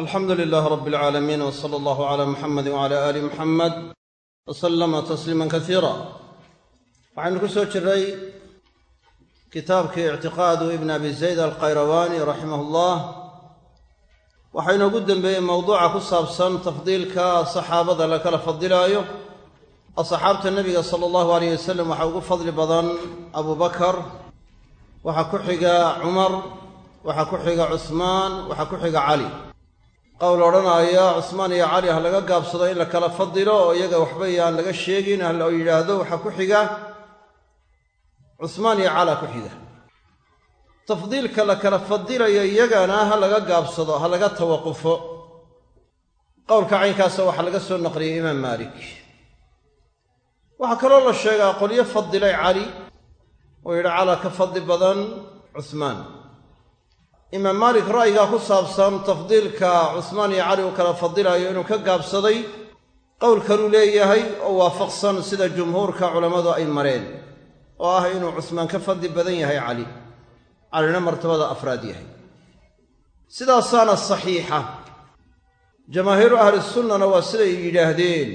alxamdu lilaah rab alcaalamiin w sala allahu cala muxamedi wcala aali muxamed wa sallama tasliiman kasiira waxaynu ku soo jiray kitaabkii ictiqaadu ibn abi zayd alkhayrawaani raximah ullah waxaa inoogu dembeeyey mowduuca ku saabsan tafdiilka saxaabada la kala fadilaayo. Asxaabta nebiga sala allahu alayh wasalam waxaa ugu fadli badan abu bakar waxaa ku xiga cumar waxaa ku xiga cusmaan waxaa ku xiga cali qowl odhanaya cusmaan iyo cali ha laga gaabsado in la kala fadilo oo iyaga waxba yaan laga sheegin hala yidhaahdo waxaa ku xiga. Cusmaan iyo cala ku xiga. Tafdiilka la kala fadilayo iyagana ha laga gaabsado ha laga tawaqufo. Qowlka caynkaasa waxaa laga soo naqliyey imaam maalik. Waxaa kaloo la sheegaa qolyo fadilay cali. Oo yidhi cala ka fadli badan cusmaan imaam maalik ra'yigaa ku saabsan tafdiilka cusmaan iyo cali uu kala fadilayo inuu ka gaabsaday qowl kaluu leeyahay oo waafaqsan sida jumhuurka culammadu ay mareen oo ah inuu cusmaan ka fadli badan yahay cali calina martabada afraad yahay. Sidaasaana saxiixa. Jamaahiiru ahlisunnana waa siday yidhaahdeen.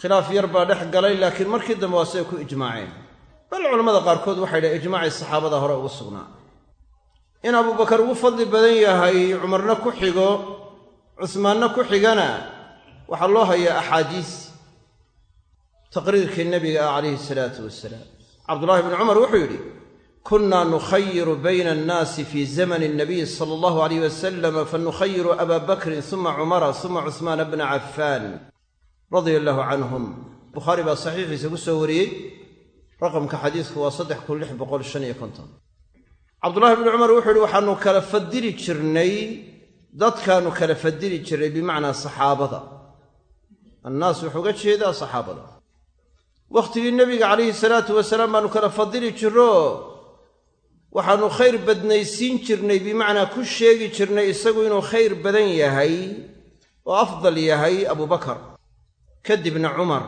Khilaaf yar baa dhex galay laakiin markii dambe waa siday ku ijmaaceen. Bal culammada qaarkood waxay dhahen ijmaacii saxaabada hore ugu sugnaa in abubakar ugu fadli badan yahay cumarna ku xigo cusmaanna ku xigana waxaa loo hayaa axaadiis. Taqriirkii nebiga ah calayhi salaatu wasalaam cabdullahi bni cumar wuxuu yidhi kunna nukhayiru bayna annaasi fii zamani nabiy sala allahu alayh wasalam fanukhayiru aba bakrin suma cumara suma cusmaana bna cafaan radia allahu canhum bukhaari baa saxiixiisa ku soo wariyey. Raqamka xadiisku waa saddex kun lix boqol shan iyo konton cabdullahi bni cumar wuxuu yihi waxaanu kala fadili jirnay dadkaanu kala fadili jirnay bimacnaa saxaabada. Annaas wuxuu uga jeedaa saxaabada. Wakhtigii nebiga calayhi salaatu wasalaam baanu kala fadili jirro. Waxaanu khayr badnaysiin jirnay bimacnaa ku sheegi jirnay isagu inuu khayr badan yahay oo afdal yahay abubakar kadibna cumar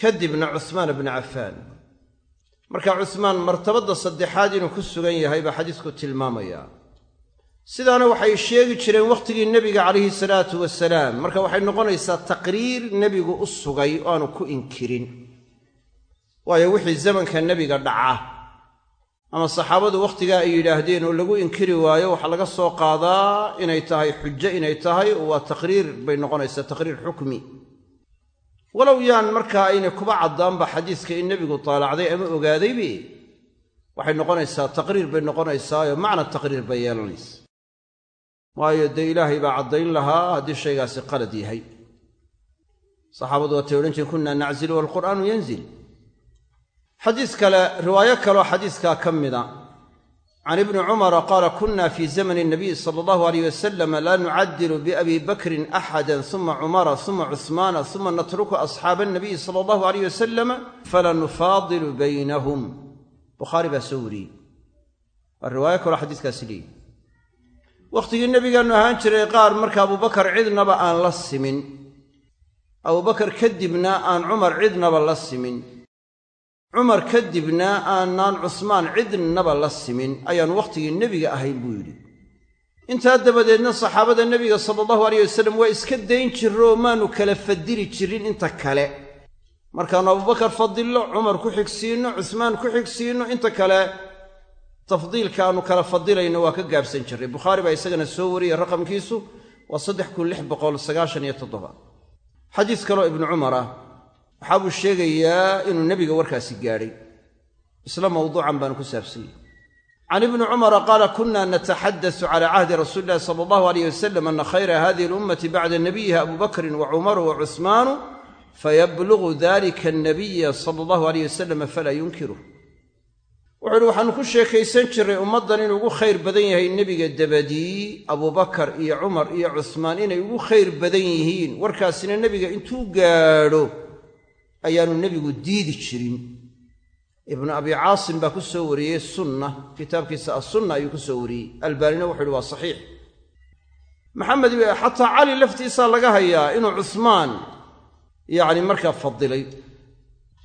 kadibna cusmaan bna cafaan marka cusmaan martabadda saddexaad inuu ku sugan yahay baa xadiisku tilmaamayaa sidaana waxay sheegi jireen wakhtigii nebiga calayhi salaatu wasalaam marka waxay noqonaysaa taqriir nebigu u sugay oo aanu ku inkirin. Waayo wixii zamanka nebiga dhaca. Ama saxaabadu wakhtigaa ay yidhaahdeen oo lagu inkiri waayo waxaa laga soo qaadaa inay tahay xujo inay tahay oo waa taqriir bay noqonaysaa taqriir xukmi walow yaan markaa aynay kuba caddaanba xadiiska in nebigu taalacday ama ogaadaybe waxay noqonaysaa taqriir bay noqonaysaayo macna taqriir bay yeelanaysa waayo dee ilaahay baa caddayn lahaa haddii shaygaasi qalad yahay. Saxaabadu waatay odhan jireen kunna naczilu waalqur'aanu yanzil. Xadiis kale riwaayo kaloo xadiiskaa ka mida can ibni cumara qaala kunna fii zamani nabiy sala allahu alayh wasalam laa nucadilu biabi bakrin axada suma cumara suma cusmaana suma natruku asxaaba anabiyi sala allahu alayh wasalam fala nufaadilu baynahum bukhaari baa soo wariyey waa riwaayo kaloo xadiiskaasi leeyihi wakhtigii nebigaannu ahaan jiray qaar marka abubakar cidnaba aan la simin abubakar kadibna aan cumar cidnaba la simin cumar kadibna aanaan cusmaan cidnaba la simin ayaanu wakhtigii nebiga ahayn buu yidhi. Intaa dabadeedna saxaabada nebiga sala allahu alayh wasalam waa iska dayn jirrooo maanu kala fadili jirin inta kale. Markaannu abubakar fadillo cumar ku xigsiinno cusmaan ku xigsiinno inta kale tafdiilka aanu kala fadilayno waa ka gaabsan jirray bukhaari baa isagana soo wariyey raqamkiisu waa saddex kun lix boqol sagaashan iyo toddoba xadiis kaloo ibnu cumar ah waxaa buu sheegayaa inuu nebiga warkaasi gaadhay isla mawduucan baanu ku saabsanyey can ibni cumara qaala kunna nataxadasu cala cahdi rasuuli illahi sala allahu alayh wasalam ana khayra hadihi alummati bacda nabiyiha abu bakrin wa cumaru wa cusmaanu fayablugu dalika annabiya sala allahu alayh wasalam falaa yunkiruh. Wuxuu uhi waxaanu ku sheekaysan jirray ummaddan inuu ugu khayr badan yahay nebiga dabadii abubakar iyo cumar iyo cusmaan inay ugu khayr badan yihiin. Warkaasina nebiga intuu gaadho ayaanu nebigu diidi jirin. Ibnu abi caasim baa ku soo wariyey sunna kitaabkiisa assunna ayuu ku soo wariyey. Albaanina wuxu uhi waa saxiix. Maxamed xataa cali laftiisaa laga hayaa inuu cusmaan yacni markaa fadilay.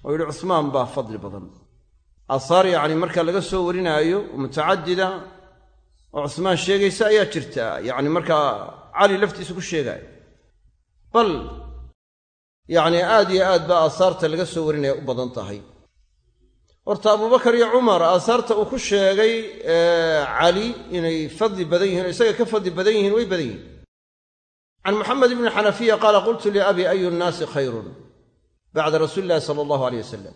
Oo yidhi cusmaan baa fadli badan. Aahaar yacni marka laga soo warinaayo mutacadida oo cusmaan sheegaysa ayaa jirta yacni markaa cali laftiisa ku sheegaya bal yacni aad iyo aad baa aasaarta laga soo warinaya u badan tahay. Horta abubakar iyo cumar aasaarta uu ku sheegay cali inay fadli badan yihiin o isaga ka fadli badan yihiin way badan yihiin can muxamed ibni xanafiya qaala qultu liabi ayu nnaasi khayrun? Bacda rasuuli illahi sala allahu aleyh wasalam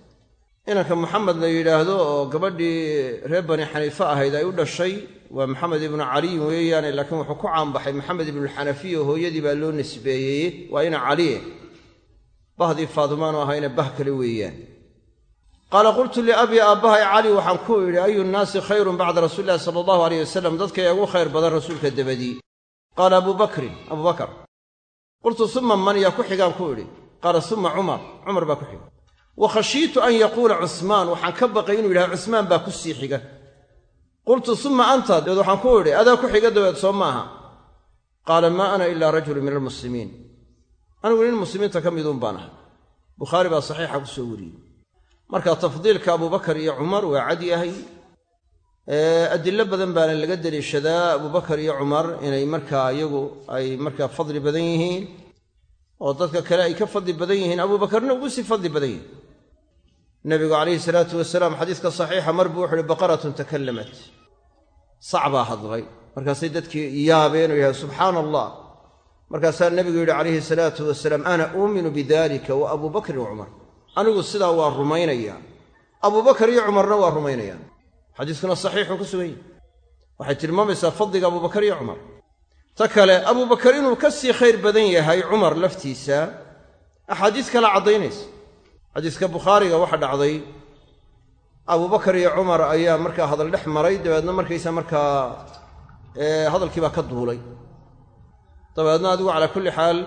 inanka muxamed la yidhaahdo oo gabadhii reer bani xaniife ahayd ay u dhashay waa maxamed ibnu caliy weeyaane laakiin wuxuu ku caanbaxay maxamed ibnuxanafiya oo hooyadii baa loo nisbeeyey waa ina caliye bahdii faadumaanu ahayna bah kale weeyaan. Qaala qultu liabii aabbahay cali waxaan ku idhi ayu nnaasi khayrun bacda rasuuli illahi sala allahu aleyh wasalam dadka ee ugu khayr badan rasuulka dabadii qaala abuu bakrin qultu suma man? Yaa ku xigaan ku idhi qaala suma cumar. Cumar baa ku xiga. Wa khashiitu an yaquula cusmaan. Waxaan ka baqay inuu yidhaha cusmaan baa ku sii xiga. Qultu suma anta? Dabeed waxaan ku idhi adaa ku xiga dabeed soo maaha. Qaala maa ana ilaa rajulu min almuslimiin anigu nin muslimiinta ka miduun baan ahay. Bukhaari baa saxiixa ku soo wariyey. Marka tafdiilka abubakar iyo cumar waa cad yahay adilo badan baana laga deliishadaa abubakar iyo cumar inay markaa iyagu ay markaa fadli badan yihiin. Oo dadka kale ay ka fadli badan yihiin. Abubakarna ugu sii fadli badan yihiin. Nebigu calayhi salaatu wasalaam xadiiska saxiixa mar buu wuxu uhi baqaratun takallamat. Sac baa hadlay. Markaasay dadkii yaabeen oo yahay subxaana allah markaasaa nebigu yidhi calayhi salaatu wasalaam ana uuminu bidalika wa abuu bakrin wa cumar. Anigu sidaa waa rumaynayaa abubakar iyo cumarna waa rumaynayaan. Xadiiskuna saxiixuu ku sugan yahy waxay tilmaamaysaa fadliga abubakar iyo cumar. Ta kale abubakar inuu ka sii khayr badan yahay cumar laftiisa axaadiis kala caddaynaysa. Xadiiska bukhaariga waxa dhacday abubakar iyo cumar ayaa markaa hadal dhex maray dabeedna markaysa markaa hadalkii baa ka duulay dabeedna adigu calaa kulli xaal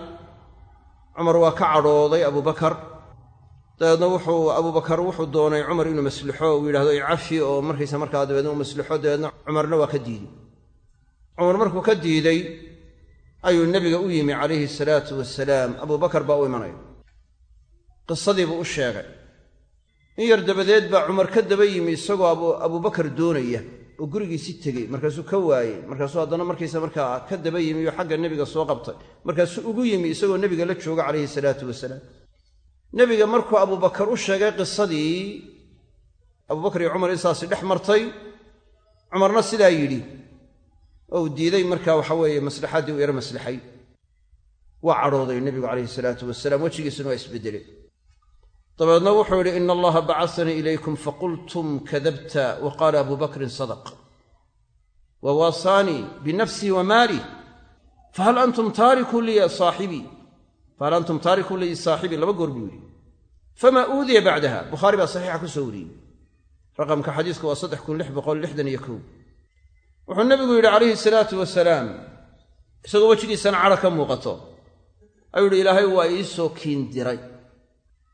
cumar waa ka cadhooday abubakar dabeedna wuxuu abubakar wuxuu doonay cumar inuu maslixo uu yidhahdo icafi oo markaysa markaa dabeedna uu maslixo dabeedna cumarna waa ka diiday cumar markuu ka diiday ayuu nebiga u yimi calayhi salaatu wasalaam abubakar baa u imanaya. Qisadii buu u sheegay. In yar dabadeed baa cumar ka daba yimi isagoo abubakar doonaya oo gurigiisi tegey markaasuu ka waayey markaasuu haddana markaysa markaa ka daba yimi oo xagga nebiga soo qabtay markaasuu ugu yimi isagoo nebiga la jooga calayhi salaatu wasalaam. Nebiga markuu abubakar u sheegay qisadii abubakar iyo cumar insaasi dhex martay cumarna sidaa yidhi oo uu diiday marka waxa weeye maslaxaddii uu yaro maslaxay. Waa cadhooday nebigu calayhi salaatu wasalaam wejigiisuna waa isbeddelay dabeedna wuxuu yidhi ina allaha bacasanii ilaykum faqultum kadabta wa qaala abu bakrin sadaq. Wa waasaanii binafsii wa maalih fahal antum taarikuu lii saaxibii fahal antum taarikuu lii saaxibii laba goor buu yidhi. Famaa uudiya bacdaha? Bukhaari baa saxiixa ku soo wariyey. Raqamka xadiiska waa saddex kun lix boqol lixdan iyo kow. Wuxuu nebigu yidhi calayhi salaatu wasalaam isagoo wejigiisana cadha ka muuqato. Ayuu yidhi ilaahay waa ii soo kiindiray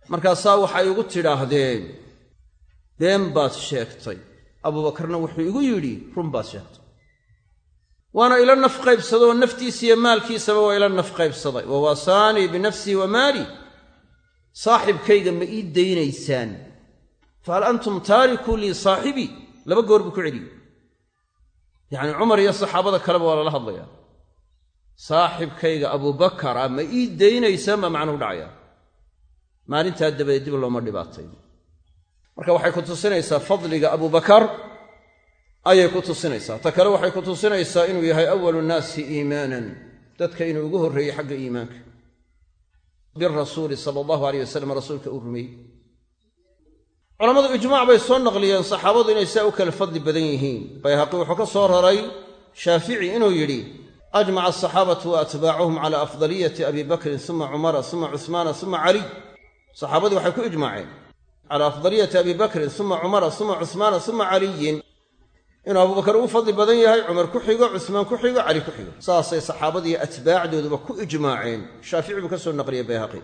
markaasaa waxay igu tidhaahdeen been baad sheegtay. Abuubakarna wuxuu igu yidhi run baad sheegtay. Waana ila naf qaybsadoo naftiisa iyo maalkiisaba waa ila naf qaybsaday wa waasaanii binafsii wa maali saaxibkayga ma ii daynaysaan. Fahal antum taarikuu lii saaxibii laba goor buu ku celiyey yacni cumar iyo saxaabada kaleba waa lala hadlayaa. Saaxibkayga abuubakara ma ii daynaysaan baa macnuhu dhacaya maalintaa dabadeed dib looma dhibaatay marka waxay ku tusinaysaa fadliga abubakar ayay ku tusinaysaa. Ta kale waxay ku tusinaysaa inuu yahay awalu nnaasi iimaanan dadka inuu ugu horreeyey xagga iimaanka. Birasuuli sala allahu aleyh wasalam rasuulka uu rumeeyey culammadu ijmaac bay soo naqliyeen saxaabadu inay saa u kala fadli badan yihiin. Bayhaqi wuxuu ka soo raray shaafici inuu yidhi ajmaca asaxaabatu wa atbaacuhum cala afdaliyati abi bakrin suma cumara suma cusmaana suma caliy saxaabadii waxay ku ijmaaceen cala afdaliyati abi bakrin suma cumara suma cusmaana suma caliyin. Inuu abubakar ugu fadli badan yahay cumar ku xigo cusmaan ku xigo cali ku xigo. Saasay saxaabadii atbaacdooduba ku ijmaaceen. Shaafici buu ka soo naqliyey bayhaqi.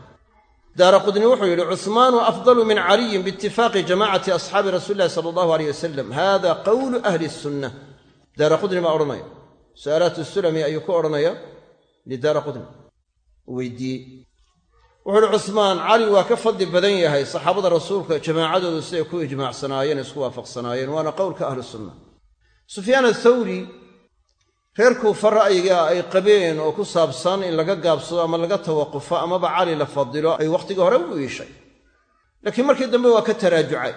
Daara qudni wuxuu yidhi cusmaanu afdalu min caliyin biitifaaqi jamacati asxaabi rasuuli illahi sala allahu aleyh wasalam hada qowlu ahli sunna daara qudni baa odhanaya. Su'aalaat sulami ayuu ku odhanaya lidaara qudni wuxuu uhi cusmaan cali waa ka fadli badan yahay. Saxaabada rasuulka jamaacadoodu siday ku ijmaacsanaayeen isku waafaqsanaayeen. Waana qowlka ahli sunna. Sufyaan athawri reer kuufa ra'yiga ay qabeen oo ku saabsan in laga gaabsado ama laga tawaqufo amaba cali la fadilo ay wakhtigii hore u iishay. Laakiin markii dambe waa ka taraajucay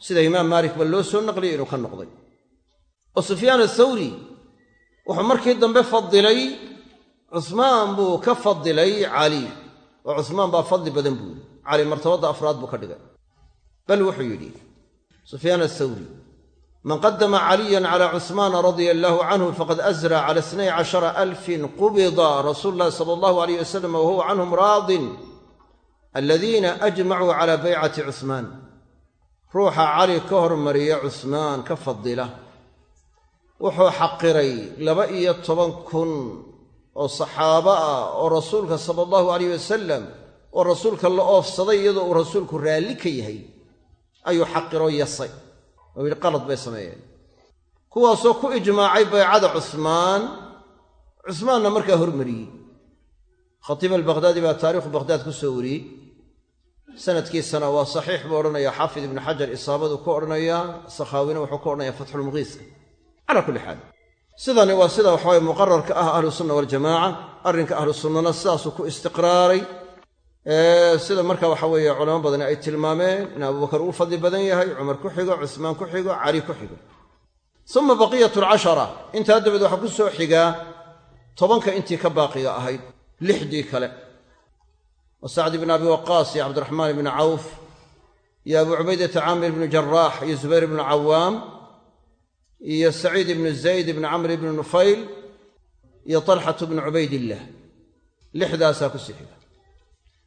sida imaam maalik ba loo soo naqliyay inuu ka noqday. Oo sufyaan athawri wuxuu markii dambe fadilay cusmaan buu ka fadilay cali oo cusmaan baa fadli badan buu yidhi. Cali martabadda afraad buu ka dhigay. Bal wuxuu yidhi sufyaan athawri man qadama caliyan cala cusmaana radia allaahu canhu faqad asra cala itnay cashara alfin qubida rasuulu llahi sala allahu alayh wasalam wa canhum raadin aladiina ajmacuu cala baycati cusmaan. Ruuxa cali ka hormariya cusmaan ka fadila. Wuxuu xaqiray laba iyo toban kun oo saxaabo ah oo rasuulka sala allahu alayh wasalam oo rasuulka la oofsaday iyadoo uu rasuulku raalli ka yahay ayuu xaqiroo yasay. Oo yidhi qalad bay sameeyeen. Kuwaasoo ku ijmaacay baycada cusmaan. Cusmaanna markaa hormariyey. Khatiib albaqhdaadi baa taariikhu bakhdaad ku soo wariyey. Sanadkiisana waa saxiix buu odhanaya xaafid ibnu xajar isaabadu ku odhanayaa sakhaawina wuxuu ku odhanaya fatxulmuqiiska calaa kulli xaal sidani waa sida waxaweye muqararka ah ahlu sunna waljamaaca arrinka ahlu sunnana sidaasuu ku istiqraaray. Sida marka waxa weeye culamo badani ay tilmaameen in abubakar uu fadli badan yahay cumar ku xigo cusmaan ku xigo cali ku xigo. Uma baqiyat alcashara intaa dabeed waxaa ku soo xigaa tobanka intii ka baaqiga ahayd lixdii kale. Oo sacd ibn abi waqaas iyo cabdiraxmaan ibni cawf iyo abu cubaydata caamir ibnu jaraax iyo zubayr ibnu cawaam iyo saciid ibnu zayd ibnu camr ibnu nufayl iyo talxatu bnu cubaydillaah lixdaasaa ku sii xiga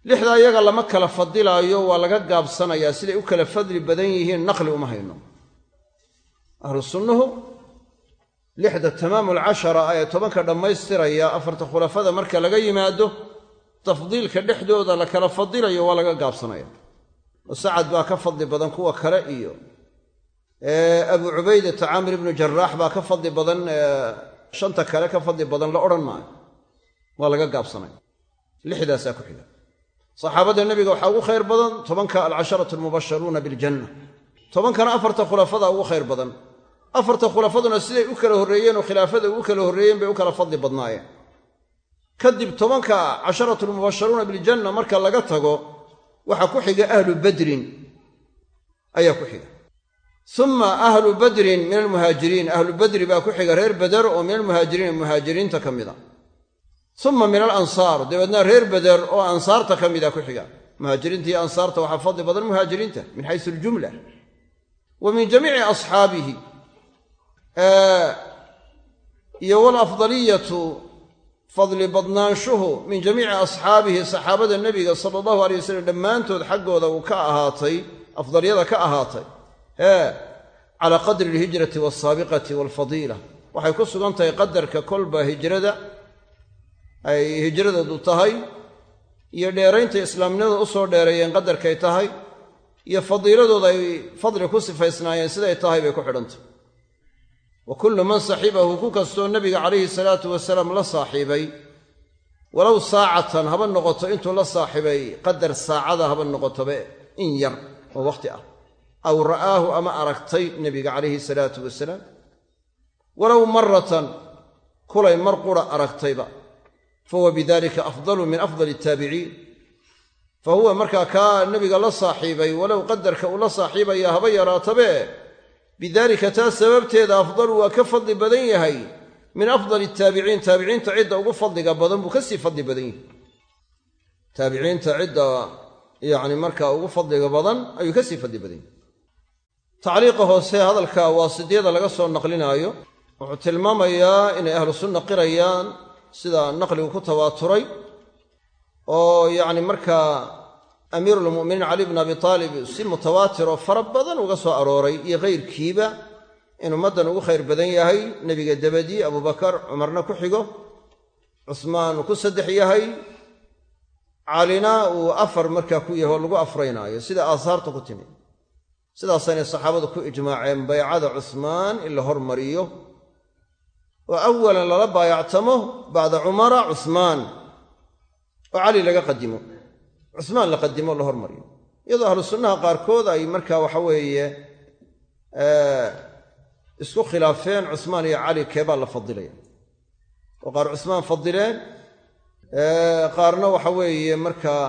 lixdaa iyaga lama kala fadilaayo waa laga gaabsanayaa siday u kala fadli badan yihiin naqli uma hayno. Ahlu sunnuhu lixda tamaamu alcashara ee tobanka dhammaystiraya afarta khulafada marka laga yimaado tafdiilka dhexdooda la kala fadilayo waa laga gaabsanaya. Oo sacad baa ka fadli badan kuwa kale iyo abu cubaydata caamir ibnu jaraax baa ka fadli badan shanta kale ka fadli badan la odhan maayo. Waa laga gaabsanaya lixdaasaa ku xiga saxaabada nebiga waxaa ugu khayr badan tobanka alcasharatu almubasharuuna biljanna. Tobankana afarta khulafada ugu khayr badan. Afarta khulafaduna siday u kala horreeyeen oo khilaafada ugu kala horreeyeen bay u kala fadli badnaayeen. Kadib tobanka casharatu almubasharuuna biljanna marka laga tago waxaa ku xiga ahlu badrin ayaa ku xiga uma ahlu badrin min almuhaajiriin ahlu badri baa ku xiga reer beder oo min almuhaajiriin muhaajiriinta ka mida uma min alansaar dabeedna reer beder oo ansaarta ka mida ku xiga. Muhaajiriinta iyo ansaarta waxaa fadli badan muhaajiriinta min xaysu aljumla. Wa min jamiici asxaabihi iyo walafdaliyatu fadli badnaanshuhu min jamiici asxaabihi saxaabada nebiga sala allahu alay wasalam dhammaantood xaggooda uu ka ahaatay afdalyada ka ahaatay calaa qadri alhijrati walsaabiqati walfadiila. Waxay ku sugan tahay qadarka kolba hijrada ay hijradadu tahay iyo dheeraynta islaamnimada u soo dheereeyeen qadarkay tahay iyo fadiiladooda ay fadli ku sifaysnaayeen siday tahay bay ku xidhantay. Wa kullu man saxibahu ku kastoo nebiga calayhi salaatu wasalaam la saaxiibay walow saacatan haba noqoto intuu la saaxiibay qadar saacada haba noqotoba in yar oo wakhti ah aw ra'aahu ama aragtay nebiga calayhi salaatu wasalaam walow maratan kulay mar qura aragtayba fahuwa bidalika afdalu min afdali ataabiciin fa huwa markaa kaa nebiga la saaxiibay walow qadarka uu la saaxiibaya haba yaraatabe bidaalika taas sababteeda afdalu waa ka fadli badan yahay min afdali taabiciin taabiciinta cidda ugu fadliga badan buu ka sii fadli badan yahay. Taabiciinta cidda yacni markaa ugu fadliga badan ayuu ka sii fadli badan yahay tacliiqa hoose hadalka waasidyada laga soo naqlinaayo. Wuxuu tilmaamayaa inay ahlu sunna qirayaan sida naqligu ku tawaaturay oo yacni markaa amiiruulmu'miniin cali bn abi taalib si mutawaatir oo fara badan uga soo arooray iyo kayrkiiba in ummaddan ugu khayr badan yahay nebiga dabadii abubakar cumarna ku xigo cusmaan ku saddex yahay calina uu afar markaa ku yahay oo lagu afraynaayo. Sida aasaarta ku timi sidaasaynay saxaabadu ku ijmaaceen baycada cusmaan in la hormariyo. Oo awalan lala baayactamo bacda cumara cusmaan. Oo cali laga qadimo. Cusmaan la qadimo la hormariyo. Iyadoo ahlu sunnaha qaarkood ay markaa waxa weeye isku khilaafeen cusmaan iyo cali keebaa la fadilaya. Oo qaar cusmaan fadileen qaarna waxa weeye markaa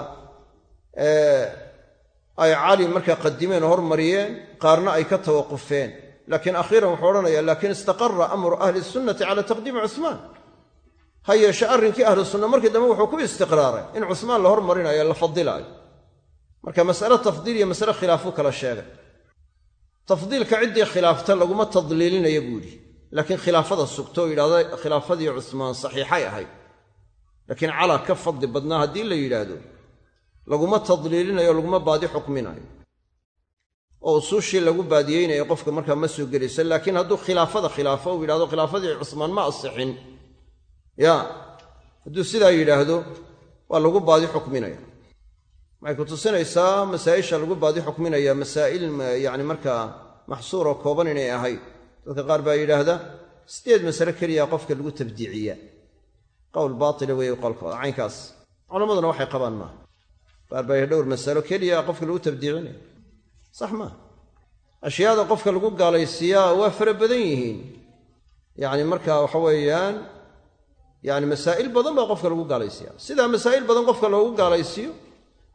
ay cali markaa qadimeen hormariyeen qaarna ay ka tawaqufeen. Laakiin akhiiran wuxuu odhanayaa laakin istaqara amru ahli sunnati cala taqdiimi cusmaan. Ha yeeshe arrinkii ahlu sunna markii dambe wuxuu ku istiqraaray in cusmaan la hormarinayo la fadilaayo. Marka masale tafdiil iyo masale khilaafuu kala sheegay. Tafdiilka ciddii khilaafta laguma tadliilinaya buu yidhi. Laakiin khilaafada sugto oo khilaafadii cusmaan saxiixay ahayd. Laakiin calaa ka fadli badnaa haddii la yidhaahdo laguma tadliilinayo laguma baadi xukminayo. Oo usuushii lagu baadiyeynayo qofka markaa ma soo gelayso laakiin hadduu khilaafada khilaafo uu yidhahdo khilaafadii cusmaan ma asixin. Ya hadduu sidaa yidhaahdo waa lagu baadi xukminaya. Waxay ku tusinaysaa masaa'isha lagu baadi xukminaya masaa'il yacni markaa maxsuuroo kooban inay ahayd? Dadka qaar baa yidhaahda sideed masale keliya qofka lagu tabdiiciya qowl baatila weeye qolkooda caynkaas. Culammaduna waxay qabaan maaha qaar baa dhowr masalo keliya qofka lagu tabdiicinaya sax maaha ashyaada qofka lagu gaalaysiiyaa waa fara badan yihiin. Yacni marka waxa weeyaan yacni masaa'il badan baa qofka lagu gaalaysiiyaa sidaa masaa'il badan qofka loogu gaalaysiiyo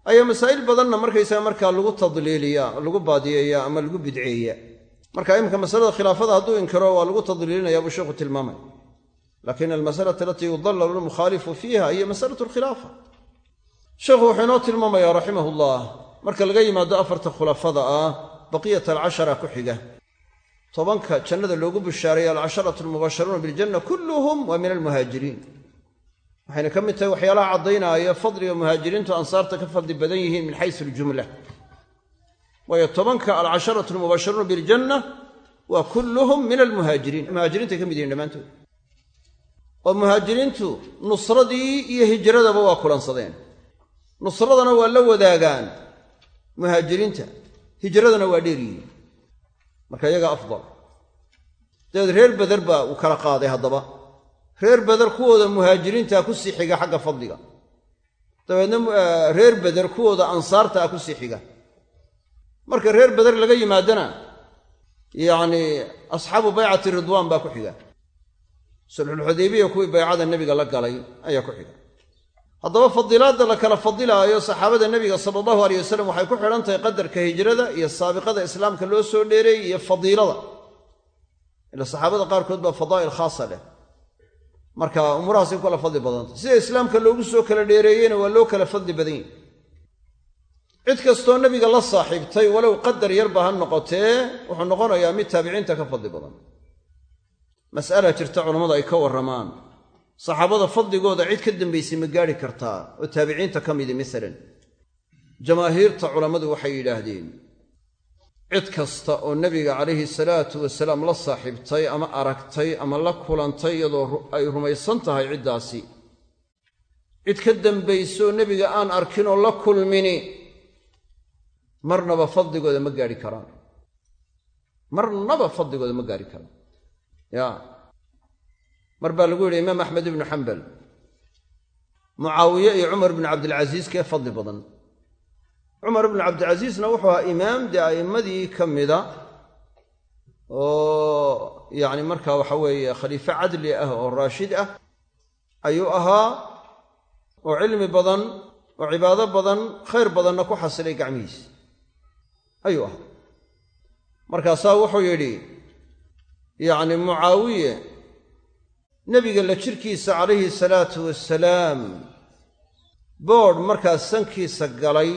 ayaa masaa'il badanna markaysaga markaa lagu tadliiliyaa lagu baadiyeeyaa ama lagu bidceeyaa marka iminka masalada khilaafada hadduu inkiro waa lagu tadliilinaya buu sheekhu tilmaamaya laakiin almasalata alatii yudallalu lmukhaalifu fiiha hiya masalatu alkhilaafa sheekhu wuxuu inoo tilmaamayaa raximah ullah marka laga yimaado afarta khulafada ah baqiyat alcashara ku xiga. Tobanka jannada loogu bishaareeyay alcasharatu almubasharuuna biljanna kulluhum waa min almuhaajiriin. Waxayna ka mid tahay waxyaalaha caddaynaya fadliga muhaajiriintu ansaarta ka fadli badan yihiin min xaysu aljumla. Waayo tobanka alcasharatu almubasharuuna biljanna waa kulluhum min almuhaajiriin. Muhaajiriintay ka mid yihiin dhammaantood. Oo muhaajiriintu nusradii iyo hijradaba waa kulansadeen nusradana waa la wadaagaan. Muhaajiriinta hijradana waa dheeryihiin marka iyaga afdal. Dabeed reer beder baa uu kala qaaday haddaba. Reer beder kuwooda muhaajiriintaa ku sii xiga xagga fadliga. Dabeedna reer beder kuwooda ansaarta ah ku sii xiga. Marka reer beder laga yimaadana yacni asxaabu baycati ridwaan baa ku xiga. Sulxulxudaybiya kuwii baycada nebiga la galay ayaa ku xiga haddaba fadilaadda la kala fadilaayo saxaabada nebiga sala allahu aleyh wasalam waxay ku xidhan tahay qadarka hijrada iyo saabiqada islaamka loo soo dheereeyey iyo fadiilada. Ila saxaabada qaarkood baa fadaa'il khaasa leh. Marka umuurahaasay ku kala fadli badantay sida islaamka loogu soo kala dheereeyeyna waa loo kala fadli badan yahi cid kastoo nebiga la saaxiibtay walow qadar yarba ha noqotee wuxuu noqonayaa mid taabiciinta ka fadli badan. Mas'ala jirta culammadu ay ka warramaan saxaabada fadligooda cid ka dambaysay ma gaadhi kartaa oo taabiciinta ka midi masalan jamaahiirta culammadu waxay yidhaahdeen cid kasta oo nebiga calayhi salaatu wasalaam la saaxiibtay ama aragtay ama la kulantay iyadoo ay rumaysan tahay ciddaasi. Cid ka dambaysooo nebiga aan arkin oo la kulmini marnaba fadligooda ma gaadhi karaan. Marnaba fadligooda ma gaadhi karaan. Ya mar baa lagu yidhi imaam axmed ibnu xambal mucaawiye iyo cumar bnu cabdilcasiis kee fadli badan. Cumar ibnu cabdilcasiisna wuxuu ahaa imaam dee a'immadii ka mida oo yacni markaa waxa weeye khaliifo cadli ah oo raashid ah ayuu ahaa oo cilmi badan oo cibaado badan khayr badanna ku xasilay gacmihiis ayuu ahaa. Markaasaa wuxuu yidhi yacni mucaawiye nebiga la jirkiisa calayhi salaatu wasalaam boodh markaas sankiisa galay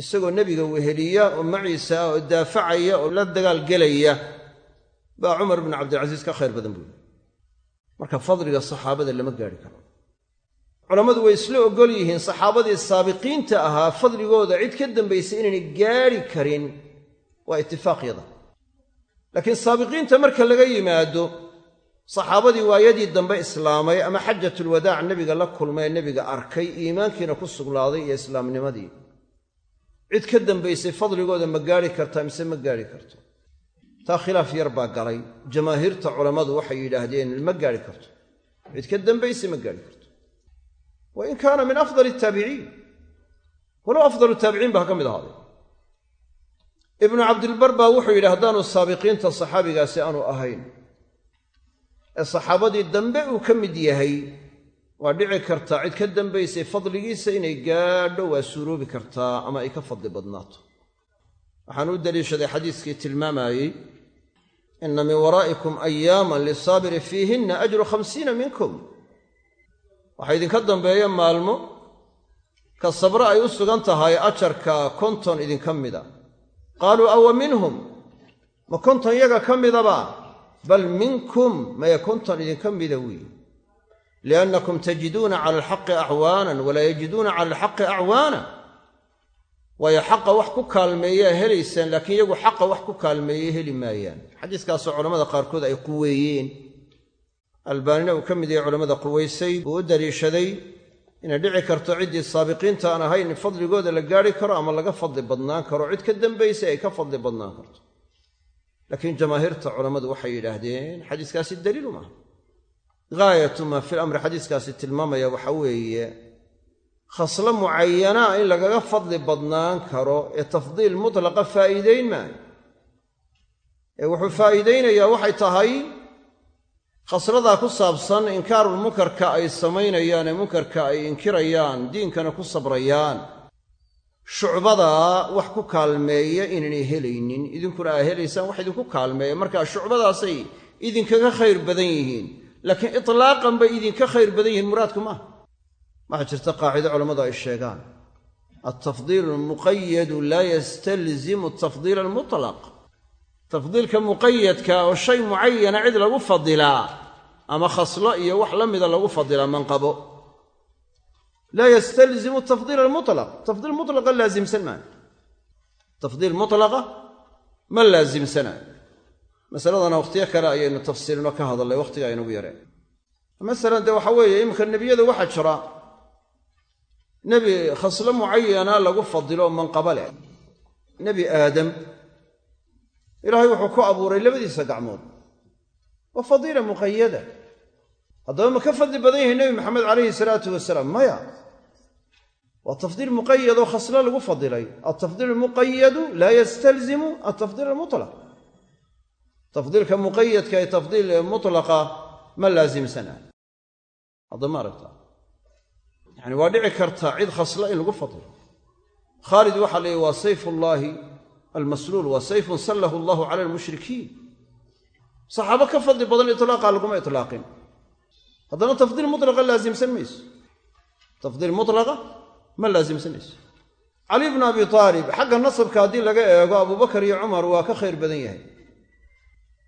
isagoo nebiga weheliya oo maciisa ah oo daafacaya oo la dagaalgelaya baa cumar bnu cabdilcasiis ka khayr badan buuli marka fadliga saxaabada lama gaadhi karo. Culammadu way isla oggol yihiin saxaabadii saabiqiinta ahaa fadligooda cid ka dambaysay inaynay gaadhi karin waa itifaaqyada laakiin saabiqiinta marka laga yimaado saxaabadii waayadii dambe islaamay ama xajatulwadaac nebiga la kulmay ee nebiga arkay iimaankiina ku sugnaaday iyo islaamnimadii. Cid ka dambaysay fadligooda ma gaadhi kartaa mise ma gaadhi karto? Taa khilaaf yar baa galay. Jamaahiirta culammadu waxay yidhaahdeen ma gaadhi karto. Cid ka dambaysay ma gaadhi karto. Wa in kaana min afdali taabiciin walow afdalu taabiciin ba ha ka mid ahaaday. Ibnu cabdilbar baa wuxuu yidhi haddaanu saabiqiinta saxaabigaasi aanu ahayn ee saxaabadii dambe uu ka mid yahay waa dhici kartaa cid ka dambaysay fadligiisa inay gaadho waa suuroobi kartaa ama ay ka fadli badnaato. Waxaan u daliishaday xadiiskii tilmaamayey inna min waraa'ikum ayaaman lisaabiri fiihinna ajru khamsiina minkum. Waxaa idinka dambeeya maalmo ka sabre ay u sugan tahay ajarka konton idinka mida qaaluu awa minhum? Ma konton yaga ka midaba bal minkum maya konton idinka mida wiyi liannakum tajiduuna cala alxaqi acwaanan walaa yajiduuna cala alxaqi acwaana waayo xaqa wax ku kaalmeeyaa helaysaan laakiin iyagu xaqa wax ku kaalmeeye heli maayaan xadiiskaasoo culammada qaarkood ay quweeyeen albaanina uu ka mid yahay culammada quwaysay uu u daliishaday inay dhici karto ciddii saabiqiinta aan ahayn in fadligooda la gaari karo ama laga fadli badnaan karo cid ka dambaysay ay ka fadli badnaan karto laakiin jamaahiirta culammadu waxay yidhaahdeen xadiiskaasi daliilu maaha. Gaayatu maa fil amri xadiiskaasi tilmaamaya waxa weeye khaslo mucayanaa in lagaga fadli badnaan karo ee tafdiil mutlaqa faa'iidayn maayo. Ee wuxuu faa'iidaynayaa waxay tahay khasladaa ku saabsan inkaarul munkarka ay samaynayaan ee munkarka ay inkirayaan diinkana ku sabrayaan shucbadaa wax ku kaalmeeya inaynay helaynin. Idinkuna aa helaysaan wax idinku kaalmeeya. Markaa shucbadaasay idinkaga khayr badan yihiin. Laakiin itlaaqan bay idinka khayr badan yihiin muraadku maaha waxaa jirta qaacido culammadu ay sheegaan. Altafdiilu almuqayadu laa yastalzimu atafdiila almutlaq. Tafdiilka muqayadka oo shay mucayana cid lagu fadilaa ama khaslo iyo wax la mida lagu fadilaa manqabo laa yastalzimu tafdiil almutlaq tafdiil mutlaqa laasimsan maayo tafdiil mutlaqa ma laasimsanaayo masaladana wakhtiyo kale ayaynu tafsiilino ka hadalnay wakhtiga aynugu yareen masalan dee waxa weeye iminka nebiyada waxaa jira nebi khaslo mucayana lagu fadilo manqaba leh nebi aadam ilaahay wuxuu ku abuuray labadiisa gacmood waa fadiila muqayada haddaba ma ka fadli badan yahay nebi maxamed calayhi salaatu wasalaam maya. Waa tafdiil muqayad oo khaslo lagu fadilay. Altafdiil almuqayadu laa yastalzimu altafdiil almutlaq. Tafdiilka muqayadka ee tafdiil mutlaqa ma laasimsana hadda ma aragta. Yani waa dhici karta cid khaslo in lagu fadilo. Khaalid waxaa la yihi waa sayfullaahi almasluul waa sayfun sallahu allahu cala almushrikiin. Saxaabo ka fadli badan itlaaqa laguma itlaaqin haddana tafdiil mutlaqa laasimsan mayso tafdiil mutlaqa ma laasimsanayso cali bnu abi aalib xagga nasabka haddii laga eego abubakar iyo cumar waa ka khayr badan yahay.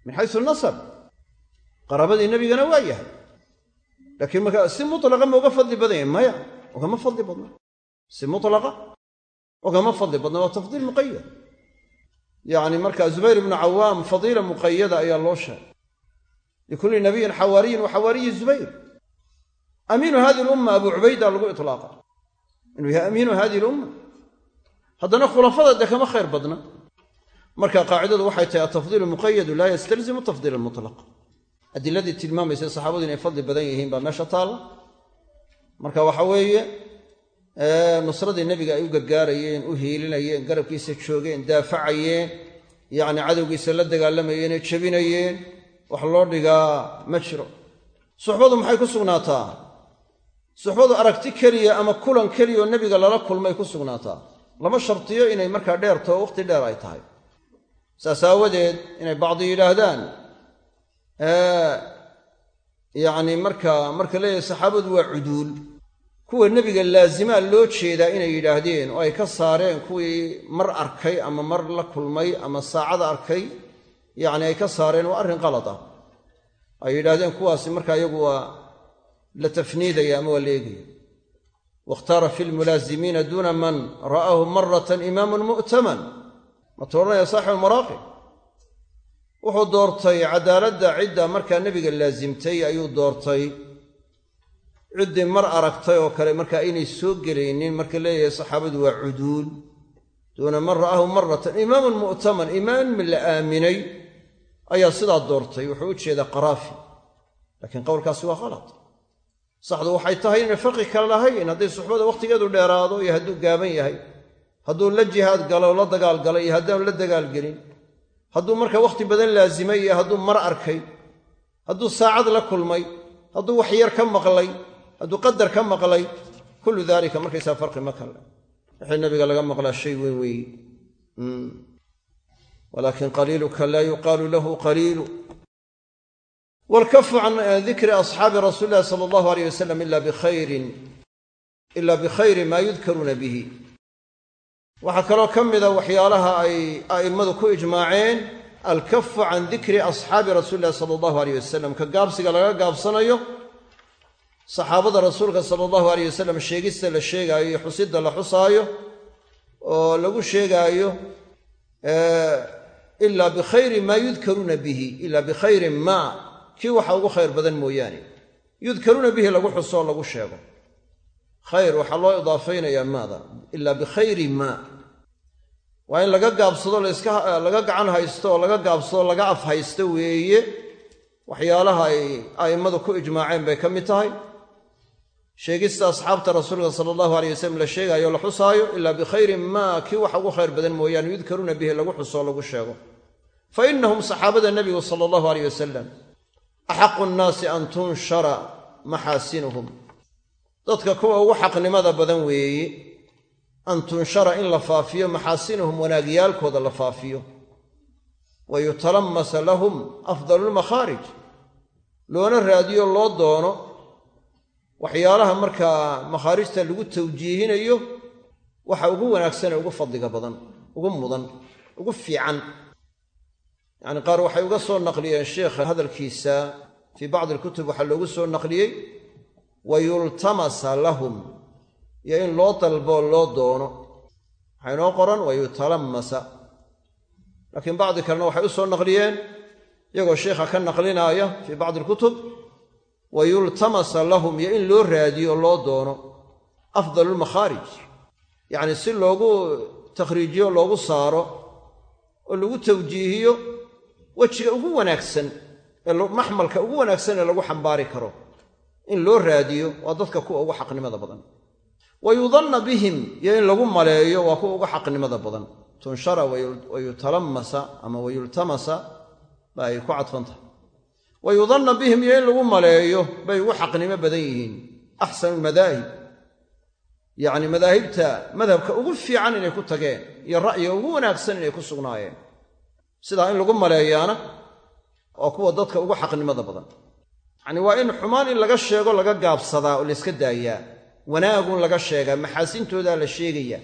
Min xaysu nasab qaraabadii nebigana waa yahay. Laakiin marka si mutlaqa ma uga fadli badan yahay maya ugama fadli badna. Si mutlaqa ugama fadli badna waa tafdiil muqayad yacni marka zubayr ibnu cawaam fadiila muqayada ayaa loo sheegay likulli nabiyin xawaariyin wa xawaariyi zubayr. Amiinu hadi lumma abu cubayda lagu itlaaqa inuu yahay amiinu hadihi lumma haddana khulafada dee kama khayr badna. Marka qaacidadu waxay tahay atafdiil muqayadu laa yastalzimu tafdiil almutlaq. Adiladii tilmaamaysa saxaabadu inay fadli badan yihiin baa meesha taalla marka waxa weeye nusradii nebiga ay u gargaarayeen u hiilinayeen garabkiisa joogeen daafacayeen yacni cadowgiisa la dagaalamayeenee jebinayeen wax loo dhigaa ma jiro. Suxbadu maxay ku sugnaataa? Suxbadu aragti keliya ama kulan keliya oo nebiga lala kulmay ku sugnaataa. Lama shartiyo inay markaa dheerto oo wakhti dheer ay tahay. Saas aawadeed inay bacdi yidhaahdaan yacni marka marka leeyahay saxaabadu waa cuduul. Kuwa nebiga laasimaa loo jeedaa inay yidhaahdeen oo ay ka saareen kuwii mar arkay ama mar la kulmay ama saacada arkay yacni ay ka saareen waa arrin qalad ah ay yidhaahdeen kuwaasi markaa iyagu waa la tafniidaya ama waa la eegaya. Wakhtaara fi lmulaasimiina duuna man ra'aahu maratan imaamun mu'taman. Ma tooranaya saaxibu maraaqib wuxuu doortay cadaaladda cidda markaa nebiga laasimtay ayuu doortay. Ciddii mar aragtay oo kale markaa inay soo gelaynin marka leeyahay saxaabadu waa cuduul. Duuna man ra'aahu maratan imaamun mu'taman imaam la aaminay ayaa sidaa doortay wuxuu u jeedaa qaraafi laakiin qowlkaasi waa qalad saxdu waxay tahay inay farqi kale lahayn hadday suxbada wakhtigeedu dheeraado iyo hadduu gaaban yahay hadduu la jihaad galo la dagaal galay iyo haddaanu la dagaalgelin hadduu marka wakhti badan laasimay iyo hadduu mar arkay hadduu saacad la kulmay hadduu wax yar ka maqlay hadduu qadar ka maqlay kullu daalika markaysaa farqi ma kale. Wixii nabiga laga maqlaa shay weyn weeye walaakin qaliiluka laa yuqaalu lahu qaliilu waalkafu can dikri asxaabi rasuuli illahi sala allahu aleyh wasalam ila bikhayri maa yudkaruuna bihi waxaa kaloo ka mida waxyaalaha ay a'immadu ku ijmaaceen alkafu can dikri asxaabi rasuuli illahi sala allahu aleyh wasalam ka gaabsiga laga gaabsanayo saxaabada rasuulka sala allahu aleyh wasalam sheegista la sheegaayo iyo xusidda la xusaayo oo lagu sheegaayo ilaa bikhayri maa yudkaruuna bihi ilaa bikhayrin maa kii waxa ugu khayr badan mooyaane. Yudkaruuna bihi lagu xuso oo lagu sheego. Khayr waxaa loo idaafaynayaa maada ilaa bikhayri maa waa in laga gaabsado laga gacan haysto oo laga gaabsado laga af haysto weeye. Waxyaalaha ay a'immadu ku ijmaaceen bay ka mid tahay sheegista asxaabta rasuulka sala allahu aleyh wasalam la sheegaayo o la xusaayo ilaa bikhayri maa kii waxa ugu khayr badan mooyaane yudkaruuna bihi lagu xuso lagu sheego. Fa innahum saxaabada nebigu sala allahu aleyh wasalam axaqu nnaasi an tunshara maxaasinuhum dadka kuwa ugu xaqnimada badan weeye an tunshara in la faafiyo maxaasinuhum wanaagyaalkooda la faafiyo. Wa yutalamasa lahum afdalu lmakhaarij loona raadiyo loo doono waxyaalaha markaa makhaarijta lagu tawjiihinayo waxa ugu wanaagsan ee ugu fadliga badan ugu mudan ugu fiican. Yacni qaar waxay uga soo naqliyeen sheikha hadalkiisa fii bacdi alkutub waxaa loogu soo naqliyey wa yultamasa lahum iyo in loo dalboo loo doono. Waxaa inoo qoran wa yutalamasa laakiin bacdi kalena waxay u soo naqliyeen iyagoo sheikha ka naqlinaaya fii bacdi alkutub wa yultamasa lahum iyo in loo raadiyo loo doono. Afdalu lmakhaarij yacni si loogu takhriijiyo loogu saaro oo lagu tawjiihiyo wejiga ugu wanaagsan ee maxmalka ugu wanaagsan ee lagu xambaari karo in loo raadiyo waa dadka kuwa ugu xaqnimada badan. Wa yudanna bihim iyo in lagu maleeyo waa kuwa ugu xaqnimada badan. Tunshara wa yutalamasa ama wa yultamasa ba ay ku cadfan tahay wa yudanna bihim iyo in lagu maleeyo bay ugu xaqnimo badan yihiin. Axsanu lmadaahib yacni madaahibta madhabka ugu fiican inay ku tageen iyo ra'yiga ugu wanaagsan inay ku sugnaayeen. Sidaa in lagu maleeyaana waa kuwa dadka ugu xaqnimada badan. Yacni waa in xumaan in laga sheego laga gaabsadaa oo layska daayaa. Wanaagun laga sheegaa maxaasintoodaa la sheegayaa.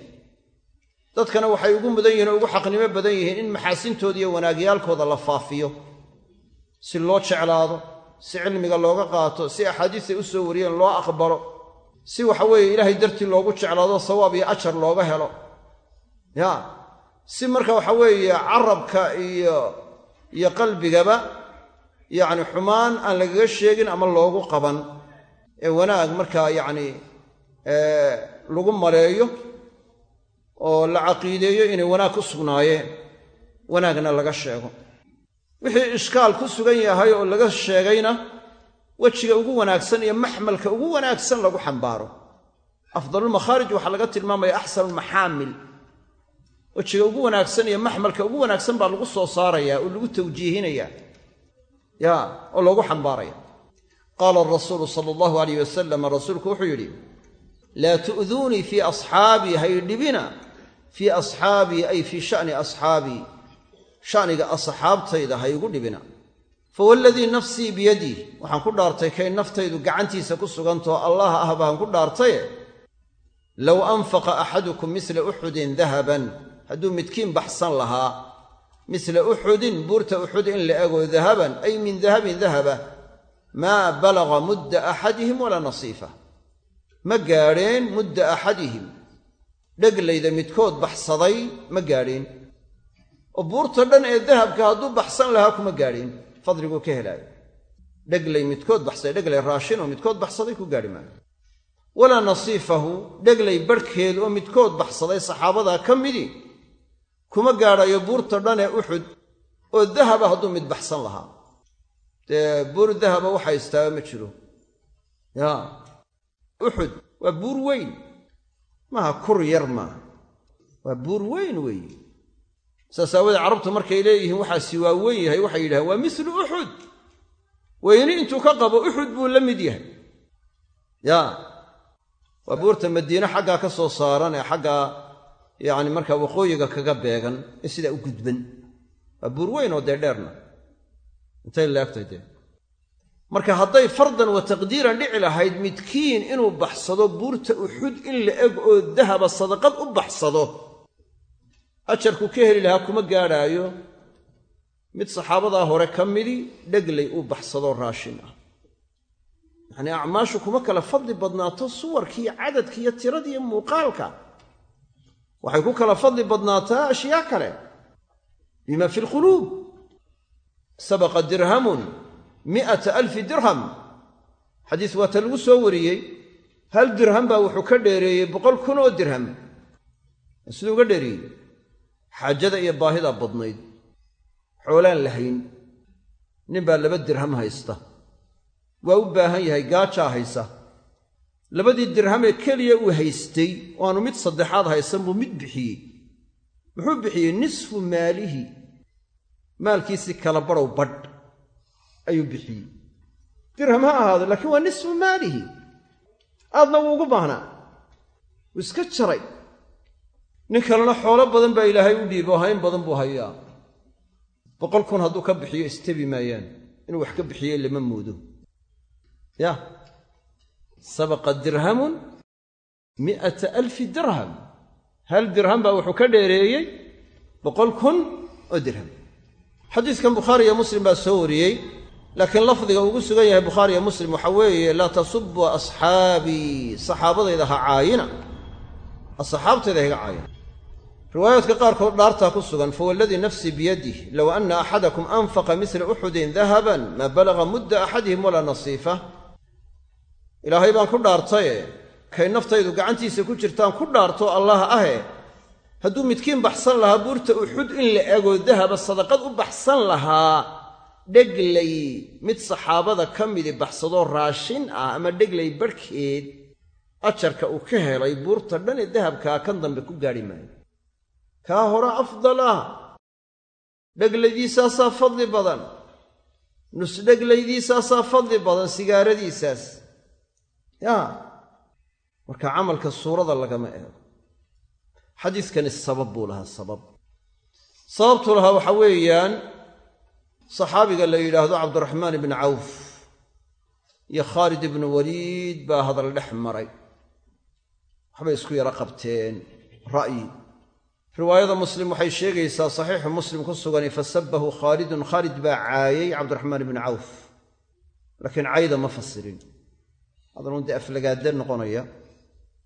Dadkana waxay ugu mudan yihiin oo ugu xaqnimo badan yihiin in maxaasintooda iyo wanaagyaalkooda la faafiyo si loo jeclaado si cilmiga looga qaato si axaadiistay u soo wariyeen loo aqbalo si waxa weeye ilaahay dartii loogu jeclaado sawaab iyo ajar looga helo. Ya si marka waxa weeye carabka iyo iyo qalbigaba yacni xumaan aan lagaga sheegin ama loogu qaban ee wanaag markaa yacni lagu maleeyo oo la caqiideeyo inay wanaag ku sugnaayeen wanaagna laga sheego wixii ishkaal ku sugan yahay oo laga sheegayna wejiga ugu wanaagsan iyo maxmalka ugu wanaagsan lagu xambaaro. Afdalulmakhaarij waxaa laga tilmaamaya axsanulmaxaamil wejiga ugu wanaagsan iyo maxmalka ugu wanaagsan baa lagu soo saarayaa oo lagu tawjiihinayaa ya oo loogu xambaaraya. Qaala arasuulu sala allahu alayh wasalam rasuulku wuxuu yidhi laa tu'duunii fii asxaabii haydhibina fii asxaabii ay fii sha'ni asxaabii shaniga asxaabtayda ha igu dhibina. Fawalladii nafsii biyadih waxaan ku dhaartay kay naftaydu gacantiisa ku sugantao allah ah baan ku dhaartaye low anfaqa axadukum misla uxudin dahaban hadduu midkiin baxsan lahaa misla uxudin buurta uxud in la ego dahaban ay min dahabin dahaba maa balaga mudda axadihim walaa nasiifa. Ma gaadheen mudda axadihim dheglayda midkood baxsaday ma gaadheen oo buurta dhan ee dahabka hadduu baxsan lahaa kuma gaadhin. Fadliguu ka helaayo. Dheglay midkood baxsaday dheglay raashin oo midkood baxsaday ku gaadhi maayo. Walaa nasiifahu dheglay barhkeed oo midkood baxsaday saxaabadaa ka midii kuma gaadhayo buurta dhan ee uxud oo dahaba hadduu mid baxsan lahaa. Dee buur dahaba wax haystaaba ma jiro. Yaa uxud waa buur weyn. Maaha kur yar maaha. Waa buur weyn weeye saas aawoodee carabtu markay leeyihiin waxaasi waa weyn yahay waxay yidhahdeen waa mislu uxud weyni intuu ka qabo uxud buu la mid yahay. Ya waa buurta madiine xaggaa ka soo saaran ee xaggaa yacni markaa waqooyiga kaga beegan ee sidaa u gudban. Waa buur weyn oo dee dheerna. Intay leegtay dee. Marka hadday fardan wa taqdiiran dhici lahayd midkiin inuu baxsado buurta uxud in la eg oo dahaba sadaqad u baxsado ajarku ka heli lahaa kuma gaadhaayo. Mid saxaabadaa hore ka midi dheglay uu baxsadoo raashin ah. Yacnii acmaashu kuma kala fadli badnaato suwarkiiyo cadadkiiyo tiradiiyo muuqaalka. Waxay ku kala fadli badnaataa ashyaa kale. Bima fi lquluub sabaqa dirhamun mi'ata alfi dirham. Xadiis waata lagu soo wariyey. Hal dirham baa wuxuu ka dheereeyey boqol kun oo dirham. Siduu uga dheereeyey xaajada iyo baahidaa badnayd. Xoolaan lahayn nin baa laba dirham haysta. Waa u baahan yahay gaajaa haysa. Labadii dirhamee keliya uu haystay oo mid saddexaad haysan buu mid bixiyey. Muxuu bixiyey nisfu maalihi. Maalkiisii kala badhow badh ayuu bixiyey. Dirham ha ahaado laakiin waa nisfu maalihi. Aadna wuu ugu baahnaa. Wuu iska jaray nin kalena xoolo badan baa ilaahay u dhiibo hayn badan buu hayaa. Boqol kun hadduu ka bixiyo istebi maayaan inuu wax ka bixiye lama moodo. Ya. Sabaqa dirhamun mi'ata alfi dirham. Hal dirham baa wuxuu ka dheereeyey boqol kun oo dirham. Xadiiskan bukhaari iyo muslim baa soo wariyey laakiin lafdiga ugu sugan yahay bukhaari iyo muslim waxaa weeye laa tasubu asxaabii saxaabadayda ha caayina. Asxaabtayda ha iga caayina riwaayaadka qaarkood dhaartaa ku sugan fawalladii nafsii biyadih low anna axadakum anfaqa misla uxudin dahaban maa balaga mudda axadihim walaa nasiifa. Ilaahay baan ku dhaartaye kay naftaydu gacantiisa ku jirtaan ku dhaarto allah ahe. Hadduu midkiin baxsan lahaa buurta uxud in la ego dahaba sadaqad u baxsan lahaa. Dheglay mid saxaabada ka midi baxsadoo raashin ah ama dheglay barhkeed ajarka uu ka helay buurta dhan ee dahabkaa kan dambe ku gaadhi maayo kaa hore afdal ah. Dheglaydiisaasaa fadli badan. Nusdheglaydiisaasaa fadli badan sigaaradiisaas. Yaa marka camalka suurada lagama eego. Xadiiskani sabab buu lahaa sabab. Sababtuu lahaa waxaa weeyaan saxaabiga la yidhaahdo cabdiraxmaan ibni cawf iyo khaalid ibnu waliid baa hadal dhex maray. Waxbay isku yaro qabteen ra'yi riwaayada muslim waxay sheegaysaa saxiixu muslim ku sugani fasabahu khaalidun. Khaalid baa caayay cabdiraxmaan ibni cawf. Laakiin cayda ma fasirin. Hadalun dee aflagaade noqonaya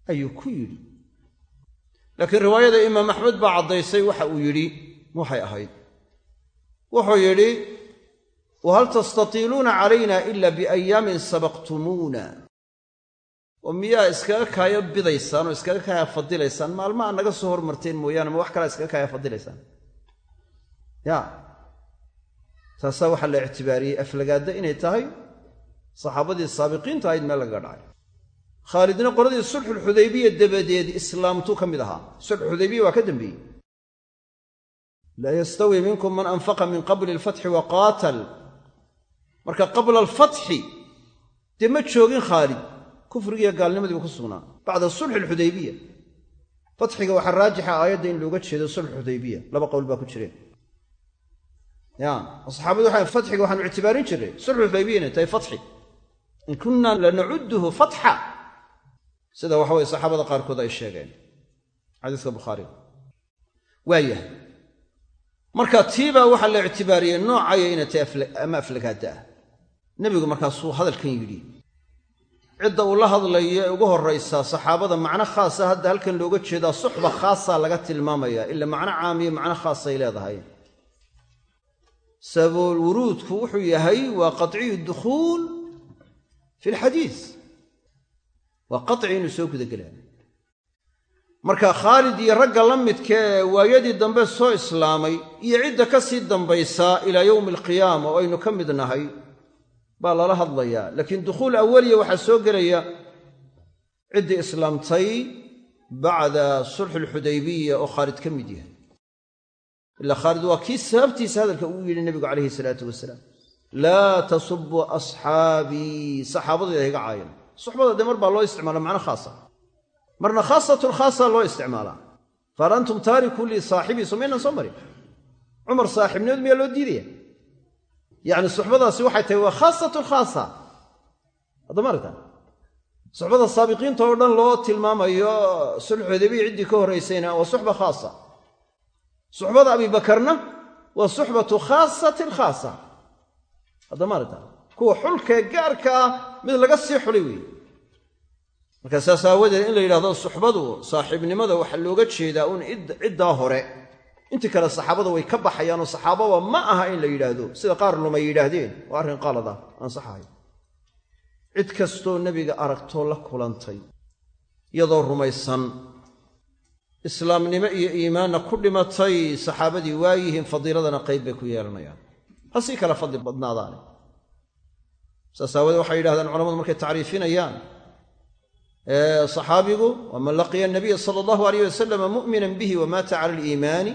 ayuu ku yidhi. Laakiin riwaayada imaam axmed baa caddaysay waxa uu yidhi waxay ahayd. Wuxuu yidhi wahal tastatiiluuna calayna ila biayaamin sabaqtumuuna oo miyaa iskaga kaaya bidaysaan oo iskaga kaaya fadilaysaan maalma aad naga soo hormarteen mooyaane ma wax kalaa iskaga kaaya fadilaysaan ya. Taasaa waxaa la ictibaariyey aflagaadda inay tahay saxaabadii saabiqiinta ahayd meel lagaga dhacay. Khaalidna qoladii sulxulxudaybiya dabadeed islaamtuu ka mid ahaa. Sulxuxudaybiya waa ka dambeeyey. Laa yastawi minkum man anfaqa min qabli alfatxi wa qaatal. Marka qabla alfatxi dee ma joogin khaalid kufrigiiyo gaalnimadiiba ku sugnaa. Bacda sulxi alxudaybiya fatxiga waxaa raajixa aayadda in looga jeedo sulx xudaybiya laba qowl baa ku jireen. Ya saxaabadu waxay fatxiga waxaanu ictibaarin jirnay sulxu xudaybiya tahay fatxi in kunna lanacudduhu fatxa sida waxa weye saxaabada qaarkood ay sheegeen. Xadiiska bukhaariga waayahay. Marka tiibaa waxaa la ictibaariyey noocaya inay tahay ama aflagaada ah. Nebigu markaasuu hadalkan yidhi cidda uu la hadlayo ee ugu horraysaa saxaabada macno khaasa hadda halkan looga jeedaa suxba khaasaa laga tilmaamaya ila macno caamiyo macno khaasay leedahay. Sababul wuruudku wuxuu yahay waa qaciyu dukhuul fi lxadiis waa qaci inuu soo gudagelaa marka khaalid iyo ragga la midka ee waayadii dambe soo islaamay iyo cidda ka sii dambaysaa ilaa yowmi alqiyaama oo aynu ka mid nahay baa lala hadlayaa. Laakiin dukhuul awaliya waxaa soo gelaya ciddii islaamtay bacda sulxi alxudaybiya oo khaalid ka mid yahay. Ilaa khaalid waa kii sababtiisa hadalka ugu yidhi nebigu calayhi salaatu wasalaam laa tasubuu asxaabii. Saxaabadayda higa caayan suxbada dee mar baa loo isticmaala macno khaasa. Marna khaasatun khaasa loo isticmaalaa. Fahal antum taarikuu lii saaxibii somaynan soo marin? Cumar saaxiibnimad miyaa loo diidaya yacni suxbadaasi waxay tahay waa khaasatun khaasa. Haddama aragta suxbada saabiqiinta oo dhan loo tilmaamayo sulxudaybiya ciddii ka horraysayna waa suxba khaasa. Suxbada abibakarna waa suxbatu khaasatin khaasa. Haddama aragta kuwa xulkee gaarka ah mid laga sii xulay weeye. Marka saas aawadeed in la yidhahdo suxbadu saaxiibnimada waxaa looga jeedaa uun ciddaa hore intii kale saxaabada way ka baxayaanoo saxaababa ma aha in la yidhaahdo. Sida qaar lumay yidhaahdeen. Waa arrin qalad ah ansaxahay cid kastoo nebiga aragtoo la kulantay iyadoo rumaysan islaamnimo iyo iimaanna ku dhimatay saxaabadii waayihiin fadiiladana qayb bay ku yeelanayaan. Ha sii kala fadli badnaadaane. Saas waxay yidhahdeen culamadu markay tacriifinayaan saxaabigu waman laqiya anabiya sala allahu alayh wasalama mu'minan bihi wamaata cala aliimaani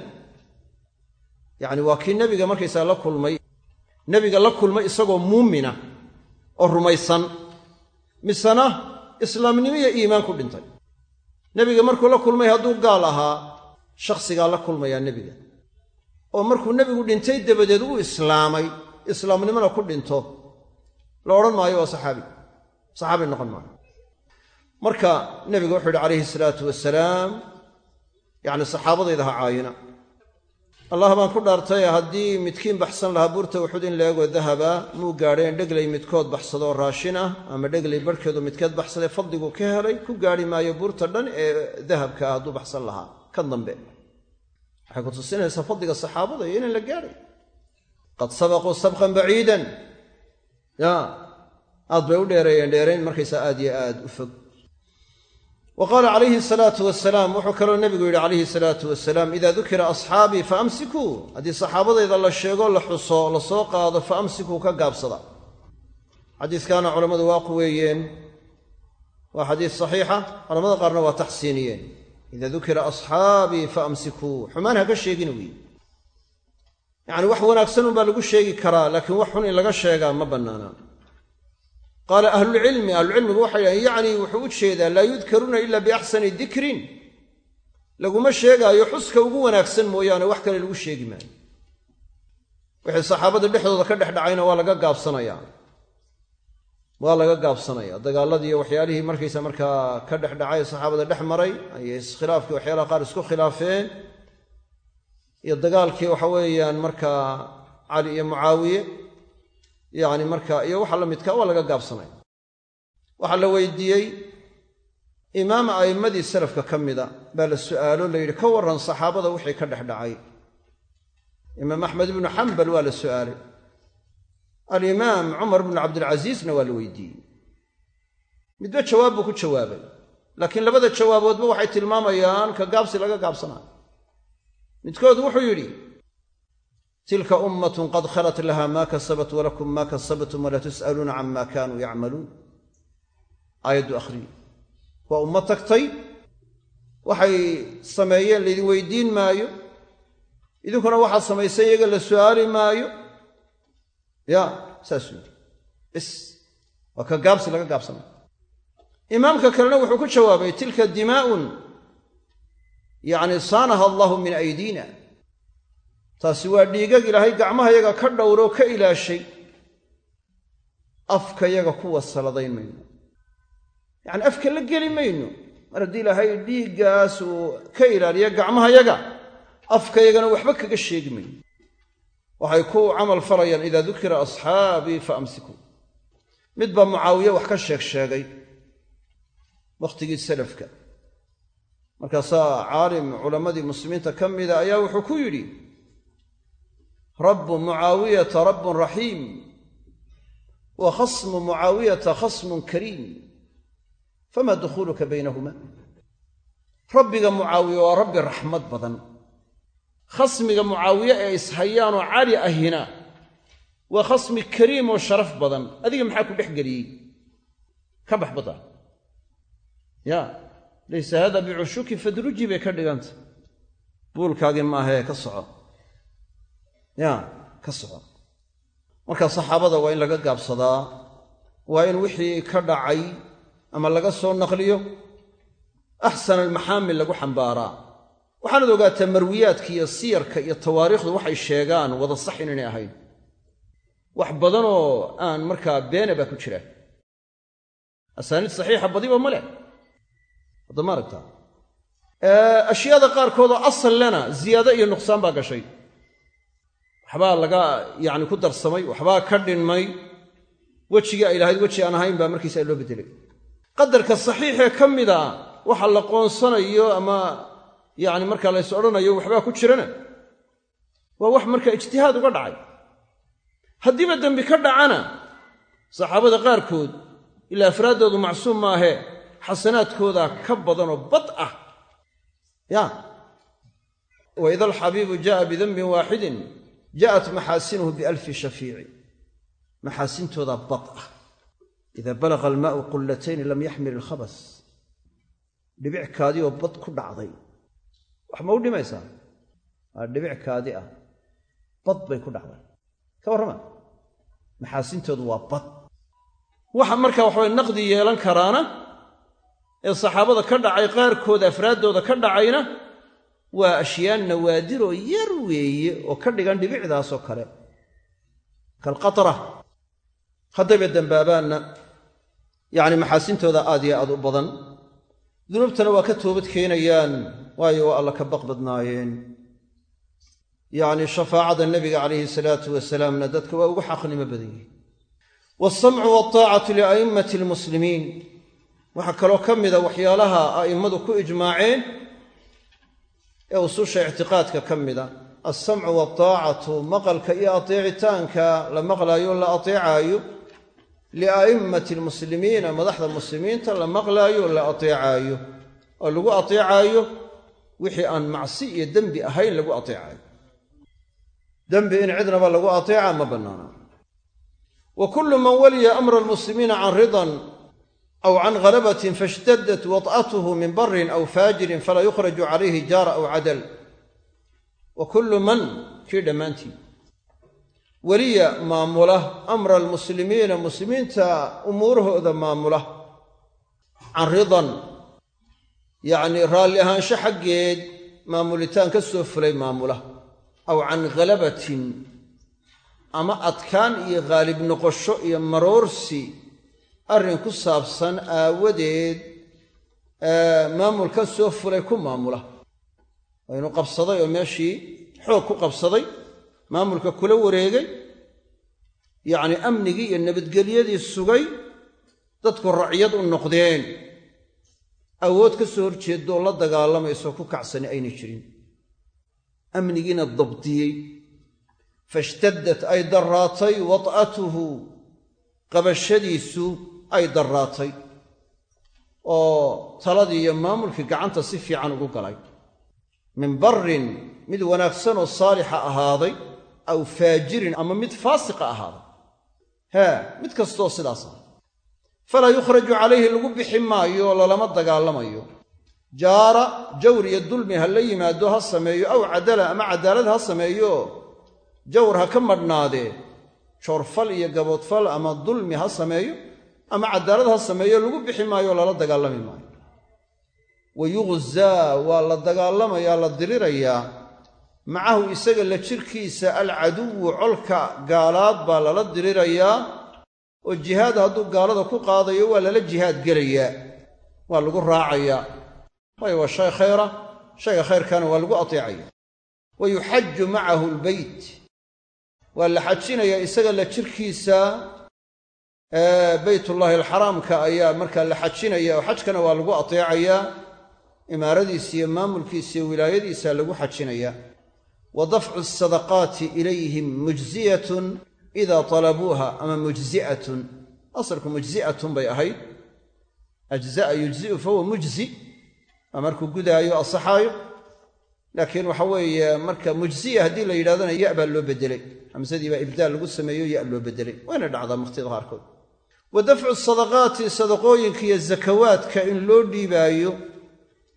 yacni waa kii nebiga markaysaa la kulmay nebiga la kulmay isagoo muumina oo rumaysan misena islaamnimo iyo iimaan ku dhintay. Nebiga markuu la kulmay hadduu gaal ahaa shakhsigaa la kulmayaa nebiga. Oo markuu nebigu dhintay dabadeed uu islaamay islaamnimona ku dhinto. La odhan maayo waa saxaabi saxaabi noqon maayo. Marka nebigu wuxuu yidhi calayhi salaatu wasalaam yacni saxaabadayda ha caayina allah baan ku dhaartay haddii midkiin baxsan lahaa buurta uxud in laegoo dahaba muu gaadheen dheglay midkood baxsadoo raashin ah ama dheglay barhkeedu midkeed baxsadee fadligu ka helay ku gaadhi maayo buurta dhan ee dahabka ah hadduu baxsan lahaa. Ka dambe waxay ku tusinaysaa fadliga saxaabada iyo inaan la gaadhay qad sabaquu sabqan baciidan. Ya aad bay u dheereeyeen dheerayn markaysaa aad yo aad u fog wa qaala calayhi salaatu wasalaam wuxuu kaloo nebigu yidhi calayhi salaatu wasalaam idaa dukira asxaabii fa amsikuu haddii saxaabadayda la sheego la xuso la soo qaado fa amsikuu ka gaabsada. Xadiiskaana culammadu waa quweeyeen. Waa xadiis saxiixa. Culamada qaarna waa taxsiiniyeen. Idaa dukira asxaabii fa amsikuu xumaan ha ka sheegina wey yacni wax wanaagsan unbaa lagu sheegi karaa laakiin wax xun in laga sheegaa ma bannaana qaala ahlulcilmi ahlucilmigu waxay dhahen yacni wuxuu u jeedaa laa yudkaruuna ila biaxsani dikrin. Laguma sheegaayo xuska ugu wanaagsan mooyaane wax kale lagu sheegi maayo. Wixii saxaabada dhexdooda ka dhex dhacayna waa laga gaabsanayaa waa laga gaabsanaya. Dagaaladii iyo waxyaalihii markaysa markaa ka dhex dhacay saxaabada dhex maray ayay iskhilaafkii waxyaalaha qaar isku khilaafeen. Iyo dagaalkii waxa weeyaan markaa cali iyo mucaawiye yacni marka iyo waxa la midka waa laga gaabsanaya waxaa la weydiiyey imaam a'immadii salafka ka mida baa la su'aalo la yidhi ka warran saxaabada wixii ka dhex dhacay imaam axmed ibnu xambal waa la su'aalay. Alimaam cumar bnu cabdilcasiisna waa la weydiiyey. Midba jawaab buu ku jawaabay. Laakiin labada jawaaboodba waxay tilmaamayaan ka gaabsi laga gaabsanayo midkood wuxuu yidhi tilka ummatun qad khalat laha maa kasabat walakum maa kasabtum walaa tus'aluuna cama kaanuu yacmaluun aayaddu akhriye waa umma tagtay. Waxay sameeyeen laydin weydiin maayo. Idinkuna waxaad samaysay iyaga la su'aali maayo. Ya saasuu yidhi. Bis waa ka gaabsi laga gaabsanay imaamka kalena wuxuu ku jawaabay tilka dimaa'un yacni saanaha allahu min aydiina taasi waa dhiigag ilaahay gacmahayaga ka dhowroo ka ilaashay. Afkayaga ku wasaladayn mayno. Yacni afka la geli mayno. Mar haddii ilaahay dhiiggaas uu ka ilaaliyo gacmahayaga afkayagana waxba kaga sheegi mayno. Waxay ku camal falayaan idaa dukira asxaabii fa amsikuu mid baa mucaawiye wax ka sheeg sheegay wakhtigii salafka. Markaasaa caalim culammadii muslimiinta ka mida ayaa wuxuu ku yidhi rabbu mucaawiyata rabbun raxiim wa khasmu mucaawiyata khasmun kariim fama dukhuuluka baynahuma? Rabbiga mucaawiye waa rabbi raxmad badan. Khasmiga mucaawiye ee ishayaanoo cali ahina waa khasmi kariim oo sharaf badan. Adiga maxaa ku dhex geliyey? Ka bax badda ya laysa hada bicushuki fadruji bay ka dhiganta. Buulkaagii maahee ka soco ya ka soco marka saxaabada waa in laga gaabsadaa waa in wixii ka dhacay ama laga soo naqliyo axsan almaxaamil lagu xambaaraa. Waxaanaad ogaataa marwiyaadka iyo siyarka iyo tawaariikhdu waxay sheegaan wada sax inaynay ahayn. Wax badanoo aan markaa beena baa ku jira. Asaaniid saxiixa badiba ma leh. Hadda ma aragtaa. Ashyaada asal lena ziyaado iyo nuqsaan baa gashay waxbaa laga yacni ku darsamay waxbaa ka dhinmay. Wejigii ay weji aan ahayn baa markiisa loo beddelay. Qadarka saxiixee ka mida waxa la qoonsanayo ama yacni markaa lays odhanayo waxbaa ku jirana. Waa wax markaa ijtihaad uga dhacay. Haddiiba dembi ka dhacana saxaabada qaarkood ilaa afraaddoodu macsuum maahee xasanaadkoodaa ka badanoo bad ah. Ya waida alxabiibu ja'a bidembin waaxidin ja'at maxaasinuhu bialfi shafiici maxaasintoodaa bad ah ida balaqa almaau qullatayni lam yaxmil ilkhabas dhibic kaadi oo bad ku dhacday wax ma u dhimaysaa waa dhibic kaadi ah bad bay ku dhacday ka warrama maxaasintoodu waa bad waxa markaa waxabay naqdi yeelan karaana ee saxaabada ka dhacay qaarkooda afraaddooda ka dhacayna waa ashyaa nawaadiroo yar weeye oo ka dhigan dhibicdaasoo kale. Kalqatra haddayba dembaabaanna yacni maxaasintooda aad iyo aad u badan. Dunuubtana waa ka toobad keenayaan waayo waa alla ka baq badnaayeen yacni shafaacada nebiga calayhi salaatu wasalaamna dadka waa ugu xaqnimo badan yihiin waasamcu waataacatu lia'immati almuslimiin waxaa kaloo ka mida waxyaalaha a'immadu ku ijmaaceen ee ususha ictiqaadka ka mida alsamcu waataacatu maqalka iyo ateecitaanka la maqlaayo la ateecaayo lia'immati almuslimiina madaxda muslimiinta la maqlaayo la ateecaayo. Oo lagu ateecaayo wixii aan macsi iyo dembi ahayn lagu ateecaayo. Dembi in cidnaba lagu ateeca ma bannaana. Wa kullu man waliya amra almuslimiina can ridan aw can halabatin faishtadat wad'atuhu min barin aw faajirin falaa yukhraju calayhi jaara aw cadal wa kullu man kii dhammaantii weliya maamula amra almuslimiina muslimiinta umuurahooda maamula can ridan yacnii raalli ahaansho xaggeed maamulitaan ka soo fulay maamula aw can khalabatin ama adkaan iyo khaalib noqosho iyo maroorsi arrin ku saabsan aawadeed maamul ka soo fulay ku maamula. Inuu qabsaday oo meeshii xoog ku qabsaday maamulka kula wareegay yacnii amnigii iyo nabadgelyadii sugay dadku racyad u noqdeen. Awood ka soo horjeedoo la dagaalamayso ku kacsani ayna jirin. Amnigiina dabdiyey. Fashtaddat ay darraatay wad'atuhu qabashadiisu ay darraatay oo taladii iyo maamulkii gacanta si fiican ugu galay. Min barrin mid wanaagsan oo saalixa ahaaday aw faajirin ama mid faasiqa ahaaday. Haa mid kastoo sidaas ah. Falaa yukhraju calayhi lagu bixi maayo oo lalama dagaalamayo. Jaara jawr iyo dulmi ha la yimaado ha sameeyo aw cadala ama cadaalad ha sameeyo jawr ha ka madhnaadee joorfal iyo gaboodfal ama dulmi ha sameeyo ama cadaalad ha sameeyo lagu bixi maayo lala dagaalami maayo. Wa yughzaa waa la dagaalamayaa la dirirayaa. Macahu isaga la jirkiisa alcaduwu colka gaalaad baa lala dirirayaa. Oo jihaad hadduu gaalada ku qaadayo waa lala jihaad gelayaa. Waa lagu raacayaa. Waayo waa shay khayra. Shayga khayrkaana waa lagu ateecaya wa yuxaju macahu lbeyt waa la xajinayaa isaga la jirkiisa beytullaahi alxaraamka ayaa markaa la xajinaya oo xajkana waa lagu ateecayaa imaaradiisa iyo maamulkiisa iyo wilaayadiisa lagu xajinayaa wa dafcu asadaqaati ilayhim mujziyatun idaa talabuuha ama mujzi'atun. Asalku mujzi'atun bay ahayd. Ajza'a yujzi'u fahuwa mujzi. Waa markuu gudaayo asaxaayo. Laakiin waxa weeye marka mujziya haddii la yidhahdana ya baa loo bedelay. Hamsadii baa ibdaal lagu sameeyo ya loo bedelay. Wayna dhacdaa mukhtida qaarkood wa dafcu sadaqaati sadaqooyinka iyo zakawaadka in loo dhiibaayo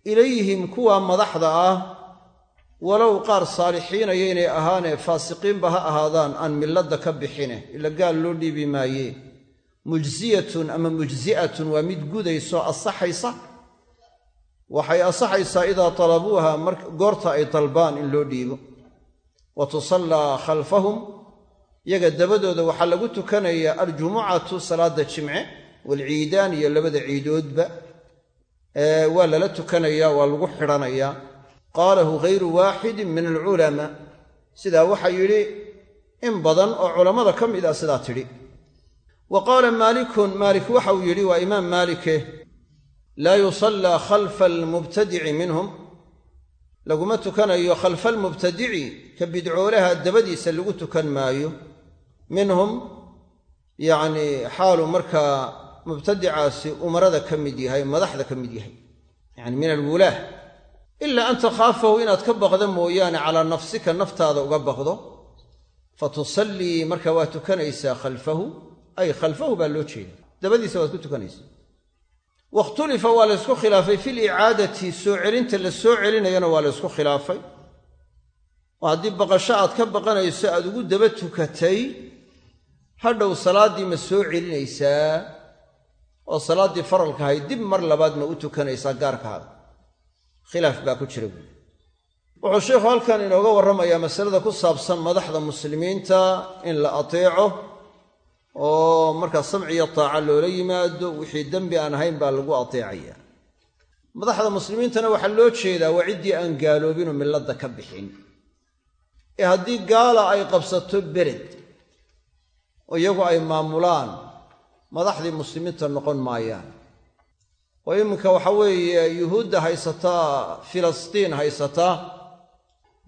ilayhim kuwa madaxda ah walow qaar saalixiinaya inay ahaanee faasiqiinba ha ahaadaan aan milladda ka bixine ila gaal loo dhiibi maaye. Mujsiyatun ama mujsi'atun waa mid gudayso asaxaysa. Waxay asaxaysaa idaa talabuuha goorta ay dalbaan in loo dhiibo. Wa tusallaa khalfahum yaga dabadooda waxaa lagu tukanayaa aljumucatu salaada jimce waalciidaan iyo labada ciidoodba. Waa lala tukanayaa waa lagu xidhanayaa qaalahu ghayru waaxidin min alculamaa. Sidaa waxaa yidhi in badan oo culammada ka mid ah sidaa tidhi. Wa qaala maalikun maalik waxa uu yidhi waa imaam maalike laa yusallaa khalfa almubtadici minhum. Laguma tukanayo khalfa almubtadici ka bidcoolaha dabadiisa lagu tukan maayo minhum yacnii xaalu markaa mubtadicaasi umarada ka mid yahay madaxda ka mid yahay yacni min alwulaah ilaa an takhaafahu inaad ka baqdo mooyaane calaa nafsika naftaada uga baqdo fa tusallii marka waa tukanaysaa khalfahu ay khalfahu baa loo jeeda. Dabadiisa waad ku tukanaysaa. Wakhtulifa waa la ysku khilaafay fi licaadati soo celinta la soo celinayana waa la ysku khilaafay. Oo haddii baqasho aad ka baqanayso aad ugu daba tukatay hadhow salaaddii ma soo celinaysaa oo salaaddii faralka ahayd dib mar labaad ma u tukanaysaa gaarkaada khilaaf baa ku jira buuli wuxuu sheikhu halkan inooga warramayaa masalada ku saabsan madaxda muslimiinta in la ateeco oo markaa samciyo taaca loola yimaado wixii dembi aan ahayn baa lagu ateecaya. Madaxda muslimiintana waxaa loo jeedaa waa ciddii aan gaaloobinoo milladda ka bixin. Ee haddii gaala ay qabsato bered oo iyagu ay maamulaan madaxdii muslimiinta noqon maayaan. Oo iminka waxa weeye yuhuudda haysataa filistiin haysataa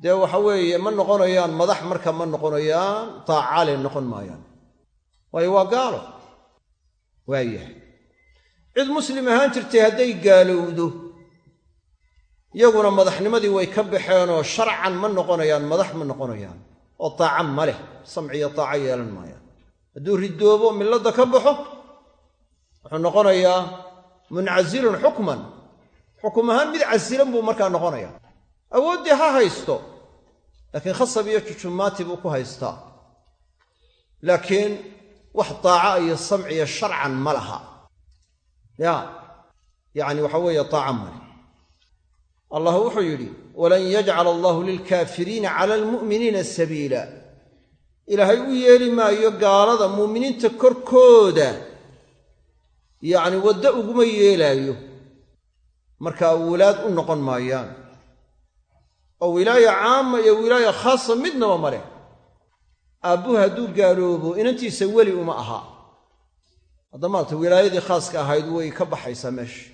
dee waxa weeye ma noqonayaan madax marka ma noqonayaan taacale noqon maayaan. Waayo waa gaalo. Waayahay cid muslim ahaan jirtay hadday gaalowdo iyaguna madaxnimadii way ka baxeenoo sharcan ma noqonayaan madax ma noqonayaan oo taaca ma leh samciyo taaca yeelan maayaan hadduu ridoobo milladda ka baxo wuxuu noqonayaa muncasilun xukman. Xukum ahaan mid casilan buu markaa noqonayaa. Awooddii ha haysto laakiin khasab iyo jujumaati buu ku haystaa. Laakiin wax taaca iyo samciyo sharcan ma laha. Ya yacni waxa weeye taaca male allah wuxuu yidhi walan yajcala allahu lilkaafiriina cala almu'miniina sabiila ilaahay u yeeli maayo gaalada muuminiinta korkooda. Yacni waddo uguma yeelaayo. Markaa wulaad u noqon maayaan. Oo wilaaya caama iyo wilaaya khaasa midnaba ma leh. Aabbuhu hadduu gaaloobo inantiisa weli uma aha. Hadda maarata wilaayadii khaaska ahayd way ka baxaysaa meesha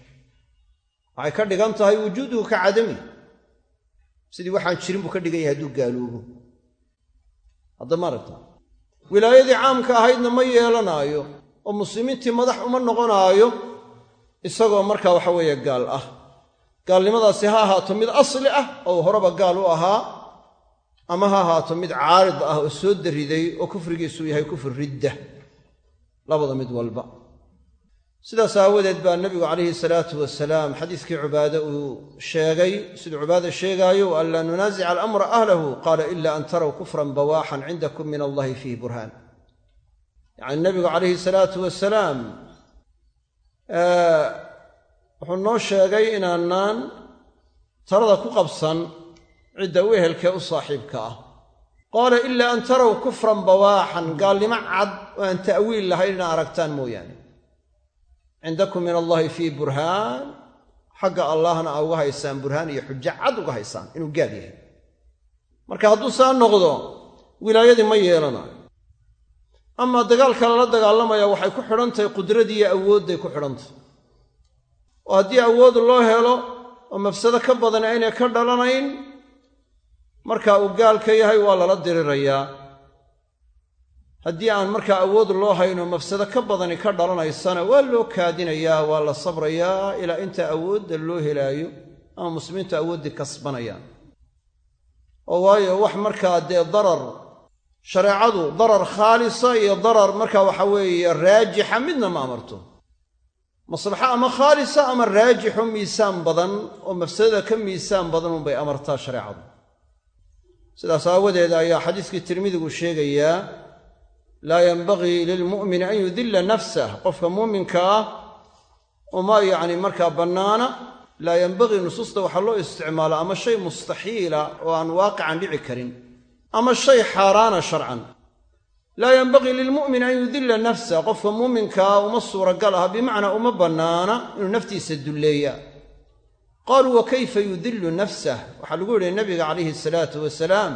waxay ka dhigan tahay wujuuduhu ka cadami. Sidii waxaan jirin buu ka dhigan yahay hadduu gaaloobo hadda maaragta wilaayadii caamka ahaydna ma yeelanaayo oo muslimiintii madax uma noqonaayo isagoo markaa waxa weeye gaal ah. Gaalnimadaasi ha ahaato mid asli ah oo horeba gaal u ahaa ama ha ahaato mid caarid ah oo soo dariday oo kufrigiisu yahay kufr ridda labada mid walba sidaas aawadeed baa nebigu calayhi salaatu wasalaam xadiiskii cubaade uu sheegay siduu cubaade sheegaayo an laa nunaasica alamra ahlahu qaala ila an taraw kufran bawaaxan cindakum min allahi fiihi burhaan. Yacni nebigu calayhi salaatu wasalaam wuxuu noo sheegay inaanaan talada ku qabsan cidda u ehelkee u saaxiibka ah. Qaala ilaa an taraw kufran bawaaxan gaalnimo cad oo aan ta'wiil lahayn inaa aragtaan mooyaane cindakum min allahi fii burhaan. Xagga allahna aa uga haysaan burhaan iyo xujo cad uga haysaan inuu gaal yahay. Marka hadduu saa noqdo wilaayadii ma yeelanayo amaa dagaalka lala dagaalamaya waxay ku xidhan tahay qudradii iyo awoodday ku xidhantahy oo haddii awood loo helo oo mafsado ka badan aynay ka dhalanayn marka uu gaalka yahay waa lala dirirayaa haddii aan markaa awood loo haynoo mafsado ka badani ka dhalanaysana waa loo kaadinayaa waa la sabrayaa ilaa inta awoodda loo helaayo ama muslimiintu awooddii kasbanayaan. Oo waayo wax markaa dee darar shareecadu darar khaalisa iyo darar marka waxa weeye raajixa midna ma amarto. Maslaxo ama khaalisa ama raajixo miisaan badan oo mafsadada ka miisaan badan unbay amartaa shareecadu. Sidaas aawadeed ayaa xadiiskii tirmidigu sheegayaa laa yenbagii lilmu'mini an yudilla nafsah. Qofka muuminka ah uma yacni markaa bannaana laa yenbagii nusuusta waxaa loo isticmaala ama shay mustaxiila oo aan waaqican dhici karin ama shay xaaraana sharcan. Laa yenbagii lilmu'mini an yudilla nafsa qofka muuminkaa uma suuragal ah bimacnaa uma bannaana inuu naftiisa dulleeya. Qaaluu wa kayfa yudillu nafsah? Waxaa lagu yidhi nabiga calayhi salaatu wasalaam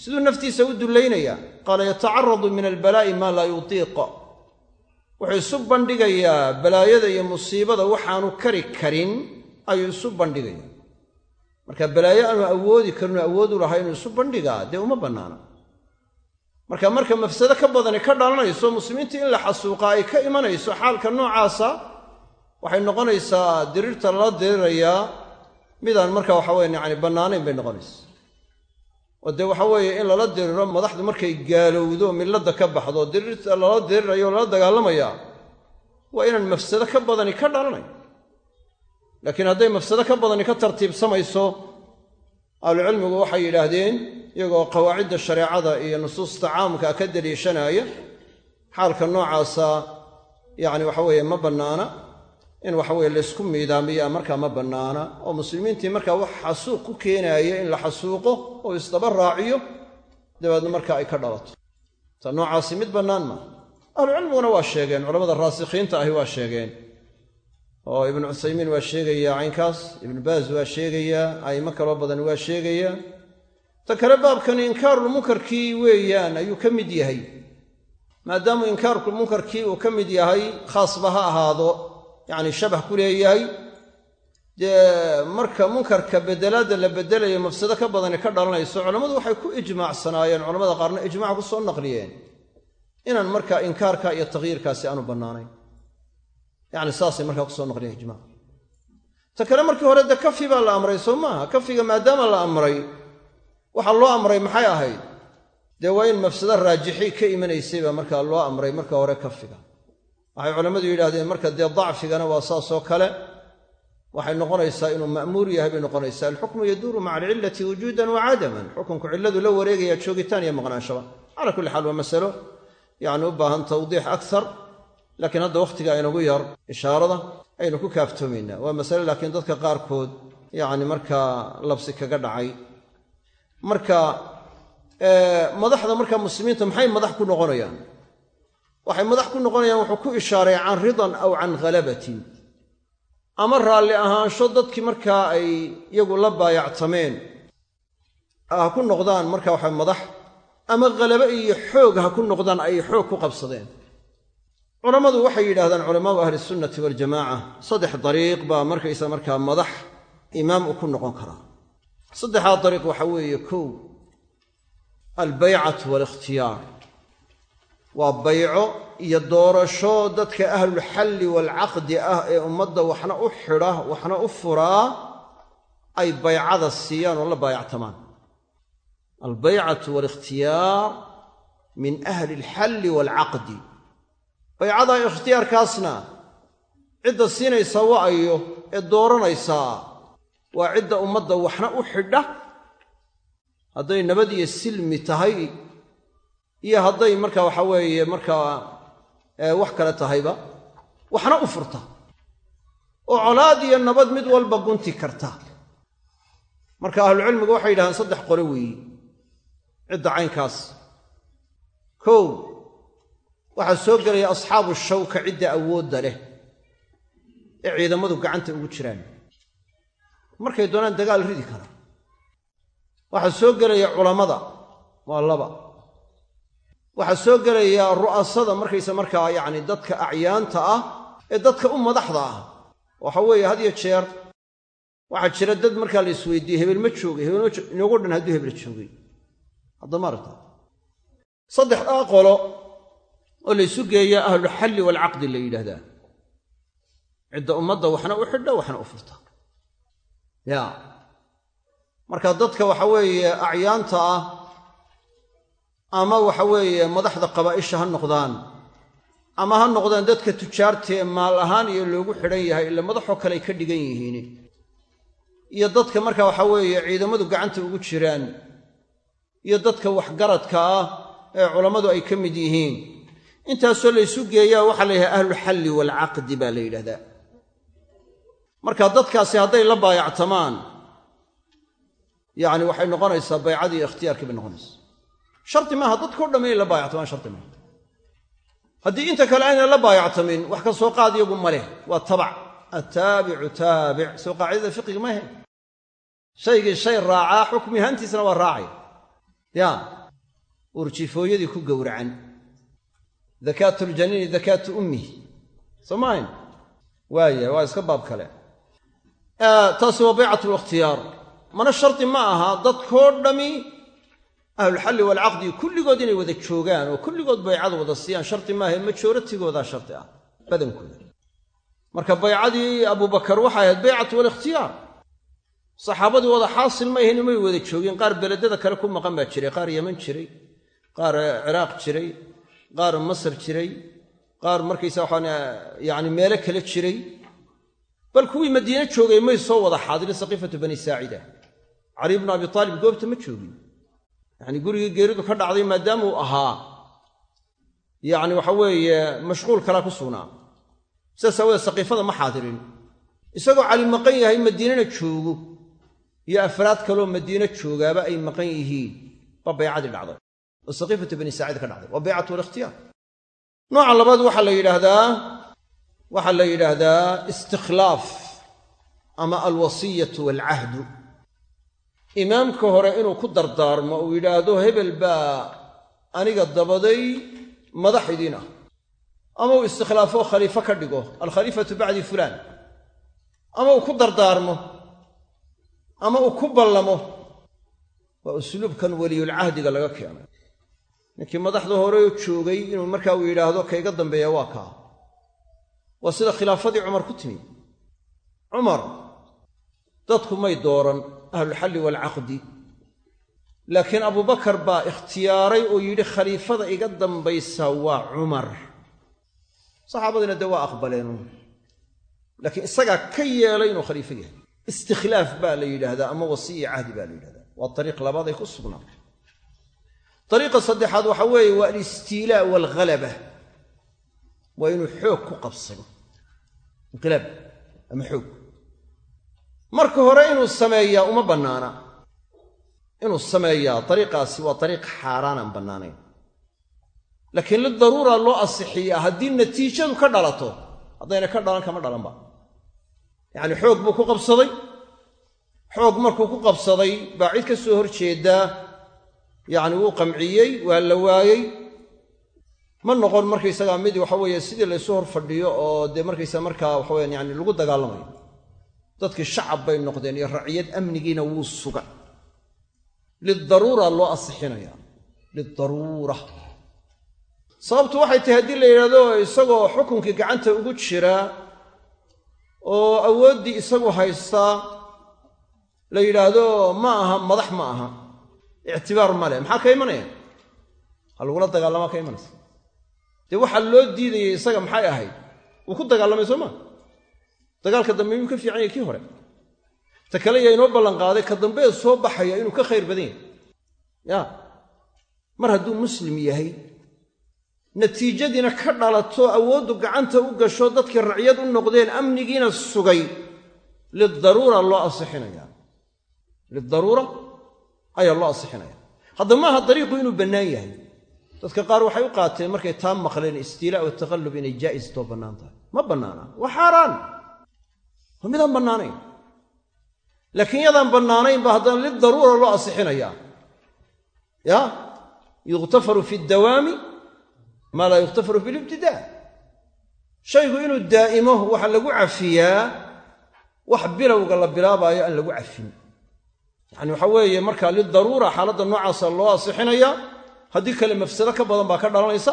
siduu naftiisa u dullaynayaa qaala yatacaradu min albalaa'i maa laa yutiiq wuxuu isu bandhigayaa balaayada iyo musiibada waxaanu kari karin ayuu isu bandhigaya marka balaayo aanu awoodi karinu awood u lahay inuu isu bandhigaa dee uma bannaana. Marka marka mafsado ka badani ka dhalanayso muslimiinta in la xasuuqa ay ka imanayso xaalka noocaasa waxay noqonaysaa diriirta lala dirirayaa midaan marka waxa weye yacni bannaanayn bay noqonaysa oo dee waxa weeye in lala diriro madaxdu markay gaalowdo milladda ka baxdo diriirta lala dirirayo lala dagaalamayaa waa inaan mafsado ka badani ka dhalanayn laakiin hadday mafsado ka badani ka tartiibsamayso ahlucilmigu waxay yidhaahdeen iyagoo qawaacidda shareecada iyo nusuusta caamka ka daliishanaya xaalka noocaasa yacni waxa weeye ma bannaana in waxa weye laysku miidaamiyaa markaa ma bannaana oo muslimiintii markaa wax xasuuq ku keenaaya in la xasuuqo oo isdaba raaciyo dabeedna markaa ay ka dhalato. Ta noocaasi mid bannaan maa ahlucilmiguna waa sheegeen culamada raasikhiinta ahi waa sheegeen. Oo ibnu cuthaymiin waa sheegayaa caynkaas ibnu baaz waa sheegayaa a'imo kaloo badan waa sheegayaa. Ta kale baabkani inkaarulmunkarkii weeyaan ayuu ka mid yahay. Maadaamuu inkaarulmunkarkii uu ka mid yahay khaasba ha ahaado yacni shabah ku leeyahay. Dee marka munkarka bedelaadda la bedelayo mafsado ka badani ka dhalanayso culammadu waxay ku ijmaacsanaayeen culamada qaarna ijmac ku soo naqliyeen. Inaan markaa inkaarka iyo takhyiirkaasi aanu bannaanayn. Yacni saasay markaa ku soo naqliyeen ijmac ta kale markii hore dee kafi baa la amray soo maaha kafiga maadaama la amray waxaa loo amray maxay ahayd? Dee waa in mafsado raajixi ka imanaysay baa markaa loo amray marka hore kafiga waxay culammadu yidhahdeen marka dee dacfigana waa saasoo kale waxay noqonaysaa inuu ma'muur yahay bay noqonaysaa. Alxukmu yaduuru maca alcillati wujuudan wa cadaman xukunku cilladu la wareegaya joogitaan iyo maqnaanshaba cala kulli xaal waa masalo yacni u baahan tawdiix akthar laakiin hadda wakhtiga aynagu yar ishaarada aynu ku kaaftoomaynaa waa masale laakiin dadka qaarkood yacni markaa labsi kaga dhacay. Marka madaxda marka muslimiinta maxay madax ku noqonayaan waxay madax ku noqonayaan wuxuu ku ishaaray can ridan aw can khalabatin ama raalli ahaansho dadkii markaa ay iyagu la baayactameen. Ha ku noqdaan marka waxa madax ama khalabo iyo xoog ha ku noqdaan ay xoog ku qabsadeen. Culammadu waxay yidhahdaan ahli sunnati waljamaaca saddex dariiq baa markaysa markaa madax imaam uu ku noqon karaa. Saddexdaa dariiq waxaa weeye kow albaycatu waalikhtiyaar waa bayco iyo doorasho dadka ahlulxalli waalcaqdi ah ee ummadda waxna u xidha waxna u furaa ay baycada siiyaan oo la baayactamaan albaycatu waalikhtiyaar min ahli alxalli waalcaqdi baycadaa ikhtiyaarkaasna cidda siinaysaa wa'ayo ee dooranaysaa waa cidda ummadda waxna u xidha. Hadday nabad iyo silmi tahay iyo hadday marka waxa weeye markaa wax kale tahayba waxna u furta. Oo colaad iyo nabad mid walba gunti karta. Marka ahlucilmigu waxay yidhahdeen saddex qole weeyi. Cidda caynkaas. Kow waxaa soo gelaya asxaabu shawka cidda awoodda leh ee ciidamadu gacanta ugu jiraan. Markay doonaan dagaal ridi kara. Waxaa soo gelaya culammada waa laba waxaa soo gelaya ru'asada markaysa markaa yacni dadka acyaanta ah ee dadka u madaxda ah. Waxa weeye had iyo jeer waxaa jira dad markaa la isweydiiyey hebel ma joogay hebel inoogu dhan hadduu hebel joogay. Hadda maaragta saddexdaa qolo oo la ysu geeya ahluxalli waalcaqdi la yidhaahdaa. Cidda ummadda waxna u xidha waxna u furta. Ya marka dadka waxa weeye acyaanta ah ama waxa weeye madaxda qabaa'isha ha noqdaan. Ama ha noqdaan dadka tujaartaee maal ahaan iyo loogu xidhan yahay ila madaxoo kale ay ka dhigan yihiin iyo dadka marka waxa weeye ciidamadu gacanta ugu jiraan. Iyo dadka waxgaradka ah ee culammadu ay ka mid yihiin. Intaasoo laysu geeyaa waxaa la yidhaha ahlulxalli waalcaqdi baa la yidhahdaa. Marka dadkaasi hadday la baayactamaan yacni waxay noqonaysaa baycadii ikhtiyaarkii bay noqonaysaa shardi maaha dadkao dhamm inay la baayactamaan shardi maaha. Haddii inta kale aynay la baayactamin wax ka soo qaad iyagu ma leh. Waa tabac. Attaabicu taabic. Soo qaacidada fiqiga ma ahayn shaygii shay raacaa xukmi ahaantiisna waa raacay ya urjifooyadii ku gowracan dakaatu ljaniini dakaatu ummihi soo ma ahayn? Waaya waa iska baab kale. Taasi waa baycatu likhtiyaar mana shardi ma aha dadkoo dhammi ahlulxalli waalcaqdi kulligood inay wada joogaan oo kulligood baycada wada siiyaan shardi maahae majooratigoodaa shardi ah badankooda marka baycadii abubakar waxay ahayd baycatu walikhtiyaar. Saxaabadii wada xaasil ma ahayn may wada joogeen qaar beledada kale ku maqan baa jiray qaar yeman jiray qaar ciraaq jiray qaar masar jiray qaar markaysa waxaan yani meelo kale jiray. Bal kuwii madiine joogay may soo wada xaadirin saqiifatu bani saacida. Cali bnu abi taalib goobta ma joogin yacni gurigii geeridu ka dhacday maadaamuu ahaa yacni waxa weeye mashquul kalaa ku sugnaa. Sidaas aawoodee saqiifada ma xaadirin. Isagoo cali maqan yahay madiinana joogo iyo afraad kaloo madiine joogaaba ay maqan yihiin baa baycadii dhacday. Oo saqiifatu bani saacida ka dhacday waa baycatu walikhtiyaar nooca labaad waxaa la yidhaahdaa waxaa la yidhaahdaa istikhlaaf ama alwasiyatu waalcahdu imaamka hore inuu ku dardaarmo uu yidhaahdo hebel baa aniga dabaday madax idiin ama uu istikhlaafo khaliifo ka dhigo alkhaliifatu bacdi fulaan. Ama uu ku dardaarmo ama uu ku ballamo waa usluubkan weliyulcahdiga laga keenay ninkii madaxda hore joogay inuu markaa uu yidhaahdo kayga dambeeya waa kaa. Waa sida khilaafadii cumar ku timi. Cumar dadku may dooran ahlulxalli waalcaqdi laakiin abubakar baa ikhtiyaaray oo yidhi khaliifada iga dambaysa waa cumar. Saxaabadiina dee waa aqbaleen. Laakiin isagaa ka yeelay inuu khaliifo yahay. Istikhlaaf baa la yidhaahdaa ama wasiya cahdi baa la yidhahdaa waa ariiq labaad ay ku sugnaa. Ariiqa saddexaad waxaa weeye waa alistiilaa waalghalaba waa inuu xoog ku qabsado inqilaab ama xoog marka hore inuu sameeyaa uma bannaana. Inuu sameeyaa dariiqaasi waa dariiq xaaraanaan bannaanayn. Laakiin lidaruura loo asixiyaa haddii natiijadu ka dhalato haddayna ka dhalan kama dhalanba. Yacni xoog buu ku qabsaday. Xoog markuu ku qabsaday baa cid ka soo hor jeedaa yacni wuu qamciyey waa la waayey. Ma noqon markaysagaa mid waxa weeye sidii laysu hor fadhiyo oo dee markaysa markaa waxaweyan yani lagu dagaalamayo dadkii shacab bay noqdeen iyo raciyad amnigiina wuu suga. Lidaruura loo asixinaya. Lidaruura sababtu waxay tahay haddii la yidhahdo isagoo xukunkii gacanta ugu jira oo awooddii isagu haystaa la yidhaahdo ma aha madax ma aha. Ictibaar ma leh. Maxaa ka imanaya? Ha lagula dagaalamaa ka imanaysa. Dee waxaa loo diidayay isaga maxay ahayd? Wuu ku dagaalamay soo maa dagaalka dambe miyuu ka fiican yahay kii hore. Ta kale yaa inoo ballanqaaday ka dambee soo baxaya inuu ka khayr badan yahay. Ya mar hadduu muslim yahay natiijadiina ka dhalato awooddu gacanta u gasho dadkii racyad u noqdeen amnigiina sugay lidaruura loo asixinaya. Lidaruura ayaa loo asixinaya. Hadda maaha dariiqu inuu bannaan yahay. Dadka qaar waxay u qaateen markay taa maqleen istiilaa wa taqallub inay jaa'is too bannaan tahay. Ma bannaana waa xaaraan midaan bannaanayn? Laakiin yadaan bannaanayn ba haddana lidaruura loo asixinayaa ya? Yukhtafaru fi dawaami maa laa yukhtafaru fi libtidaa shaygu inuu daa'imo waxa lagu cafiyaa wax bilowga la bilaabaayo aan lagu cafin. Yacani waxa weeye markaa lidaruura xaaladda noocaasa loo asixinayaa haddii kale mafsado ka badan baa ka dhalanaysa.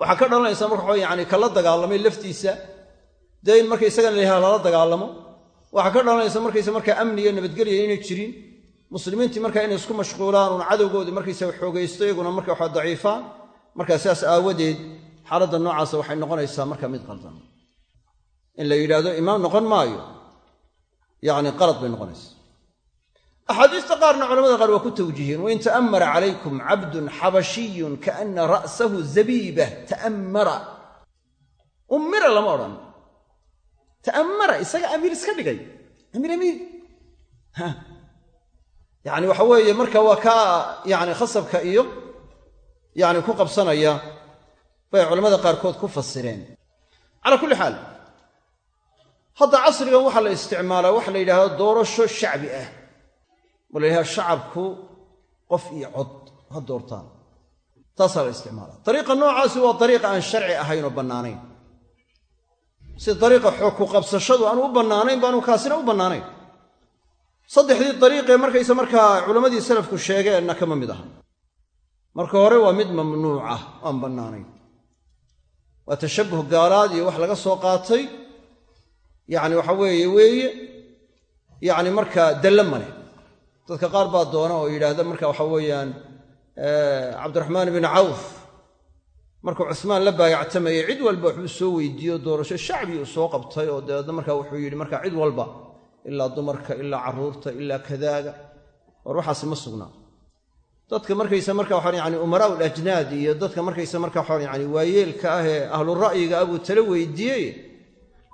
Waxaa ka dhalanaysa marka yani kala dagaalamay laftiisa dee in marka isagana layaha lala dagaalamo. Waxaa ka dhalanaysa markaysa markaa amni iyo nabadgelya inay jirin. Muslimiintii markaa inay isku mashquulaan uun cadowgoodii markaysa xoogaysto iyaguna marka waxa daciifaan. Markaa sidaas aawadeed xaaladda noocaasa waxay noqonaysaa marka mid qaldan. In la yidhaahdo imaam noqon maayo yacni qalad bay noqonaysaa. Axaadiista qaarna culamada qaar waa ku tawjiiheen wain ta'ammara calaykum cabdun xabashiyun kaana ra'sahu zabiibah ta'ammara. Ummira lama odhan ta'ammara isaga amiir iska dhigay. Amiir amiir. Yani waxa weeye marka waa kaa yani khasabka iyo yani ku qabsanaya bay culamada qaarkood ku fasireen. Calaa kulli xaal hadda casrigan waxaa la isticmaalaa waxa la yidhahdo doorasho shacbi ah. Oo la yidhahdo shacabku qof iyo cod ha doortaan. Taasaa la isticmaalaa dariiqa noocaasi waa dariiqa aan sharci ahayn oo bannaanayn si dariiqa xoog ku qabsashadu aanu u bannaanayn baanu kaasina u bannaanayn. Saddexdii dariiqee markaysa markaa culammadii salafku sheegeenna kama mid aha marka hore waa mid mamnuuc ah aan bannaanayn. Waa tashabbuh gaalaad iyo wax laga soo qaatay. Yacni waxa weeye weeye. Yacni markaa dalle ma leh. Dadka qaar baa doona oo yidhaahda marka waxa weeyaan cabdiraxmaan ibn cawf markuu cusmaan la baayactamayay cid walba waxbuu soo weydiiyo doorasho shacbi uu soo qabtay oo dabeedna marka wuxuu yidhi marka cid walba ilaa dumarka ilaa carruurta ilaa kadaaga war waxaasi ma sugnaa. Dadka markaysa marka waxaan yani umaraau lajnaad iyo dadka markaysa marka waxaan yani waayeelka ah ee ahlu ra'yiga ah buu tala weydiiyey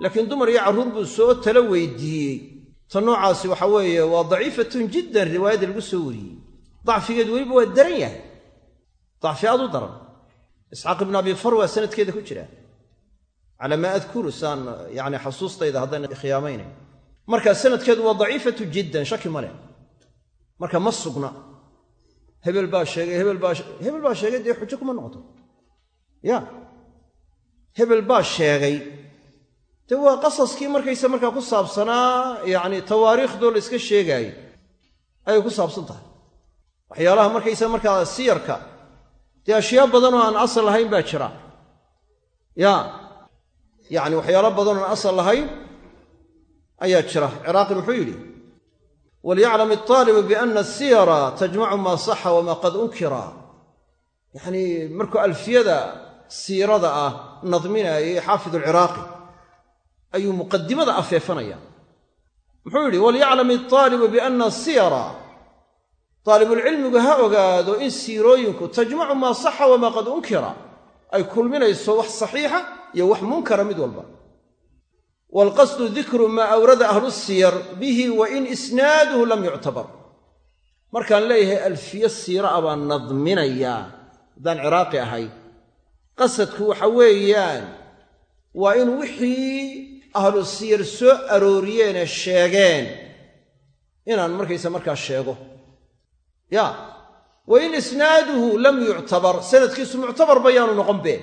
laakiin dumar iyo carruur buu soo tala weydiiyey. Ta noocaasi waxa weeye waa daciifatun jiddan riwaayadda lagu soo wariyey. Dacfigeed weliba waa daran yahay. Dacfi aad u daran isxaaq ibnu abi farwa sanadkeeda ku jira. Calaa maa adkuru saan yani xasuustayda haddaan khiyaamaynay. Marka sanadkeedu waa daciifatu jiddan shaki ma leh. Marka ma sugna. Hebel baa sheegay hebel baa hebel baa sheegay dee xujo kuma noqoto. Ya. Hebel baa sheegay. Dee waa qasaskii markaysa markaa ku saabsanaa yacni tawaariikhdoo la iska sheegaayey ayay ku saabsan tahay. Waxyaalaha markaysa markaa siyarka dee ashyaa badanoo aan asal lahayn baa jira. Ya yacni waxyaalo badanoo aan asal lahayn ayaa jira. Ciraaqi muxuu yidhi walyaclam altaalibu biana asiyara tajmacu maa saxa wamaa qad unkira. Yacnii markuu alfiyada siirada ah nadminaayay xaafid alciraaqi ayuu muqadimada afeefanaya. Muxuu yidhi walyaclam altaalibu biana taalibulcilmigu ha ogaado in siirooyinku tajmacu maa saxa wamaa qad unkira. Ay kulminayso wax saxiixa iyo wax munkara mid walba. Waalqasdu dikru maa awrada ahlu siyar bihi wa in isnaaduhu lam yuctabar. Markaan leeyahay alfiye siira a baan nadminayaa haddaan ciraaqi ahay. Qasadku waxa weeyaan waa in wixii ahlu siyar soo arooriyeene sheegeen. Inaan markaysa markaa sheego ya. Wa in isnaaduhu lam yuctabar. Sanadkiisu muctabar bayaanu noqon be.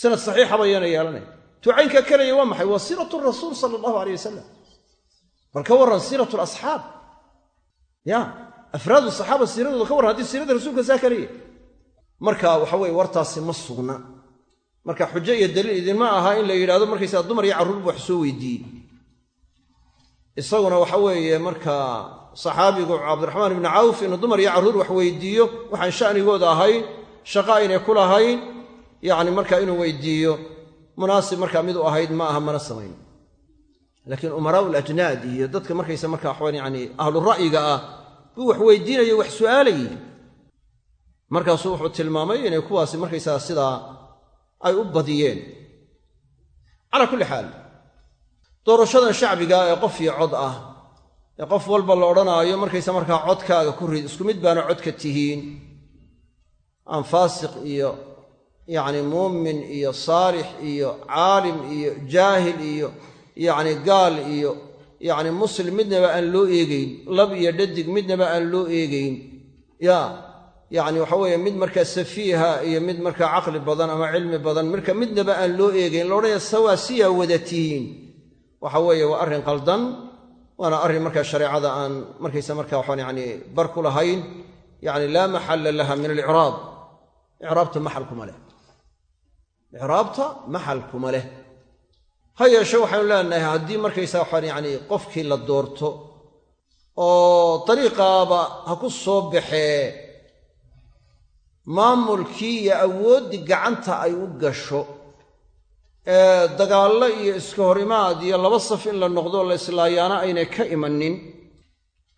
Sanad saxiixa bayaana yeelanay tucaynka kalaya waa maxay? Waa siiratu rasuul sala allahu aleyh wasalam bal ka warran siiratu lasxaab ya. Afraadu saxaaba siiradooda ka warran haddii siirada rasuulka saa kaliya marka waxa weye wartaasi ma sugna. Marka xujo iyo daliil idinma aha in la yidhahdo markaysaa dumar iyo carruurba wax soo weydiiyey. Isaguna waxa weeye marka saxaabigu cabdiraxmaan ibni cawf inuu dumar iyo carruur wax weydiiyo waxaan sha'nigooda ahayn shaqa aynay ku lahayn yacni marka inuu weydiiyo munaasib markaa mid u ahayd ma aha mana samayn. Laakiin umaraau iyo dadka markaysa markaa waxaan yani ahlu ra'yiga ah buu wax weydiinayo wax su'aalayey markaasuu wuxuu tilmaamay inay kuwaasi markaysaa sidaa ay u badiyeen. Calaa kulli xaal doorashadan shacbiga ee qof iyo cod ah ee qof walba la odhanaayo markaysa markaa codkaaga ku rid isku mid baana codka tihiin. Aan faasiq iyo yacni muumin iyo saalix iyo caalim iyo jaahil iyo yacni gaal iyo yacni muslim midnaba aan loo eegeyn lab iyo dhadig midnaba aan loo eegeyn ya yacni waxa weeye mid markaa safiiha iyo mid markaa caqli badan ama cilmi badan marka midnaba aan loo eegeyn la odhanaya sawaasiyaa wada tihiin. Waxa weeye waa arrin qaldan waana arrin markaa shareecada aan markaysa markaa waxaan yani bar ku lahayn yani laa maxalla laha min alicraab icraabta maxal kuma leh. Icraabta maxal kuma leh. Ha yeeshe waxaynu leenahay haddii markaysa waxaan yani qofkii la doorto oo dariiqaaba ha ku soo baxee maamulkii iyo awooddii gacanta ay u gasho dagaallo iyo iska horimaad iyo laba saf in la noqdo la islaayaana aynay ka imanin.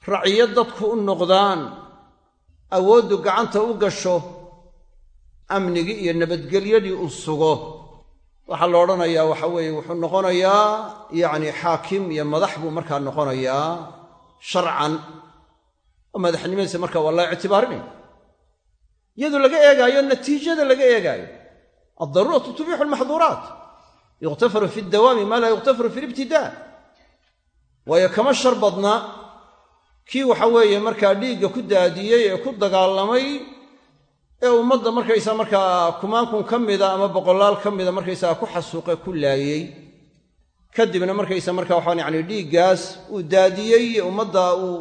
Raciyo dadku u noqdaan awooddu gacanta u gasho amnigii iyo nabadgelyadii uu sugo. Waxaa la odhanayaa waxa weeye wuxuu noqonayaa yacni xaakim iyo madax buu markaa noqonayaa sharcan. Oo madaxnimadiisa markaa waa la ictibaarinaya iyadoo laga eegaayo natiijada laga eegaayo. Addaruuratu tubixu almaxduuraat yukhtafaru fi dawaami maa laa yukhtafaru fi libtidaa waayo kama shar badna kii waxa weeye markaa dhiigga ku daadiyey ee ku dagaalamay ee ummadda markaysaa markaa kumaankun ka mida ama boqolaal ka mida markaysaga ku xasuuqe ku laayey kadibna markaysa markaa waxaan yacni dhiiggaas uu daadiyey ummadda uu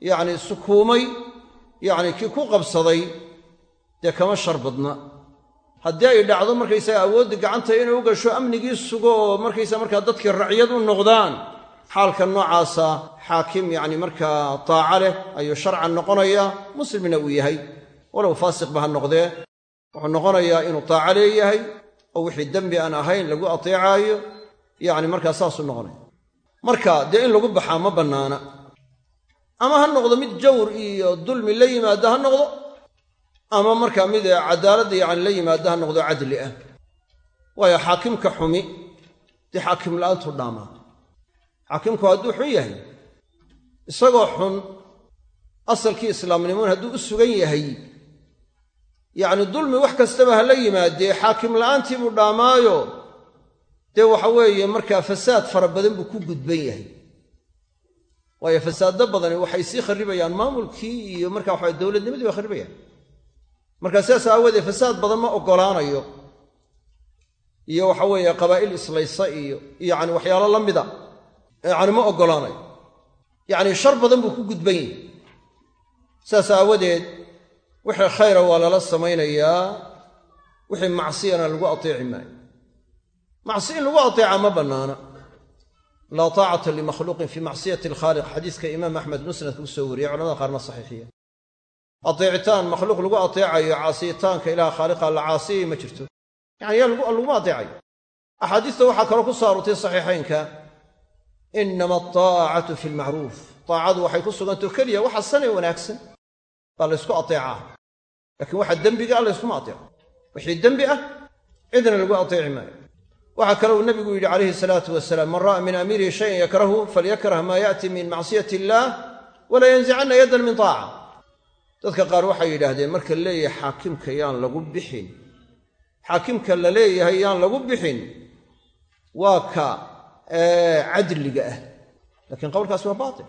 yacni sukuumay yacni kii ku qabsaday dee kama shar badna haddii ay dhacdo markaysaga awoodda gacanta inay u gasho amnigii sugo oo markaysa markaa dadkii racyad u noqdaan. Xaalka noocaasa xaakim yacni markaa taaca leh ayuu sharcan noqonayaa. Muslimna uu yahay. Walow faasiqba ha noqdee. Wuxuu noqonayaa inuu taaco leeyahay oo wixii dembi aan ahayn lagu ateecaayo. Yacni markaa saasuu noqonaya. Marka dee in lagu baxaa ma bannaana. Ama ha noqdo mid jawr iyo dulmi la yimaado ha noqdo ama markaa mid cadaaladda yacni la yimaado ha noqdo cadli ah. Waayo xaakimka xumi dee xaakim la'aantu dhaamaa xaakimku hadduu xun yahay isagoo xun asalkii islaamnimoon hadduu u sugan yahay yacni dulmi wax kastaba ha la yimaadee xaakim la'aantii buu dhaamaayo dee waxa weeye markaa fasaad fara badan buu ku gudban yahay. Waayo fasaaddo badani waxay sii kharibayaan maamulkii iyo markaa waxa dowladnimadii bay kharibayaan markaa sidaas aawoodee fasaad badan ma oggolaanayo. Iyo waxa weeye qabaa'il islaysa iyo yacni waxyaalo la mida. Yacni ma oggolaanayo. Yacni shar badan buu ku gudban yahay. Saas aawadeed wixii khayra waa lala samaynayaa wixii macsiyana lagu ateeci maayo. Macsi in lagu ateeca ma bannaana. Laa taacata limakhluuqin fii macsiyati alkhaaliq. Xadiiska imaam axmed musnadka ku soo culamada qaarna saxiixiya ateecitaan makhluuq lagu ateecayo caasiyitaanka ilaha khaaliqa la caasiyay ma jirto. Yani yaa laguma ateecayo. Axaadiista waxaa kaloo ku soo aroortay inama ataacatu fi lmacruuf taacadu waxay ku sugantao keliya waxa sanee wanaagsan baa laysku ateecaa laakiin waxa dembiga ah layskuma ateeco. Wixii dembi ah cidna lagu ateeci maayo. Waxaa kale uu nebigu yidhi calayhi salaatu wasalaam man ra'a min amiirihi shayan yakrahu falyakrah maa ya'ti min macsiyati illaah walaa yanzicanna yaddan min taaca dadka qaar waxay yidhaahdeen marka leeyahay xaakimka yaan lagu bixin. Xaakimka la leeyahay yaan lagu bixin waa ka cadliga ah. Laakiin qowlkaas waa baatil.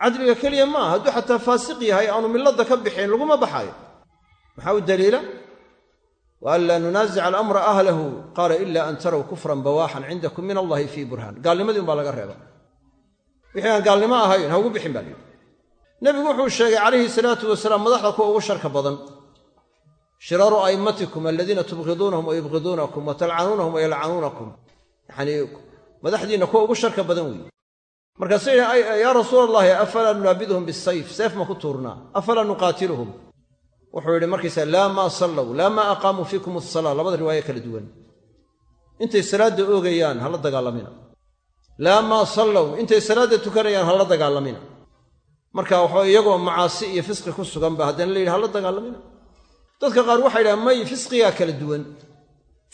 Cadliga keliya maaha hadduu xataa faasiq yahay aanu milladda ka bixin laguma baxaayo maxaa u daliila? Wa an laa nunaasica alamra ahlahu qaala ila an taraw kufran bawaaxan cindakum min allahi fii burhaan. Gaalnimadii baa laga reeba wixii aan gaalnimo ahayn ha ugu bixin baa layidhi nebigu wuxuu sheegay calayhi salaatu wasalaam madaxda kuwa ugu sharka badan shiraaru a'immatikum aladiina tubqiduunahum wa yubqiduunakum wa talcanuunahum wa yalcanuunakum yacanii kuwa ugu sharka badan weeye markaasuu yidhi yaa rasuula allahi afalaa nunaabiduhum bisayf seef ma ku tuurnaa afalaa nuqaatiluhum? Wuxuu yidhi markaysaa laa maa sallow laa maa aqaamuu fiikum asalaa labada riwaaye kala duwan. Intay salaadda oogayaan hala dagaalamina. Laa maa sallow intay salaadda tukanayaan hala dagaalamina marka waxaa iyagoo macaasi iyo fisqi ku sugan ba haddana la yidhi hala dagaalamina. Dadka qaar waxay yidhahaan may fisqigaa kala duwan.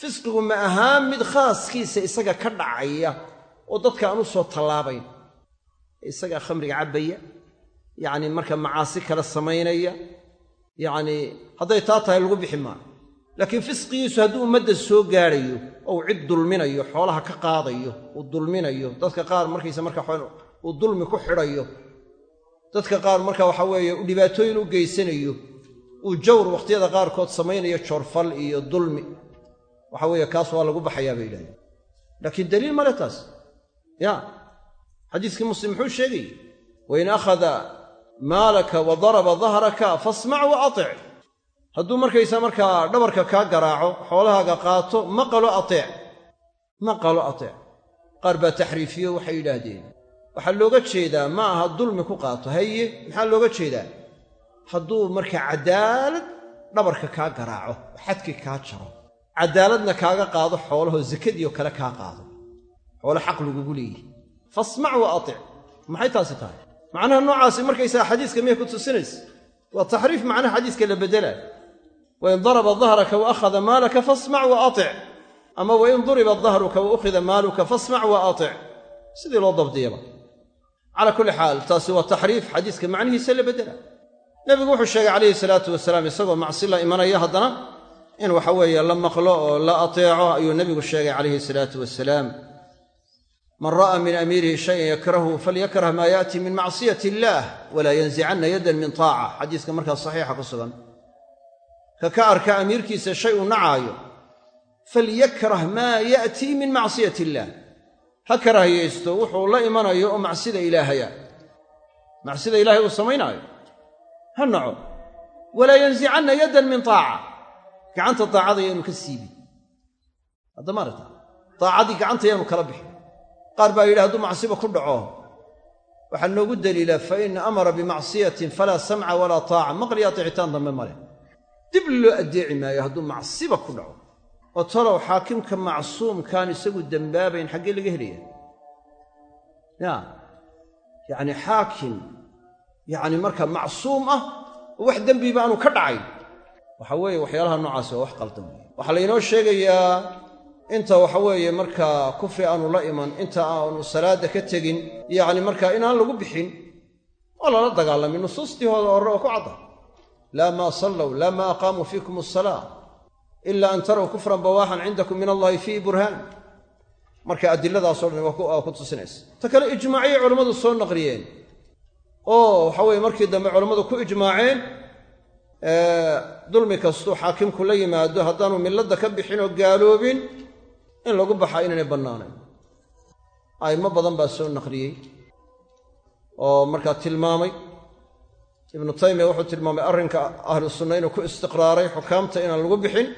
Fisqigu ma ahaan mid khaaskiisa isaga ka dhacaya oo dadka aan u soo tallaabayn. Isagaa khamriga cabbaya yacni marka macaasi kala samaynaya yacnii hadday taa tahay lagu bixi maayo. Laakiin fisqigiisu hadduu ummadda soo gaadhayo ou cid dulminayo xoolaha ka qaadayo uu dulminayo dadka qaar markaysa marka uu dulmi ku xidhayo dadka qaar marka waxa weeye uu dhibaatooyin u geysanayo uu jawr wakhtiyada qaarkood samaynayo joorfal iyo dulmi. Waxa weeye kaas waa lagu baxayaa bay yidhahdeen. Laakiin daliil male taas. Ya xadiiskii muslim muxuu sheegayey wain akhada maalaka wa daraba dahraka fasmac wa atic hadduu markaysaa markaa dhabarka kaa garaaco xoolahaaga qaato maqalo ateec maqalo ateec qaar baa taxriifiyo waxay yidhaahdeen waxaa looga jeedaa ma aha dulmi ku qaato haye maxaa looga jeedaa? Hadduu markaa cadaalad dhabarka kaa garaaco xadkii kaa jaro cadaaladna kaaga qaado xoolahoo sakadiioo kale kaa qaado. Xoolo xaq lagugu leeyihi fasmac wa maxay taasi tahay? Macnaha noocaasi markaysaga xadiiska miyay ku tusinaysa. Waa taxriif macnaha xadiiska la beddelaa wain daraba dahraka wa akhada maalaka fasmac wa ama wain duriba dahruka wa ukhida maaluka fasmac wa sidii loo dabdiyaba calaa kulli xaal taasi waa taxriif xadiiska macnihiisa la beddela nebigu wuxuu sheegay calayhi salaatu wasalaam isagoo macsi la imanaya haddana in waxa weeye la maqlo oo la ateeco ayuu nebigu sheegay calayhi salaatu wasalaam man ra'a min amiirihi shayan yakrahu falyakrah maa yaati min macsiyati illaah walaa yanzicanna yaddan min taaca. Xadiiska markaas saxiixa ku sugan. Ka ka arka amiirkiisa shay uu nacaayo falyakrah maa ya'tii min macsiyati illaah ha karaahiyaysto wuxuu la imanayo oo macsida ilaahaya. Macsida ilaahay uu samaynaayo. Ha naco. Walaa yanzicanna yaddan min taaca. Gacanta daacada yaanu ka siibin. Haddamaarata daacadii gacanta yaanu kala bixin. Qaar baa yidhi hadduu macsiba ku dhaco waxaa noogu daliila fa in amara bimacsiyatin falaa samca walaa taaca. Maqli ateecitaan dambe male. Dib loo addeeci maayo hadduu macsiba ku dhaco oo talow xaakimka macsuumkaan isagu dembaabayn xaggee laga helaya ya yacni xaakim yacni marka macsuum ah oo wax dembiba aanu ka dhacayn waxa weeye waxyaalaha noocaasi waa wax qaldan wey waxaa laynoo sheegayaa inta waxa weeye markaa kufri aanu la iman inta aanu salaadda ka tegin yacni markaa inaan lagu bixin oo lala dagaalamin nusuustii hooda hore oo ku cadda. Laa maa sallow laa maa aqaamuu fiikum asalaa ila an taraw kufran bawaaxan cindakum min allahi fiihi burhaan marka adiladaasoo dhan waa ku tusinaysa. Ta kale ijmaacyay culammadu soo naqliyeen oo waxa weye markii dambe culammadu ku ijmaaceen dulmi kastuu xaakimku la yimaado haddaanu milladda ka bixin oo gaaloobin in lagu baxaa inaynay bannaanayn. A'immo badan baa soo naqliyey oo markaa tilmaamay. Ibnu taymiya wuxuu tilmaamay arrinka ahlu sunna inuu ku istiqraaray xukaamta inaan lagu bixin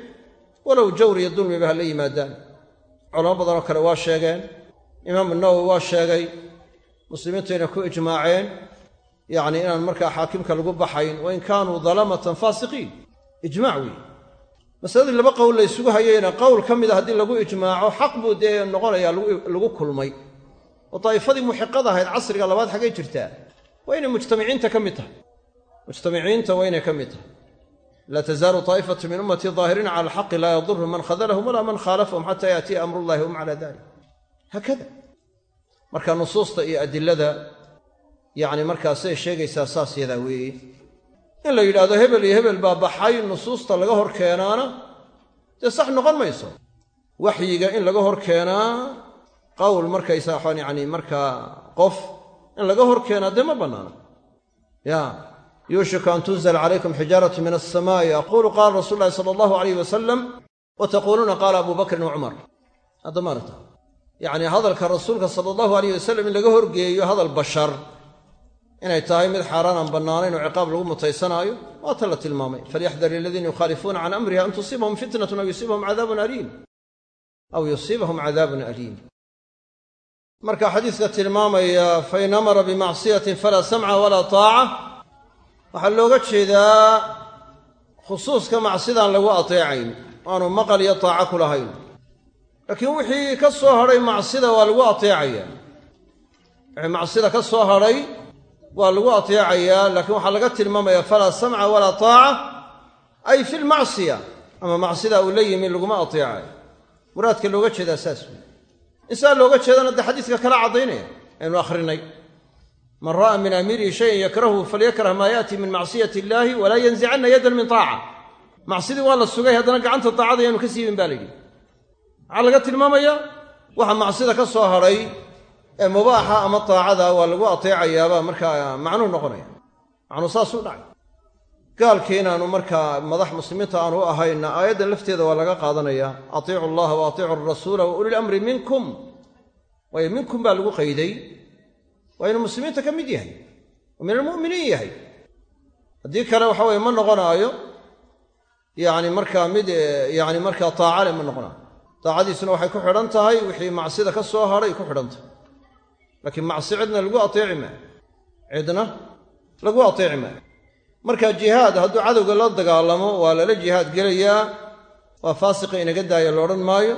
walow jawr iyo dulmiba ha la yimaadaan. Culamo badanoo kale waa sheegeen. Imaamu nawowi waa sheegay muslimiintu inay ku ijmaaceen yacni inaan markaa xaakimka lagu baxayn wain kaanuu dalamatan faasiqiin. Ijmaac weeye masaladii laba qowl la ysugu hayeyna qowl ka mida haddii lagu ijmaaco xaq buu dee noqonayaa lagu kulmay. Oo daa'ifadii muxiqada ahayd casriga labaad xaggay jirtaa. Waa inay mujtamiciinta ka mid tahay. Mujtamiciinta waa inay ka mid tahay laa tazaalu taa'ifatu min ummatii daahiriina cala alxaqi laa yadurhum man khadalahum walaa man khaalafahum xataa yaatiya amrullahi hum cala dalik haakada marka nusuusta iyo adilada yacni markaa siday sheegaysaa saas yadaa weeye in la yidhaahdo hebel iyo hebel baa baxay nusuusta laga hor keenaana dee sax noqon mayso waxyiga in laga hor keenaa qowl markaysa waxaan yacni markaa qof in laga hor keenaa dee ma bannaana ya yuushiku an tunzla calaykum xijaaratu min alsamaa'i aquulu qaala rasuulu llahi sala allahu alayh wasalam wa taquuluuna qaala abu bakrin wa cumar hadda maarata yacni hadalka rasuulka sala allahu alayh wasalam in laga horgeeyo hadal bashar inay tahay mid xaaraan aan bannaanayn oo ciqaab lagu mutaysanaayo waa ta la tilmaamay falyaxdar aladiina yukhaalifuuna can amrihi an tusiibahum fitnatun aw yusiibahum cadaabun aliim aw yusiibahum cadaabun aliim marka xadiiska tilmaamaya fain amara bimacsiyatin falaa samca walaa taaca waxaa looga jeedaa khusuuska macsidaan lagu ateecayn aanu maqal iyo taaco ku lahayn. Laakiin wixii ka soo hadhay macsida waa lagu ateecaya wixii macsida ka soo hadhay waa lagu ateecayaa laakiin waxaa laga tilmaamaya falaa samca walaa taaca. Ay fi lmacsiya ama macsida uu la yimi laguma ateecayo muraadka looga jeedaa saas wey in saa looga jeedana dee xadiiska kala caddaynaya aynu akhrinay man ra'a min amiirihi shayan yakrahu falyakrah maa yaati min macsiyati illaahi walaa yanzicanna yaddan min taaca. Macsidii waa la sugay haddana gacanta taacada yaanu ka siibin ba la yidhi. Maxaa laga tilmaamaya waxa macsida ka soo hadhay ee mubaaxa ama taacada waa lagu ateecayaabaa markaa macnuu noqonaya. Macnuu saasuu dhacay. Gaalkii inaanu markaa madax muslimiinta aanu u ahayna aayaddan lafteeda waa laga qaadanayaa atiicu allaha wa atiicu arasuula wa ulil minkum. Waayo minkum baa lagu qayday waa inuu muslimiinta ka mid yahay oo min almu'miniin yahay. Haddii kale waxa weye ma noqonaayo yacni markaa mid yacni markaa taacale ma noqonaayo. Taacadiisuna waxay ku xidhan tahay wixii macsida ka soo hadhay ku xidhan tahay. Laakiin macsi cidna lagu ateeci maayo. Cidna lagu ateeci maayo. Marka jihaad hadduu cadowga la dagaalamo waa lala jihaad gelayaa waa faasiqa inaga daaya la odhan maayo.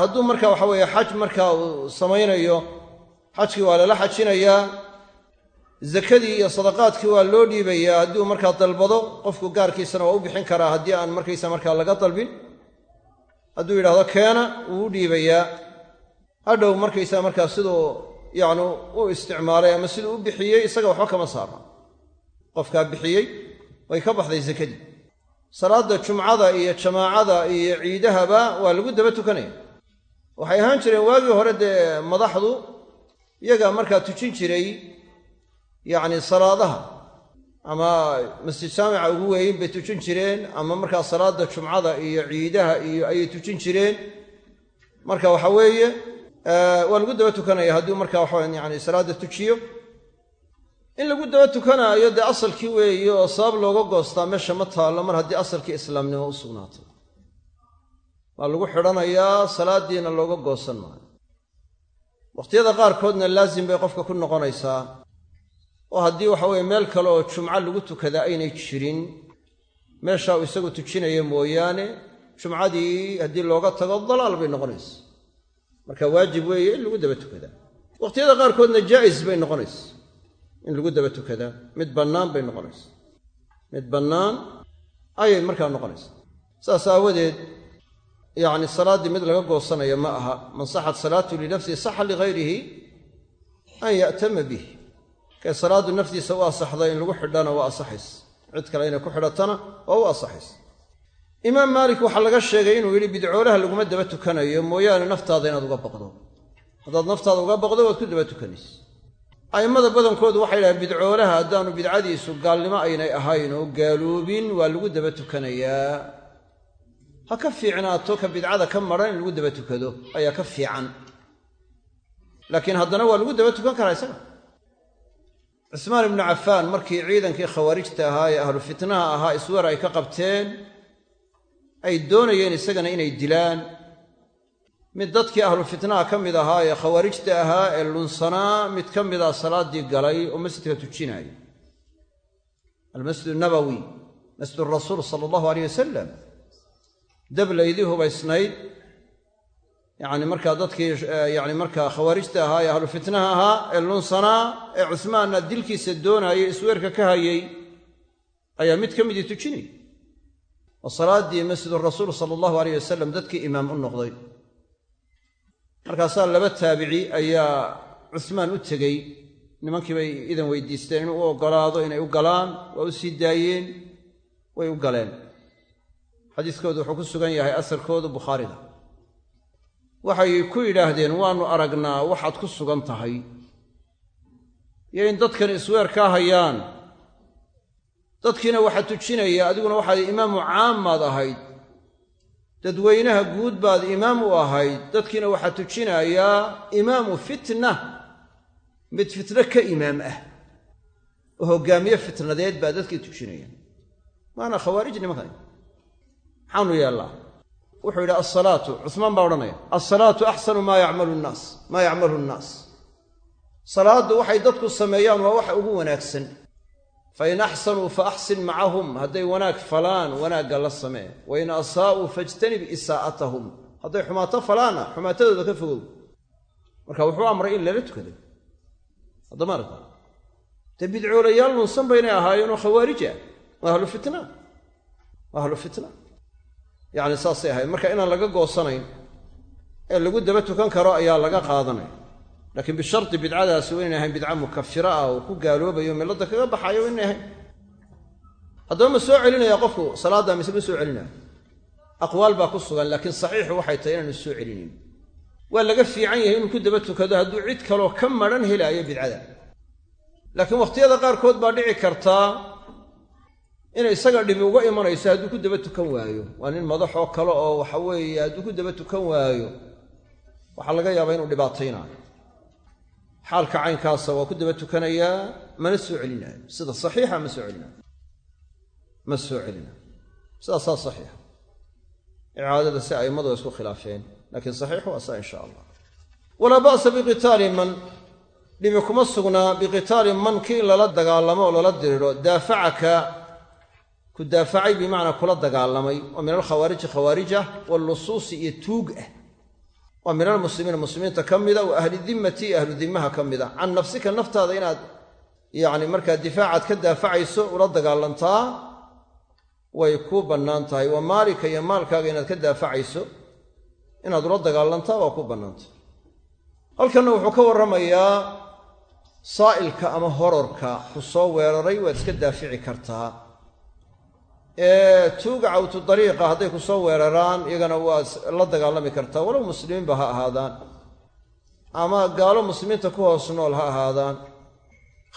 Hadduu marka waxa weeye xaj marka uu samaynayo xajkii waa lala xajinayaa zakadii iyo sadaqaadkii waa loo dhiibayaa haddii uu markaa dalbado qofku gaarkiisana waa u bixin karaa haddii aan markaysa markaa laga dalbin. Hadduu yidhahdo keena wuu u dhiibayaa hadhow markaysaa markaa siduu yacni u isticmaalay ama siduu u bixiyey isaga waxba kama saarna. Qofkaa bixiyey way ka baxday sakadii salaadda jumcada iyo jamaacada iyo ciidahaba waa lagu daba tukanaya. Waxay ahaan jireen waagii hore dee madaxdu iyagaa markaa tujin jiray yacni salaadaha. Ama masjid jaamica ugu weyn bay tujin jireen ama markaa salaadda jumcada iyo ciidaha iyo ayay tujin jireen. Marka waxa weeye waa lagu daba tukanaya haddii markaa waxawa yani salaadda tujiyo. In lagu daba tukanaayo dee asalkii weeye oo sabab looga goostaa meesha ma taallo mar haddii asalkii islaamnimo u sugnaatay waa lagu xidhanayaa salaaddiina looga goosan maayo wakhtiyada qaarkoodna laasim bay qofka ku noqonaysaa. Oo haddii waxa weye meel kale oo jumco lagu tukadaa aynay jirin meeshaa uu isagu tujinaya mooyaane jumcadii haddii looga tago dalaal bay noqonaysa marka waajib weeye in lagu daba tukadaa. Wakhtiyada qaarkoodna jaa'is bay noqonaysa in lagu daba tukadaa. Mid bannaan bay noqonaysa mid bannaan ayay markaa noqonaysa saas aawadeed yacni salaaddii mid laga goosanaya ma aha man saxat salaatu linafsihi saxa ligayrihi an ya'tama bih. Kay salaaddu naftiisa u asaxday in lagu xidhana waa asaxays. Cid kale inay ku xidhatana waa u asaxays. Imaam maalik waxaa laga sheegay inuu yidhi bidcoolaha laguma daba tukanayo mooyaane naftaada inaad uga baqdo. Haddaad naftaada uga baqdo waad ku daba tukanaysa a'immada badankoodu waxay dhahaen bidcoolaha haddaanu bidcadiisu gaalnimo aynay ahayn oo gaaloobin waa lagu daba tukanayaa ha ka fiicnaato ka bidcada ka maran in lagu daba tukado ayaa ka fiican. Laakiin haddana waa lagu daba tukan karaa isaga. Cismaan ibnu cafaan markii ciidankii khawaarijta ahaa ee ahlu fitnaha ahaa iswer ay ka qabteen ay doonayeen isagana inay dilaan. Mid dadkii ahlu fitnaha ka mid ahaa ee khawaarijta ahaa ee lunsanaa mid ka mida salaaddii galay oo masjidka tujinaaya almasjid nabowi masjid rasuul sala allahu aleyh wasalam dablaydii hubaysnayd. Yacni markaa dadkii yacni markaa khawaarijta ahaa ee ahlu fitnaha ahaa ee lunsanaa ee cusmaanna dilkiisa doonaayay isweerka ka hayay ayaa mid ka midii tujinay oo salaaddii masjidu rasuul sala allahu aleyh wasalam dadkii imaam u noqday. Markaasaa laba taabici ayaa cusmaan u tegey. Nimankii bay idan weydiisteen inuu u oggolaado inay u galaan waa u sii daayeen way u galeen xadiiskoodu wuxuu ku sugan yahay asarkoodu bukhaariga waxay ku yidhaahdeen waannu aragnaa waxaad ku sugan tahay. Iyo in dadkan isweer kaa hayaan dadkiina waxaa tujinaya adiguna waxaad imaamu caammaad ahayd dadweynaha guud baad imaam u ahayd dadkiina waxaa tujinayaa imaamu fitna mid fitno ka imaam ah oo hoggaamiye fitnadeed baa dadkii tujinaya maana khawaarij nimankan maxaanu yeellaa wuxuu yidhi alsalaatu cusmaan baa odhanaya alsalaatu axsanu maa yacmalu nnaas maa yacmalu nnaas. Salaaddu waxay dadku sameeyaan waa waxa ugu wanaagsan. Fain axsanuu fa axsin macahum hadday wanaag falaan wanaagga la samee. Wain asaa'uu fajtanib isaa'atahum hadday xumaato falaanna xumaatadooda ka fogow. Marka wuxuu amray in lala tukado. Haddama aragta. Dee bidcoolayaal lunsan baynay ahaayeenoo khawaarija waa ahlu fitna. Waa ahlu yacni saasay ahayd. Marka inaan laga goosanayn ee lagu daba tukan karo ayaa laga qaadanaya laakiin bisharti bidcadaasi waa inay ahayn bidca mukafira ah oo ku gaaloobayo milladda kaga baxayo waa inay ahayn. Haddaba ma soo celinaya qofku salaadda mise ma soo celinaya aqwaal baa ku sugan laakiin saxiixu waxay tahay inaanu soo celinayn waa laga fiican yahay inuu ku daba tukado hadduu cid kaloo ka madhan helaayo bidcada. Laakiin wakhtiyada qaarkood baa dhici kartaa inay isaga dhibi uga imanayso hadduu ku daba tukan waayo. Waa nin madaxoo kale oo waxa weeye hadduu ku daba tukan waayo waxaa laga yaabaa inuu dhibaataynaayo xaalka caynkaasa waa ku daba tukanayaa mana soo celinaayo sida saxiixa ma soo celinaayo ma soo celinayo. Sidaasaa saxiixa. Icaadada si a'immadu isku khilaafeen laakiin saxiixu waa saa insha allah. Walaa ba'sa biqitaali man. Dhibi kuma sugnaa biqitaali man kii in lala dagaalamo oo lala diriro daafacaka ku daafacay bimacnaa kula dagaalamay. Oo min alkhawaariji khawaarij ah walusuusi iyo tuug ah. Waa min almuslimiina muslimiinta ka mida wa ahli dimmati ahlu dimmaha ka mida. Can nafsika naftaada inaad yacni markaa difaacaad ka daafacayso ula dagaalantaa way kuu bannaan tahay. Wa maalika iyo maalkaaga inaad ka daafacayso inaad ula dagaalantaa waa kuu bannaantahay halkanna wuxuu ka warramayaa saa'ilka ama hororka ku soo weeraray waad iska daafici kartaa tuuga cawtu dariiqa hadday ku soo weeraraan iyagana waad la dagaalami kartaa. Walow muslimiinba ha ahaadaan. Ama gaalo muslimiinta ku hoos nool ha ahaadaan.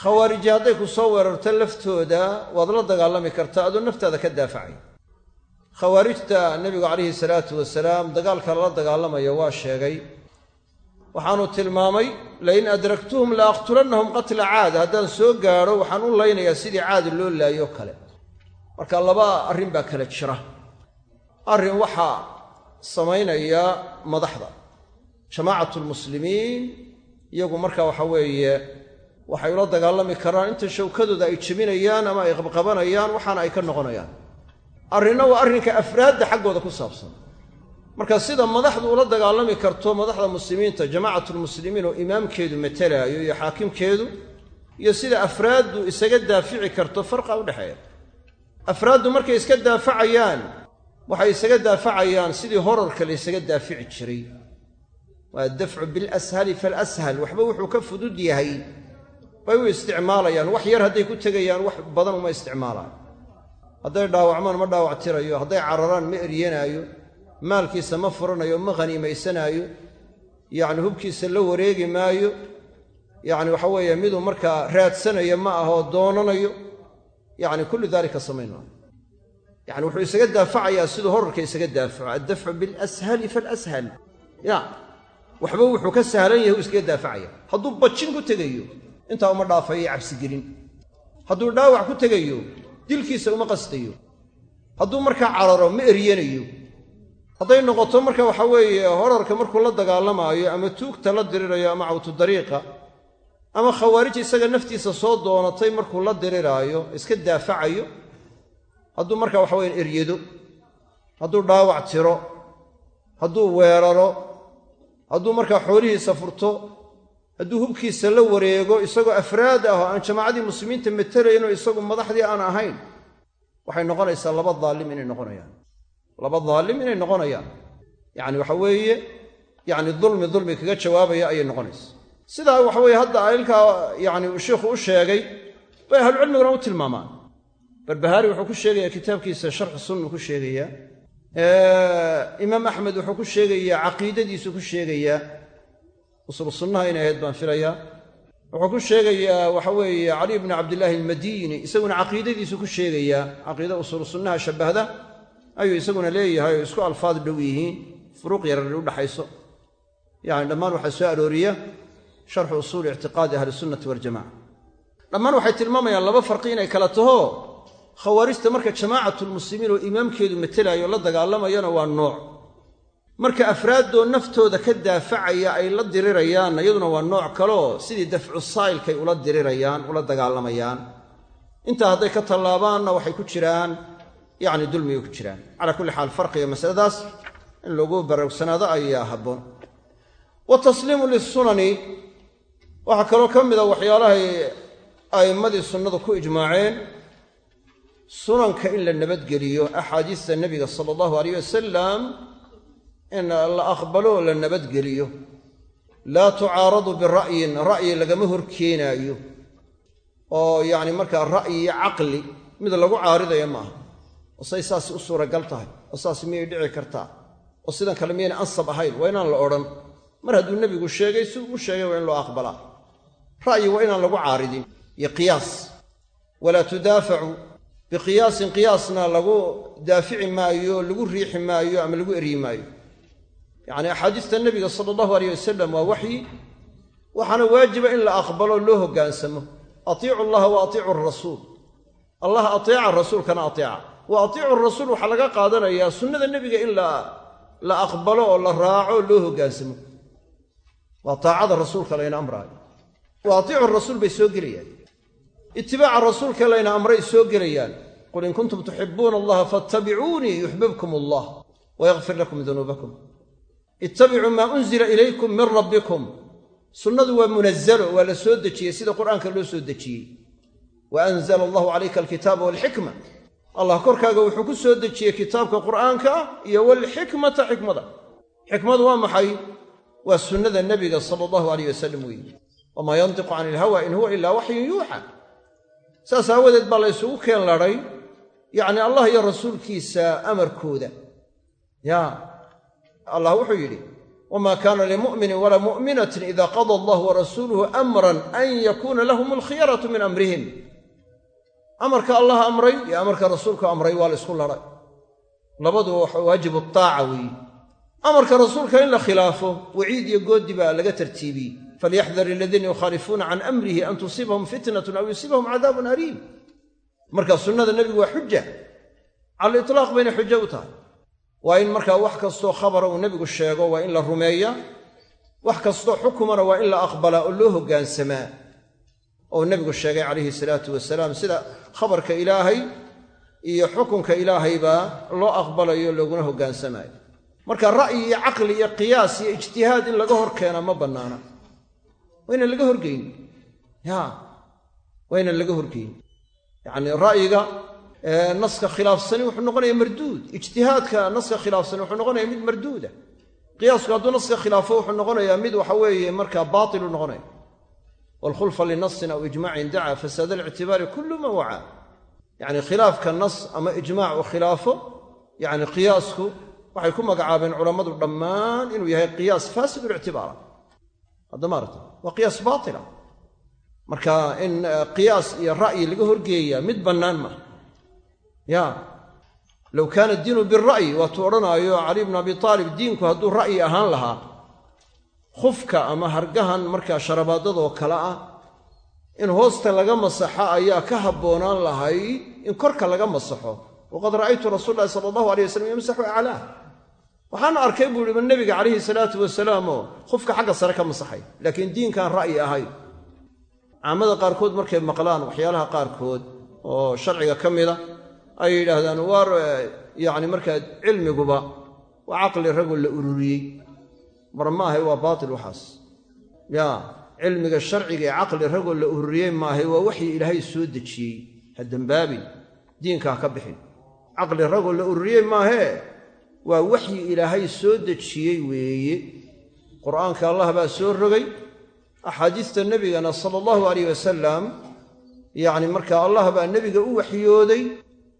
Khawaariji hadday ku soo weerarto laftooda waad la dagaalami kartaa adoo naftaada ka daafacay. Khawaarijta nebigu calayhi salaatu wasalaam dagaalka lala dagaalamayo waa sheegay waxaanu tilmaamay lain adraktuhum la aqtulannahum qatla caad. Haddaan soo gaadho waxaan u laynayaa sidii caadi loo laayo kale marka laba arrin baa kala jira. Arrin waxaa samaynaya madaxda jamaacatu lmuslimiin iyagu marka waxa weeye waxay ula dagaalami karaan inta shawkadooda ay jebinayaan ama ay qabqabanayaan waxaana ay ka noqonayaan. Arrinna waa arrinka afraadda xaggooda ku saabsan. Marka sida madaxdu ula dagaalami karto madaxda muslimiinta jamaacatulmuslimiin oo imaamkeedu matalaayo iyo xaakimkeedu iyo sida afraaddu isaga daafici karto farqa udhexeeya afraaddu markay iska daafacayaan waxay isaga daafacayaan sidii horarka la ysaga daafici jiray. Waa dafcu bilashali falashal waxba wuxuu ka fudud yahay. Bay u isticmaalayaan wax yar hadday ku tegayaan wax badan uma isticmaalaan. Hadday dhaawacmaan ma dhaawac tirayo hadday cararaan ma eryanaayo maalkiisa ma furanayo ma khaniimaysanaayo yacni hubkiisa la wareegi maayo. Yacni waxa weeye miduu markaa raadsanayo ma ahoo doonanayo yacni kullu daalika samayn yacni wuxuu isaga daafacayaa siduu horarka isaga daafaco. Addafcu bilashali falashal. Ya waxba wuxuu ka sahlan yahay uu iskaga daafacaya. Hadduu bajin ku tegayo intaa uma dhaafayo cabsigelin hadduu dhaawac ku tegayo dilkiisa uma qastayo. Hadduu markaa cararo ma eryanayo hadday noqoto marka waxa weeye horarka markuu la dagaalamaayo ama tuugta la dirirayo ama cawtu dariiqa ama khawaarij isaga naftiisa soo doonatay markuu la diriraayo iska daafacayo hadduu marka waxa weye eryado hadduu dhaawac tiro hadduu weeraro hadduu markaa xoolihiisa furto hadduu hubkiisa la wareego isagoo afraad ah oo aan jamaacadii muslimiinta matelaynoo isagu madaxdii aan ahayn waxay noqonaysaa laba daalim inay noqonayaan. Laba daalim inay noqonayaan. Yacni waxa weeye yacni dulmi dulmi kaga jawaabaya ayay noqonaysaa sidaa waxa weeye hadda ilkaa yacni sheikhu u sheegay bay ahlucilmiguna u tilmaamaan. Barbahaari wuxuu ku sheegayaa kitaabkiisa sharxu sunnu ku sheegayaa. Imaam axmed wuxuu ku sheegayaa caqiidadiisu ku sheegayaa. Usul sunnaha inay ahayd baan filayaa wuxuu ku sheegayaa waxa weeye cali bni cabdillaahi almadiini isaguna caqiidadiisu ku sheegayaa. Caqiida usul sunnaha shabbahda ayuu isaguna leeyahay oo isku alfaad dhow yihiin furuuq yarar u dhaxayso. Yani dhammaan waxaa soo arooriya sharxu usuuli ictiqaadi ahli sunnati waljamaca dhammaan waxay tilmaamayaan laba farqi inay kala taho. Khawaarijta marka jamaacatulmuslimiin oo imaamkeedu matalaayo la dagaalamayana waa nooc. Marka afraaddoo naftooda ka daafacaya ay la dirirayaanna iyaduna waa nooc kaleo sidii dafcu saa'ilkay ula dirirayaan ula dagaalamayaan. Intaa hadday ka tallaabaanna waxay ku jiraan yacni dulmigay ku jiraan. Calaa kulli xaal farqiga masaladaas in lagu baraarugsanaado ayaa habboon. Wa tasliimu lisunani waxaa kaloo ka mida waxyaalahay a'immadii sunnadu ku ijmaaceen sunanka in la nabadgeliyo axaadiista nebiga sala allahu alayh wasalam in la aqbalo la nabadgeliyo. Laa tucaaradu bira'yin ra'yi lagama horkeenaayo. Oo yacni markaa ra'yi caqli mid lagu caaridayo maaha. Oo say saasi u suuragal tahay oo saas miyay dhici kartaa? Oo sidan kale miyayna ansab ahayn? Waa inaan la odhan. Mar hadduu nebigu sheegay si uu sheegay waa in loo aqbalaa ra'yi waa inaan lagu caaridin. Iyo qiyaas. Walaa tudaafacu biqiyaasin qiyaasna lagu daafici maayo lagu riixi maayo ama lagu eryi maayo. Yacni axaadiista nebiga sala allahu aleyh wasalam waa waxyi waxaana waajiba in la aqbalo loo hoggaansamo atiicu allaha wa atiicu allah ateeca rasuulkana ateeca. Wa atiicu rasuul waxaa laga qaadanayaa sunnada nebiga in la aqbalo oo la raaco loo hoggaansamo waa taacada rasuulka layna amraayo wa atiicu rasuul bay soo gelayaan. Itibaaca rasuulka layna amray soo gelayaan. Qul in kuntum tuxibuuna allaha faatabicuunii yuxbibkum allah wayakfir lakum dunuubakum. Ittabicuu maa unzila ilaykum min rabbikum. Sunnadu waa munazalo waa la soo dejiyey sida qur'aanka loo soo dejiyey. Wa anzala allahu calayka alkitaaba walxikma allah korkaaga wuxuu ku soo dejiyey kitaabka qur'aanka iyo walxikmata xikmada. Xikmadu waa maxay? Waa sunnada nebiga sala allahu alayh wasalam weeye wamaa yantiqu cani ilhawa in huwa ilaa waxyun yuuxa. Saas aawadeed baa la ysugu keen ladhay yacni allah iyo rasuulkiisa amarkooda. Ya allah wuxuu yidhi wma kaana limu'minin walaa mu'minatin ida qada allahu warasuuluhu amran an yakuuna lahum alkhiyaratu min amrihim. Amarka allah amray iyo amarka rasuulku amray waa la isku ladhay labaduba waajibu taaca weeye amarka rasuulka in la khilaafo waciid iyo goodi baa laga tartiibiyey falyaxdar aladiina yukhaalifuuna can amrihi an tusiibahum fitnatun aw yusiibahum cadaabun aliim marka sunnada nebigu waa xuja cala itlaaq bayna xujo u tahay waa in markaa wax kastoo khabara uu nebigu sheego waa in la rumeeya wax kastoo xukumana waa in la aqbalaa oo loo hoggaansamaa oo nebigu sheegay calayhi salaatu wasalaam sida khabarka ilaahay iyo xukunka ilaahaybaa loo aqbalayo looguna hoggaansamaayo marka ra'yi iyo caqli iyo qiyaas iyo ijtihaad in laga hor keenaa ma bannaana waa ynan laga horgeyn. Ya waa ynan laga horgeyn. Yacni ra'yiga naska khilaafsani wuxuu noqonaya marduud. Ijtihaadka naska khilaafsani wuxuu noqonaya mid marduuda qiyaasku hadduu naska khilaafo wuxuu noqonayaa mid waxa weeye markaa baatilu noqonaya. Waalkhulfa linasin aw ijmaacin dacaa fasaada alictibaari kullu man wacaa yacni khilaafka nas ama ijmaac uu khilaafo yacni qiyaasku waxay ku magacaabeen culammadu dhammaan inuu yahay qiyaas faasid ulictibaara hadda maarata waa qiyaas baatila. Marka in qiyaas iyo ra'yi laga horgeeya mid bannaan maaha ya. Low kaana diinu bira'yi waatuu odhanaayo cali bnu abi aalib diinku hadduu ra'yi ahaan lahaa khufka ama hargahan markaa sharabaadadoo kale ah in hoosta laga masaxo ayaa ka habboonaan lahayd in korka laga masaxo. Waqad ra'aytu rasuul lahi sala allahu alay wasalam yamsaxu aclaah waxaana arkay buu ihi nebiga calayhi salaatu wasalaamoo khufka xagga sare ka masaxay laakiin diinkaan ra'yi ahayn caamada qaarkood markay maqlaan waxyaalaha qaarkood oo sharciga ka mida ay yidhaahdaan waar yacni markaa cilmiguba waa caqli ragoo la ururiyey. Mar maahay waa baatil waxaas. Ya cilmiga sharciga ee caqli ragoo la ururiyey maahay waa waxii ilaahay soo dejiyey. Ha dembaabin diinka ha ka bixin. Caqli ragoo la ururiyey maahee waa waxyi ilaahay soo dejiyey weeye. Qur'aanka allah baa soo rogay. Axaadiista nebigana sala allahu alayh wasalam yacni markaa allah baa nebiga u waxyooday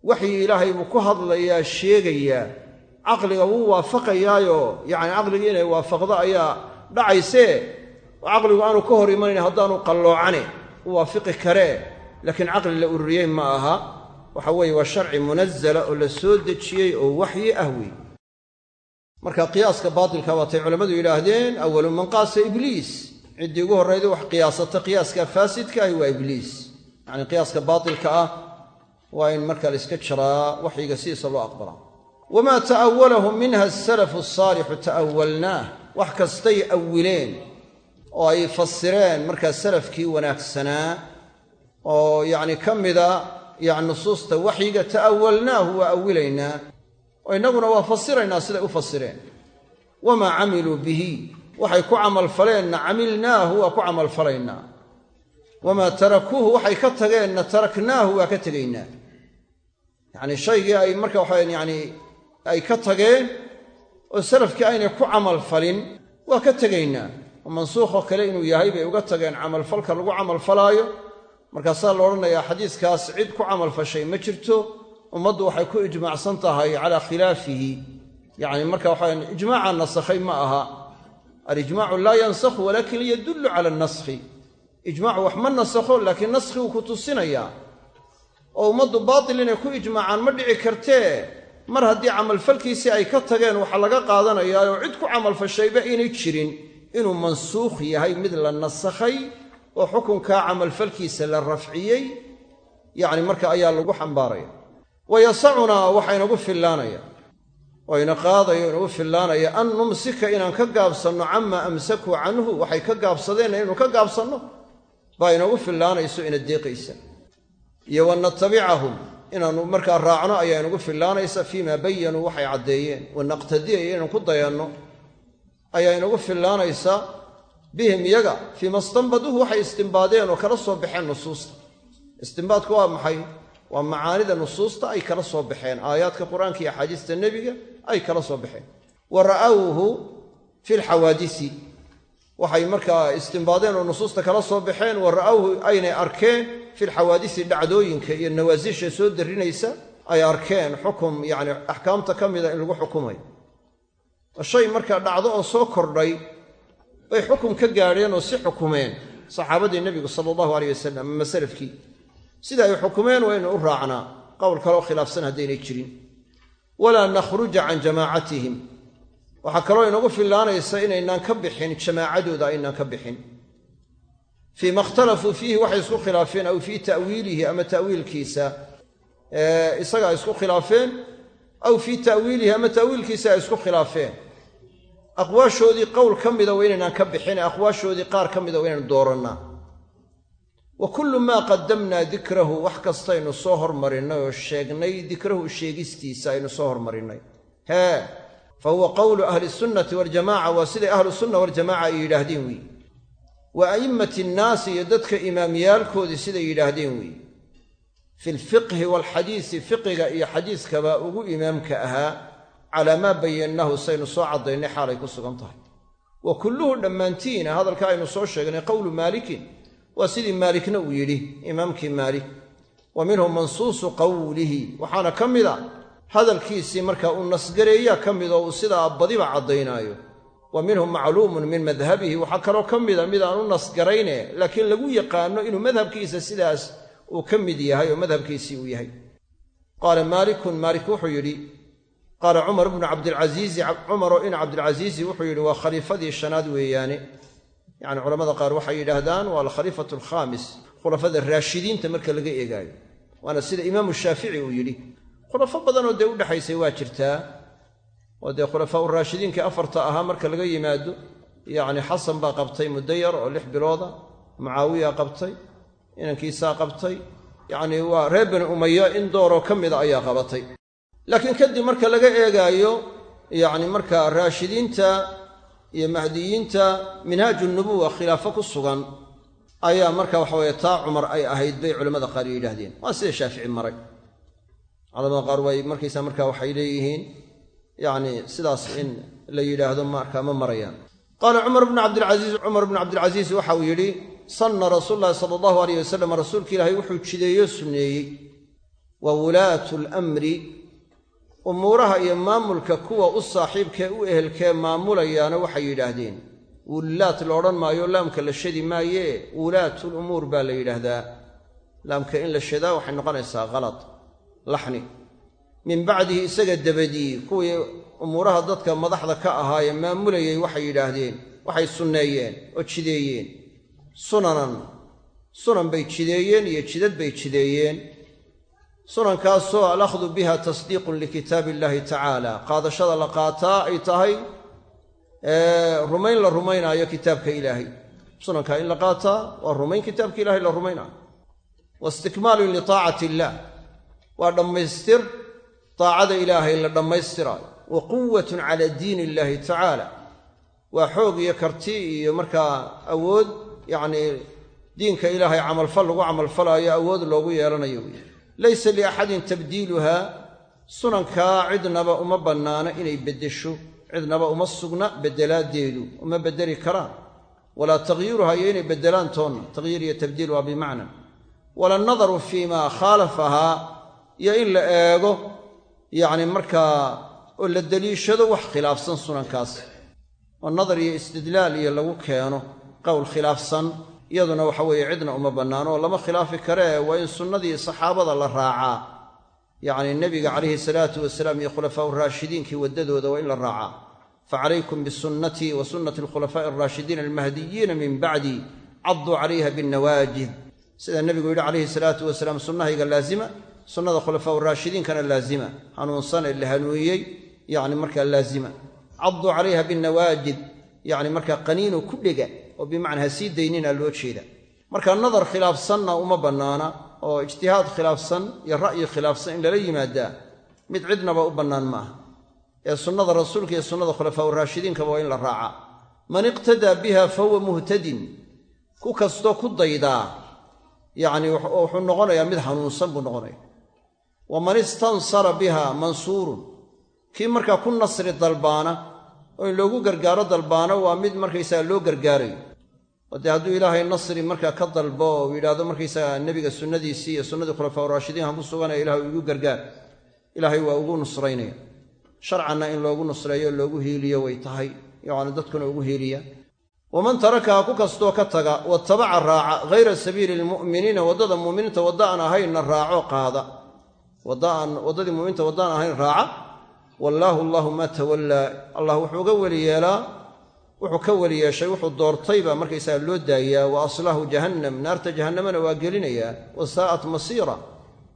waxyi ilaahay buu ku hadlayaa sheegayaa. Caqliga wuu waafaqayaayo yacni caqligii inay waafaqdo ayaa dhacaysee caqligu aanu ka hor imanayn haddaanu qalloocane u waafiqi karee laakiin caqli la ururiyey ma aha. Waxa weeye waa sharci munazala oo la soo dejiyey oo waxyi ah wey marka qiyaaska baatilka waatay culammadu yidhaahdeen awalu man qaasa ibliis. Ciddii ugu horrayda wax qiyaasata qiyaaska faasidka ahi waa ibliis. Yacni qiyaaska baatilka ah waa in marka la iska jiraa waxyiga sidiisa loo aqbalaa wamaa ta'awalahu minha asalafu asaalixu ta'awalnaah wax kastay awileen oo ay fasireen markaa salafkii wanaagsanaa oo yacni ka mida yani nusuusta waxyiga ta'awalnaahu waa awilaynaa oo innaguna waa fasiraynaa siday u fasireen. Wamaa camiluu bihi waxay ku camalfaleenna camilnaahu waa ku camalfalaynaa wamaa tarakuuhu waxay ka tageenna taraknaahu waa ka tegaynaa yacni shaygii ay marka waxaa yani ay ka tageen oo salafkii aynay ku camalfalin waa ka tegaynaa oo kale inuu yahay bay uga tageen camalfalka lagu camalfalaayo markaasaa la odhanayaa xadiiskaas cid ku camalfashay ma jirto ummaddu waxay ku ijmaacsan tahay calaa khilaafihi. Yacni marka waxaa ijmaaca nasakhay ma aha. Alijmaacu laa yansakhu walaakin yadullu cala anaskhi ijmaacu wax ma nasakho laakiin naskhigu ku tusinayaa oo ummaddu baatil inay ku ijmaacaan ma dhici kartee. Mar haddii camalfalkiisii ay ka tageen waxaa laga qaadanayaa oo cid ku camalfashayba inay jirin. Inuu mansuukh yahay mid la nasakhay oo xukunkaa camalfalkiisa la rafciyey. Yacni marka ayaa lagu xambaaraya wa yasacunaa waxaa inagu fillaanaya oo ina qaadaya o inagu fillaanaya an numsika inaan ka gaabsanno camaa amsakuu canhu waxay ka gaabsadeenna inaynu ka gaabsanno? Baa inoogu fillaanayso ina deeqaysa. Iyo wa natabicahum inaannu markaa raacno ayaa inagu fillaanaysa. Fiimaa bayanuu waxay caddeeyeen. Wa naqtadiya inaynu ku dayanno ayaa inagu fillaanaysa. Bihim iyaga fiima stanbaduuhu waxay istimbaadeen oo kala soo baxeen nusuusta. Istimbaadku waa maxay waa macaanida nusuusta ay kala soo baxeen. Aayaadka qur'aanka iyo axaadiista nebiga ay kala soo baxeen. Wa ra'awhu fi lxawaadisi waxay markaa istimbaadeen oo nusuusta kala soo baxeen. Wa ra'awhu aynay arkeen fi lxawaadisi dhacdooyinka iyo nawaasisha soo darinaysa ay arkeen xukum yacni axkaamta ka mida in lagu xukumayo shay markaa dhacdo oo soo kordhay bay xukum ka gaadheen oo si xukumeen. Saxaabadii nebigu sala allahu aleyh wasalam ama salafkii sida ay xukumeen waynu u raacnaa qowl kaloo khilaafsan haddaynay jirin. Walaa nakhruja can jamaacatihim. Waxaa kaloo inagu fillaanaysa inaynaan ka bixin jamaacadooda aynaan ka bixin. Fii ma ikhtalafuu fiihi waxay isku khilaafeen aw fii ta'wiilihi ama ta'wiilkiisa isaga ay isku khilaafeen aw fii ta'wiilihi ama ta'wiilkiisa ay isku khilaafeen. Aqwaashoodii qowl ka mida waa inaynaan ka bixin aqwaashoodii qaar ka mida waa inaynu doorannaa wa kullu maa qadamnaa dikrahu wax kastaynu soo hormarinnay oo sheegnay dikrahu sheegistiisa aynu soo hormarinnay hee fa huwa qowlu ahli sunnati waljamaca waa siday ahlu sunna waljamaca ay yidhaahdeen weeye wa a'immati nnaasi iyo dadka imaamyaalkoodii siday yidhaahdeen weeye fi lfiqhi waalxadiisi fiqiga iyo xadiiskaba ugu imaamka ahaa calaa maa bayannaahu saynu soo caddaynay xaalay ku sugan tahay. Wa kulluhu dhammaantiina hadalka aynu soo sheegnay qowlu maalikin waa sidii maalikna uu yidhi imaamkii maalik. Wa minhu mansuusu qowlihi waxaana ka mid a hadalkiisii markaa uu nasgareeyaa ka mid oo uu sidaa badiba caddaynaayo. Wa minhu macluumun min madhabihi. Waxaa kaloo ka mida mid aan u nasgarayne laakiin lagu yaqaano inuu madhabkiisa sidaas uu ka mid yahay oo madhabkiisii uu yahay. Qaala maalikun maalik wuxuu yidhi qaala cumar bnu cabdilcasiizi cumaroo in cabdilcasiisi wuxuu yidhi waa khaliifadii shanaad weeyaane yacni culamada qaar waxay yidhaahdaan waa alkhaliifatu alkhaamis. Khulafada raashidiinta marka laga eegaayo. Waana sida imaamu shaafici uu yidhi khulafo badanoo dee udhexaysay waa jirtaa? Oo dee khulafaa uraashidiinkii afarta ahaa marka laga yimaado? Yacni xasan baa qabtay muddo yar oo lix bilooda mucaawiya qabtay inankiisaa qabtay. Yacni waa reer bani umaya in dooroo ka mida ayaa qabatay. Laakiin kadib marka laga eegaayo yacni markaa raashidiinta iyo mahdiyiinta minhaaju nubuwa khilaafo ku sugan ayaa marka waxa weye taa cumar ay ahayd bay culamada qaar yidhaahdeen. Waa sida shaafici maray. Culamada qaar way markaysa marka waxay leeyihiin yacni sidaas in la yidhaahdo marka ma marayaan. Qaala cumar bnu cabdilcasiis cumar bnu cabdilcasiis waxa uu yidhi sanna rasuulu llahi sala allahu aleyh wasalam rasuulka ilaahay wuxuu jideeyo sunneeyey. Wa wulaatu lamri umuuraha iyo maamulka kuwa u saaxiibkee u ehelkee maamulayaana waxay yidhaahdeen wullaat la odhan maayo laamka la shadi maayee wulaatul umuur baa la yidhaahdaa. Laamka in la shadaa waxay noqonaysaa kalad laxni. Min bacdihi isaga dabadii kuwii umuuraha dadka madaxda ka ahaayee maamulayay waxay yidhaahdeen waxay sunneeyeen oo jideeyeen. Sunanan sunan bay jideeyeen iyo jidad bay jideeyeen sunankaasoo alakhdu biha tasdiiqun likitaabi illaahi tacaala qaadashada la qaataa ay tahay rumayn la rumaynaayo kitaabka ilaahay. Sunankaa in la qaataa waa rumayn kitaabka ilahay la rumaynaayo. Wa istikmaalun litaacati illaah waa dhammaystir daacada ilaahay la dhammaystiraayo wa quwatun cala diini illaahi tacaala waa xoog iyo karti iyo markaa awood yacnii diinka ilaahay camalfal lagu camalfalaayo awood loogu yeelanayo. wey laysa liaxadin tabdiiluha sunankaa cidnaba uma bannaano inay beddesho cidnaba uma sugna beddelaaddeedu uma beddeli karaan. Walaa takhyiiruha iyo inay beddelaan toonna takhyiir iyo tabdiil waa bimacna. Wala nadaru fii maa khaalafahaa iyo in la eego yacni markaa oo la deliishado wax khilaafsan sunankaas. Oo nadar iyo istidlaal iyo lagu keeno qowl khilaafsan iyaduna waxa weeye cidna uma bannaano lama khilaafi karee waa in sunnadii saxaabada la raacaa. Yacni nebiga calayhi salaatu wasalaam iyo khulafaau raashidiinkii waddadooda waa in la raacaa facalaykum bisunnatii wa sunnati alkhulafaa'i alraashidiina almahdiyiina min bacdi cadduu calayha binnawaajid. Sida nebigu yidhi calayhi salaatu wasalaam sunnahayga laazima sunnada khulafaau raashidiinkana laazima. Hanuunsan ee la hanuuniyey yacni markaa laazima. Cadduu calayha binnawaajid yacni markaa qaniino ku dhega oo bimacnaa ha sii daynina loo jeeda. Marka nadar khilaafsanna uma bannaana oo ijtihaad khilaafsan iyo ra'yi khilaafsan in lala yimaadaa mid cidnaba u bannaan ma aha ee sunnada rasuulka iyo sunnada khulafaa uraashidiinkaba waa in la raacaa man iqtadaa biha fa huwa muhtadin ku kastoo ku daydaa yacni wuxuu noqonayaa mid hanuunsan buu noqonaya. Waman istansara biha mansuurun kii markaa ku nasri dalbaana oo in loogu gargaaro dalbaano waa mid markaysaga loo gargaarayo dee hadduu ilaahay nasri markaa ka dalbo oo yidhaahdo markaysaga nebiga sunnadiisii iyo sunnadii khulafaa uraashidiin ha ku suganaya ilahu igu gargaar. Ilaahay waa ugu nusraynaya. Sharcanna in loogu nusreeyo loogu hiiliyo way tahay. Yacni dadkuna ugu hiiliya. Waman tarakaha ku kastoo ka taga. Watabaca raaca hayra sabiili lmu'miniina waddada mu'miniinta wadda aan ahaynna raaco qaada. Waddadii muminiinta wadda aan ahayn raaca. Wallaahu allahu maa tawallaa. Allah wuxuu uga weli yeelaa wuxuu ka weli yeeshay wuxuu doortay baa markaysaga loo daayaa wa aslaahu jahannam. Naarta jahannamana waa gelinayaa wa saa'at masiira.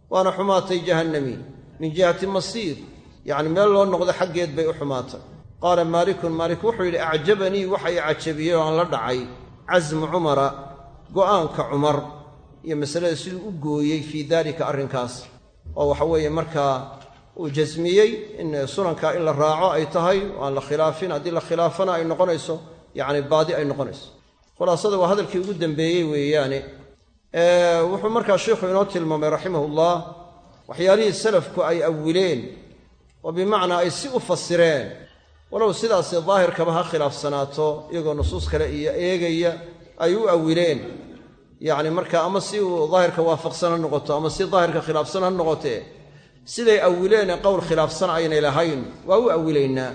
Waana xumaatay jahannami. Min jihati masiir. Yacni meel loo noqdo xaggeed bay u xumaatay. Qaala maalikun maalik wuxuu yidhi acjabanii waxa i cajabiyey oo aan la dhacay. Casmu cumara go'aanka cumar. Iyo masalada siduu u gooyey fii daalika arrinkaas. Oo waxa weeye markaa uu jasmiyey in sunanka in la raaco ay tahay oo aan la khilaafin. Haddii la khilaafana ay noqonayso yacni baadi ay noqonayso. Khulaasada waa hadalkii ugu dambeeyey weeyaane. Wuxuu markaa sheikhu inoo tilmaamay raximahullah waxyaalihii salafku ay awileen oo bimacnaa ay si u fasireen walow sidaasi daahirkaba ha khilaafsanaato iyagoo nusuus kale iyo eegaya ay u awileen yacni marka ama si uu daahirka waafaqsan ha noqoto ama si daahirka khilaafsan ha noqotee siday awileene qowl khilaafsan aynay lahayn waa u awilaynaa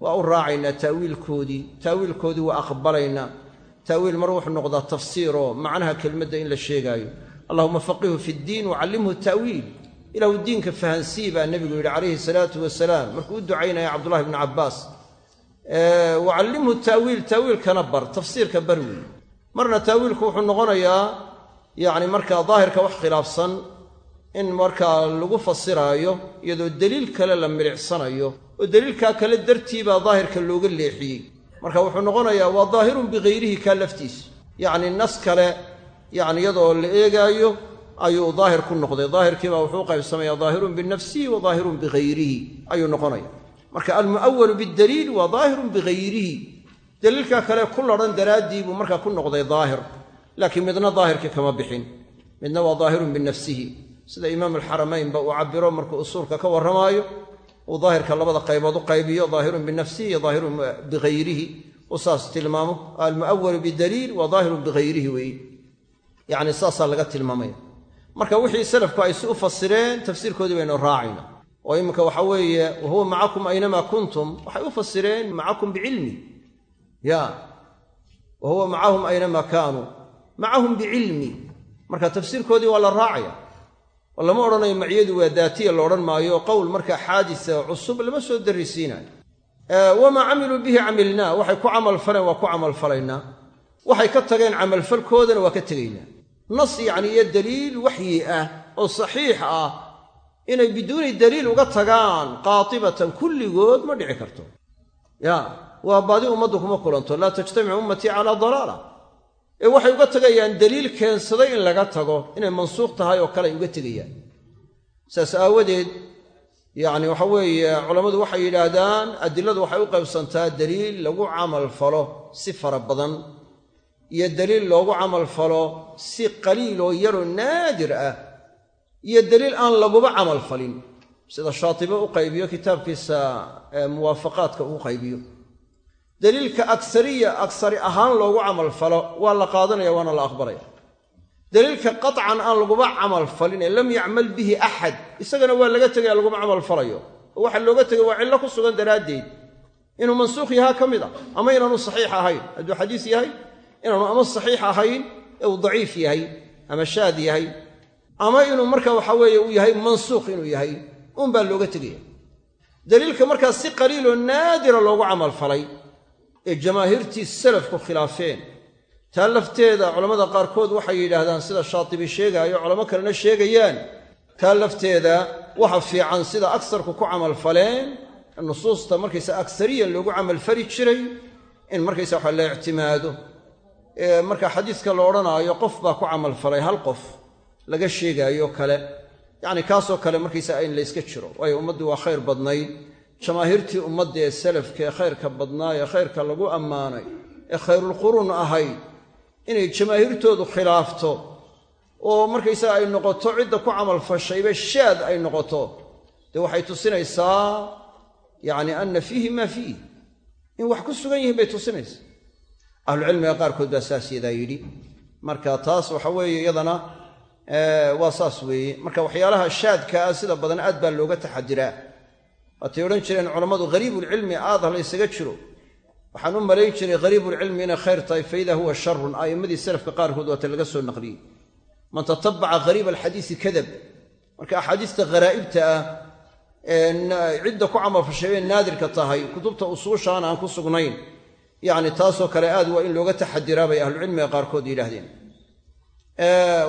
waa u raacaynaa taawiilkoodii taawiilkoodii waa aqbalaynaa. Taawiil mar wuxuu noqdaa tafsiiroo macnaha kelmadda in la sheegaayo. Allahuma faqihu fi ddiin wacallimhu ta'wiil ilaahu diinka fahansii baa nebigu yidhi calayhi salaatu wasalaam markuu u ducaynaya cabdullahi bnu cabbaas wacallimhu taawiil taawiilkana bar tafsiirka bar weeye. Marna taawiilku wuxuu noqonayaa yacni markaa daahirka wax khilaafsan in markaa lagu fasiraayo iyadoo deliil kale la milicsanayo oo deliilkaa kale dartii baa daahirka looga leexiyey. Marka wuxuu noqonayaa waa daahirun bikayrihi kaa laftiisa yacni nas kale yacni iyadoo la eegaayo ayuu daahir ku noqday. Daahirkiibaa wuxuu u qaybsamaya daahirun binafsihi wa daahirun bikayrihi ayuu noqonaya marka almu'awalu bidaliil waa daahirun bikayrihi daliilkaa kale ku ladhan daraaddii buu markaa ku noqday daahir laakiin midna daahirkii kama bixin. Midna waa daahirun binafsihi sida imaam alxaramaynba uu cabiro markuu usuulka ka warramaayo uu daahirka labada qaybood u qaybiyo daahirun binafsihi iyo daahirun bikayrihi uu saas tilmaamo. Almu'awalu bidaliil waa daahirun bikayrihi weeye yacni saasaa laga tilmaamaya. Marka wixii salafku ay si u fasireen tafsiirkoodii baynu raacayna. Oo iminka waxa weeye wa huwa macakum aynamaa kuntum. Waxay u fasireen macakum bicilmi ya. Wa huwa macahum aynamaa kaanuu. Macahum bicilmi marka tafsiirkoodii waa la raacaya oo lama odhanayo maciyadu waa daatiya la odhan maayo qowl markaa xaadisa cusub lama soo darrisiinayo wamaa camiluu bihi camilnaa? Waxay ku camalfaleen waa ku camalfalaynaa waxay ka tageen camalfalkoodana waa ka tegaynaa nas yacni iyo daliil waxyi ah oo saxiix ah inay biduuni daliil uga tagaan qaatibatan kulligood ma dhici karto. Ya waa baadi ummaddu kuma kulanto. Laa tajtamicu ummatii calaa dalaala ee waxay uga tegayaan daliil keensaday in laga tago inay mansuuq tahay oo kale ay uga tegayaan. Saas aawadeed yacni waxa weeye culammadu waxay yidhaahdaan adiladu waxay u qaybsantaa daliil lagu camal falo si fara badan iyo daliil loogu camal falo si qaliil oo yaroo naadir ah iyo daliil aan laguba camal falin. Sida shaatibe u qaybiyo kitaabkiisa muwaafaqaadka uu qaybiyo daliilka agsariya agsari ahaan loogu camal falo waa la qaadanaya waana la aqbalaya. Daliilka qaطcan aan laguba camal falin ee lam yacmal bihi axad isagana waa laga tegaya laguma camal falayo. Oo waxa looga tegay waa cillo ku sugan daraaddeed. Inuu mansuukh yahaa ka mid a ama inaanu saxiix ahayn. Hadduu xadiis yahay inaanu ama saxiix ahayn ee uu daciif yahay ama shaad yahay ama inuu marka waxa weeye uu yahay mansuukh inuu yahay uunbaa looga tegaya. Daliilka markaa si qaliiloo naadira loogu camal falay ee jamaahiirtii salafku khilaafeen. Taa lafteeda culammada qaarkood waxay yidhaahdaan sida shaatibi sheegaayo culamo kalena sheegayaan taa lafteeda waxa fiican sida agsarku ku camalfaleen nusuusta markaysa agsariyan loogu camalfali jiray in markaysa waxa la ictimaado. Marka xadiiska la odhanaayo qof baa ku camalfalay hal qof laga sheegaayo kale. Yacni kaasoo kale markaysaa in layska jiro waayo ummaddii waa khayr badnayd jamaahiirtii ummadda ee salafka ee khayrka badnaa ee khayrka lagu ammaanay ee khayrulquruun ahayd inay jamaahiirtoodu khilaafto oo markaysaga ay noqoto cidda ku camalfashayba shaad ay noqoto dee waxay tusinaysaa yacni anna fiihi maa fiih in wax ku sugan yihiin bay tusinaysaa. Ahlucilmiga qaarkood baa saas yadaa yidhi. Marka taas waxa weeye iyadana waa saas weeye. Marka waxyaalaha shaadka ah sida badan aad baa looga taxadiraa waatay odhan jireen culammadu hariibulcilmi aad ha la ysaga jiro waxaan u malayn jiray hariibulcilmi inay khayr tahay fa idaa huwa sharun a'immadii salafka qaarkood waata laga soo naqliyey. Man tatabaca hariiba alxadiisi kadab. Marka axaadiista kharaa'ibta ah ee cidda ku camalfashay bay naadirka tahay kutubta usuushaan aan ku sugnayn. Yacni taasoo kale aad waa in looga taxadiraa bay ahlucilmiga qaarkood yidhaahdeen.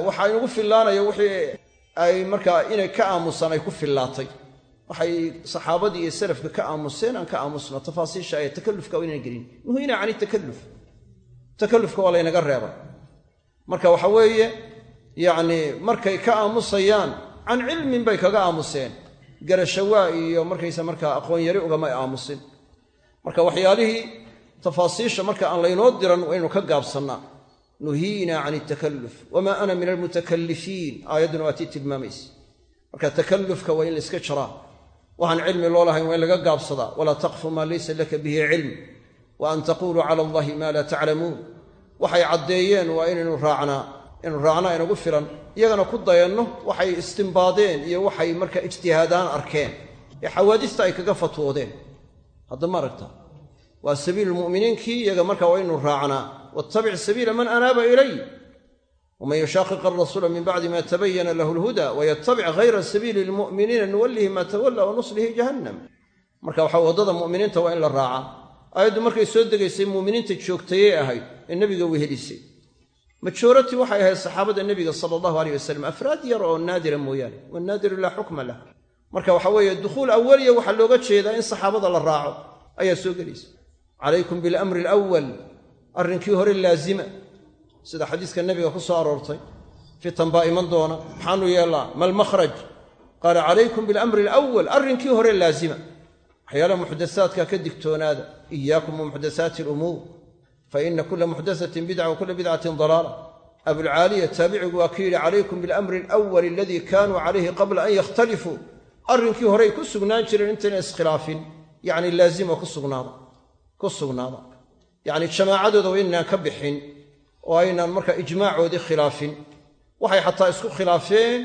Waxaa inugu fillaanaya wixii ay markaa inay ka aamusaan ay ku fillaatay waxay saxaabadii iyo salafka ka aamuseen aan ka aamusno tafaasiisha ee takallufka inaan gelin. Nuhina can takalluf? Takallufka waa laynaga reebay marka waxa weeye yacni markay ka aamusayaan can cilmin bay kaga aamuseen. Garashawaa iyo markaysa markaa aqoon yari ugamay aamusin. Marka waxyaalihii tafaasiisha marka aan laynoo diran waynu ka gaabsannaa. Nuhiina can takalluf. Wamaa ana min almutakallifiin aayadduna waa tii tilmaamaysa. Marka takallufka waa in la iska jaraa waxaan cilmi loo lahayn waa in laga gaabsadaa. Walaa taqfu maa laysa laka bihi cilm. Wa an taquluu cala allahi maa laa taclamuun. Waxay caddeeyeen waa inaynu raacnaa inu raacnaa inagu filan. Iyagana ku dayanno waxay istimbaadeen iyo waxay marka ijtihaadaan arkeen. Ee xawaadista ay kaga fatwoodeen. Hadda ma aragta. Waa sabiilulmu'miniinkii iyaga marka waa inu raacnaa. Wattabic sabiila man anaaba ilay waman yushaaqiq arasuula min bacdi ma tabayana lahu lhuda wayatabic hayra sabiili lmu'miniina nuwallihi maa tawalla wa nuslihi jahannam marka waxa waddada mu'miniinta waa in la raacaa aayaddu markay soo degaysay mu'miniinta joogtayey ahayd ee nebiga wehelisay majoorati waxay ahayd saxaabada nebiga sala allahu aleyh wasalam afraad yar oo naadira mooyaane wannaadiru laa xukma lah marka waxa weeye dukhuul awaliya waxaa looga jeedaa in saxaabada la raaco ayaa soo gelaysa calaykum bilamri alawal arrinkii hore sida xadiiska nebiga ku soo aroortay. Fitan baa iman doona. Maxaanu yeellaa malmakhraj qaala calaykum bilamri alawal arrinkii hore laazima. Waxyaalaha muxdasaadka ka digtoonaada iyaakum wa muxdasaati alumuur fa ina kula muxdasatin bidca wa kula bidcatin dalaala. Abulcaaliya taabicigu waa ka yidhi calaykum bilamri alawali aladii kaanuu calayhi qabla an yakhtalifuu arrinkii horey ku sugnaan jireen intayna iskhilaafin yacni laazima ku sugnaada ku sugnaada. Yacni jamaacadooda waa inaan ka bixin oo aynaan marka ijmaacoodii khilaafin. Waxay xataa isku khilaafeen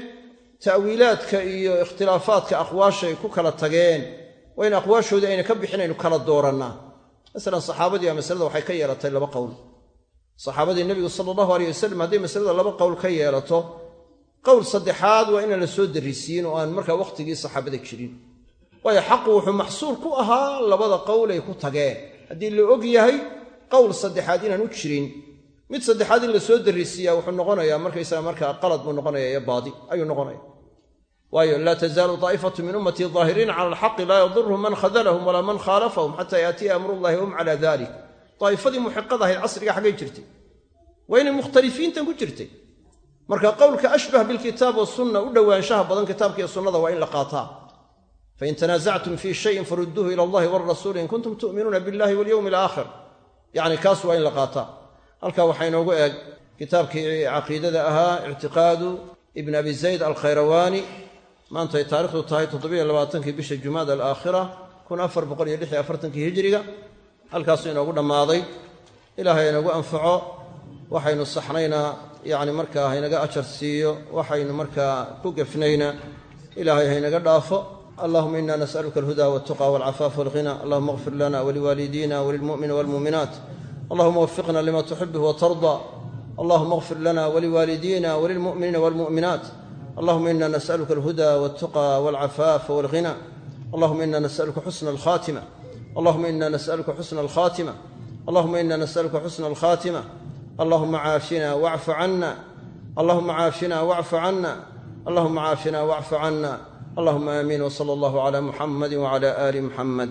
ta'wiilaadka iyo ikhtilaafaadka aqwaashay ku kala tageen. Waa in aqwaashoodii ayna ka bixin aynu kala doorannaa masalan saxaabadiiba masalada waxay ka yeelatay laba qowl. Saxaabadii nebigu sala allahu aleyh wasalam hadday masalada laba qowl ka yeelato qowl saddexaad waa inaan la soo darrisiin oo aan markaa wakhtigii saxaabada jirin. Waayo xaqu wuxuu maxsuur ku ahaa labada qowl ay ku tageen. Haddii la og yahay qowl saddexaad inaan u jirin mid saddexaad in la soo darrisiiyaa wuxuu noqonayaa markaysaga markaa qalad buu noqonaya iyo baadi ayuu noqonaya waayo laa tazaalu daa'ifatu min ummatii daahiriina cala alxaqi laa yadurhum man khadalahum walaa man khaalafahum xataa yaatiya amrullahi wahum calaa dalik daa'ifadii muxiqada ahayd casriga xaggay jirtay. Waa inay mukhtalifiintan ku jirtay. Marka qowlka ashbah bilkitaab wasunna u dhowaanshaha badan kitaabkiiyo sunnada waa in la qaataa. Fain tanaasactum fii shayin farudduuhu ila allahi walrasuuli in kuntum tu'minuuna billahi walyowmi alaakhir yacni kaas waa in la qaataa halkaa waxaa inoogu eeg kitaabkii caqiidada ahaa ictiqaadu ibn abi zayd alkhayrawaani. Maantay taarikhdu tahay toddobiyo labaatankii bisha jumaada alaakhira kun afar boqol iyo lix iyo afartankii hijiriga. Halkaasuu inoogu dhammaaday ilaahay inagu anfaco waxaynu saxnayna yacni markaa haynaga ajar siiyo waxaynu markaa ku gefnayna ilaahay haynaga dhaafo. Allahuma ina nas'aluka alhuda waltuqa walcafaafa walghina allahuma اغfir lana waliwaalidina walilmu'mini walmu'minaat allahuma wafiqna lima tuxibih watarda allahuma اغfir lana waliwaalidina walilmu'miniina walmu'minaat allahuma ina nas'aluka alhuda waltuqa walcafaafa walghina allahuma ina nas'aluka xusna alkhatima. Allahuma ina nas'aluka xusna alkhatima. Allahuma ina nas'aluka xusna alkhatima. Allahuma caafina wacfu cana allahuma caafina wacfu cana allahuma caafina wacfu cana allahuma aamiin wsala allahu cala muxamadi wcala aali muxamed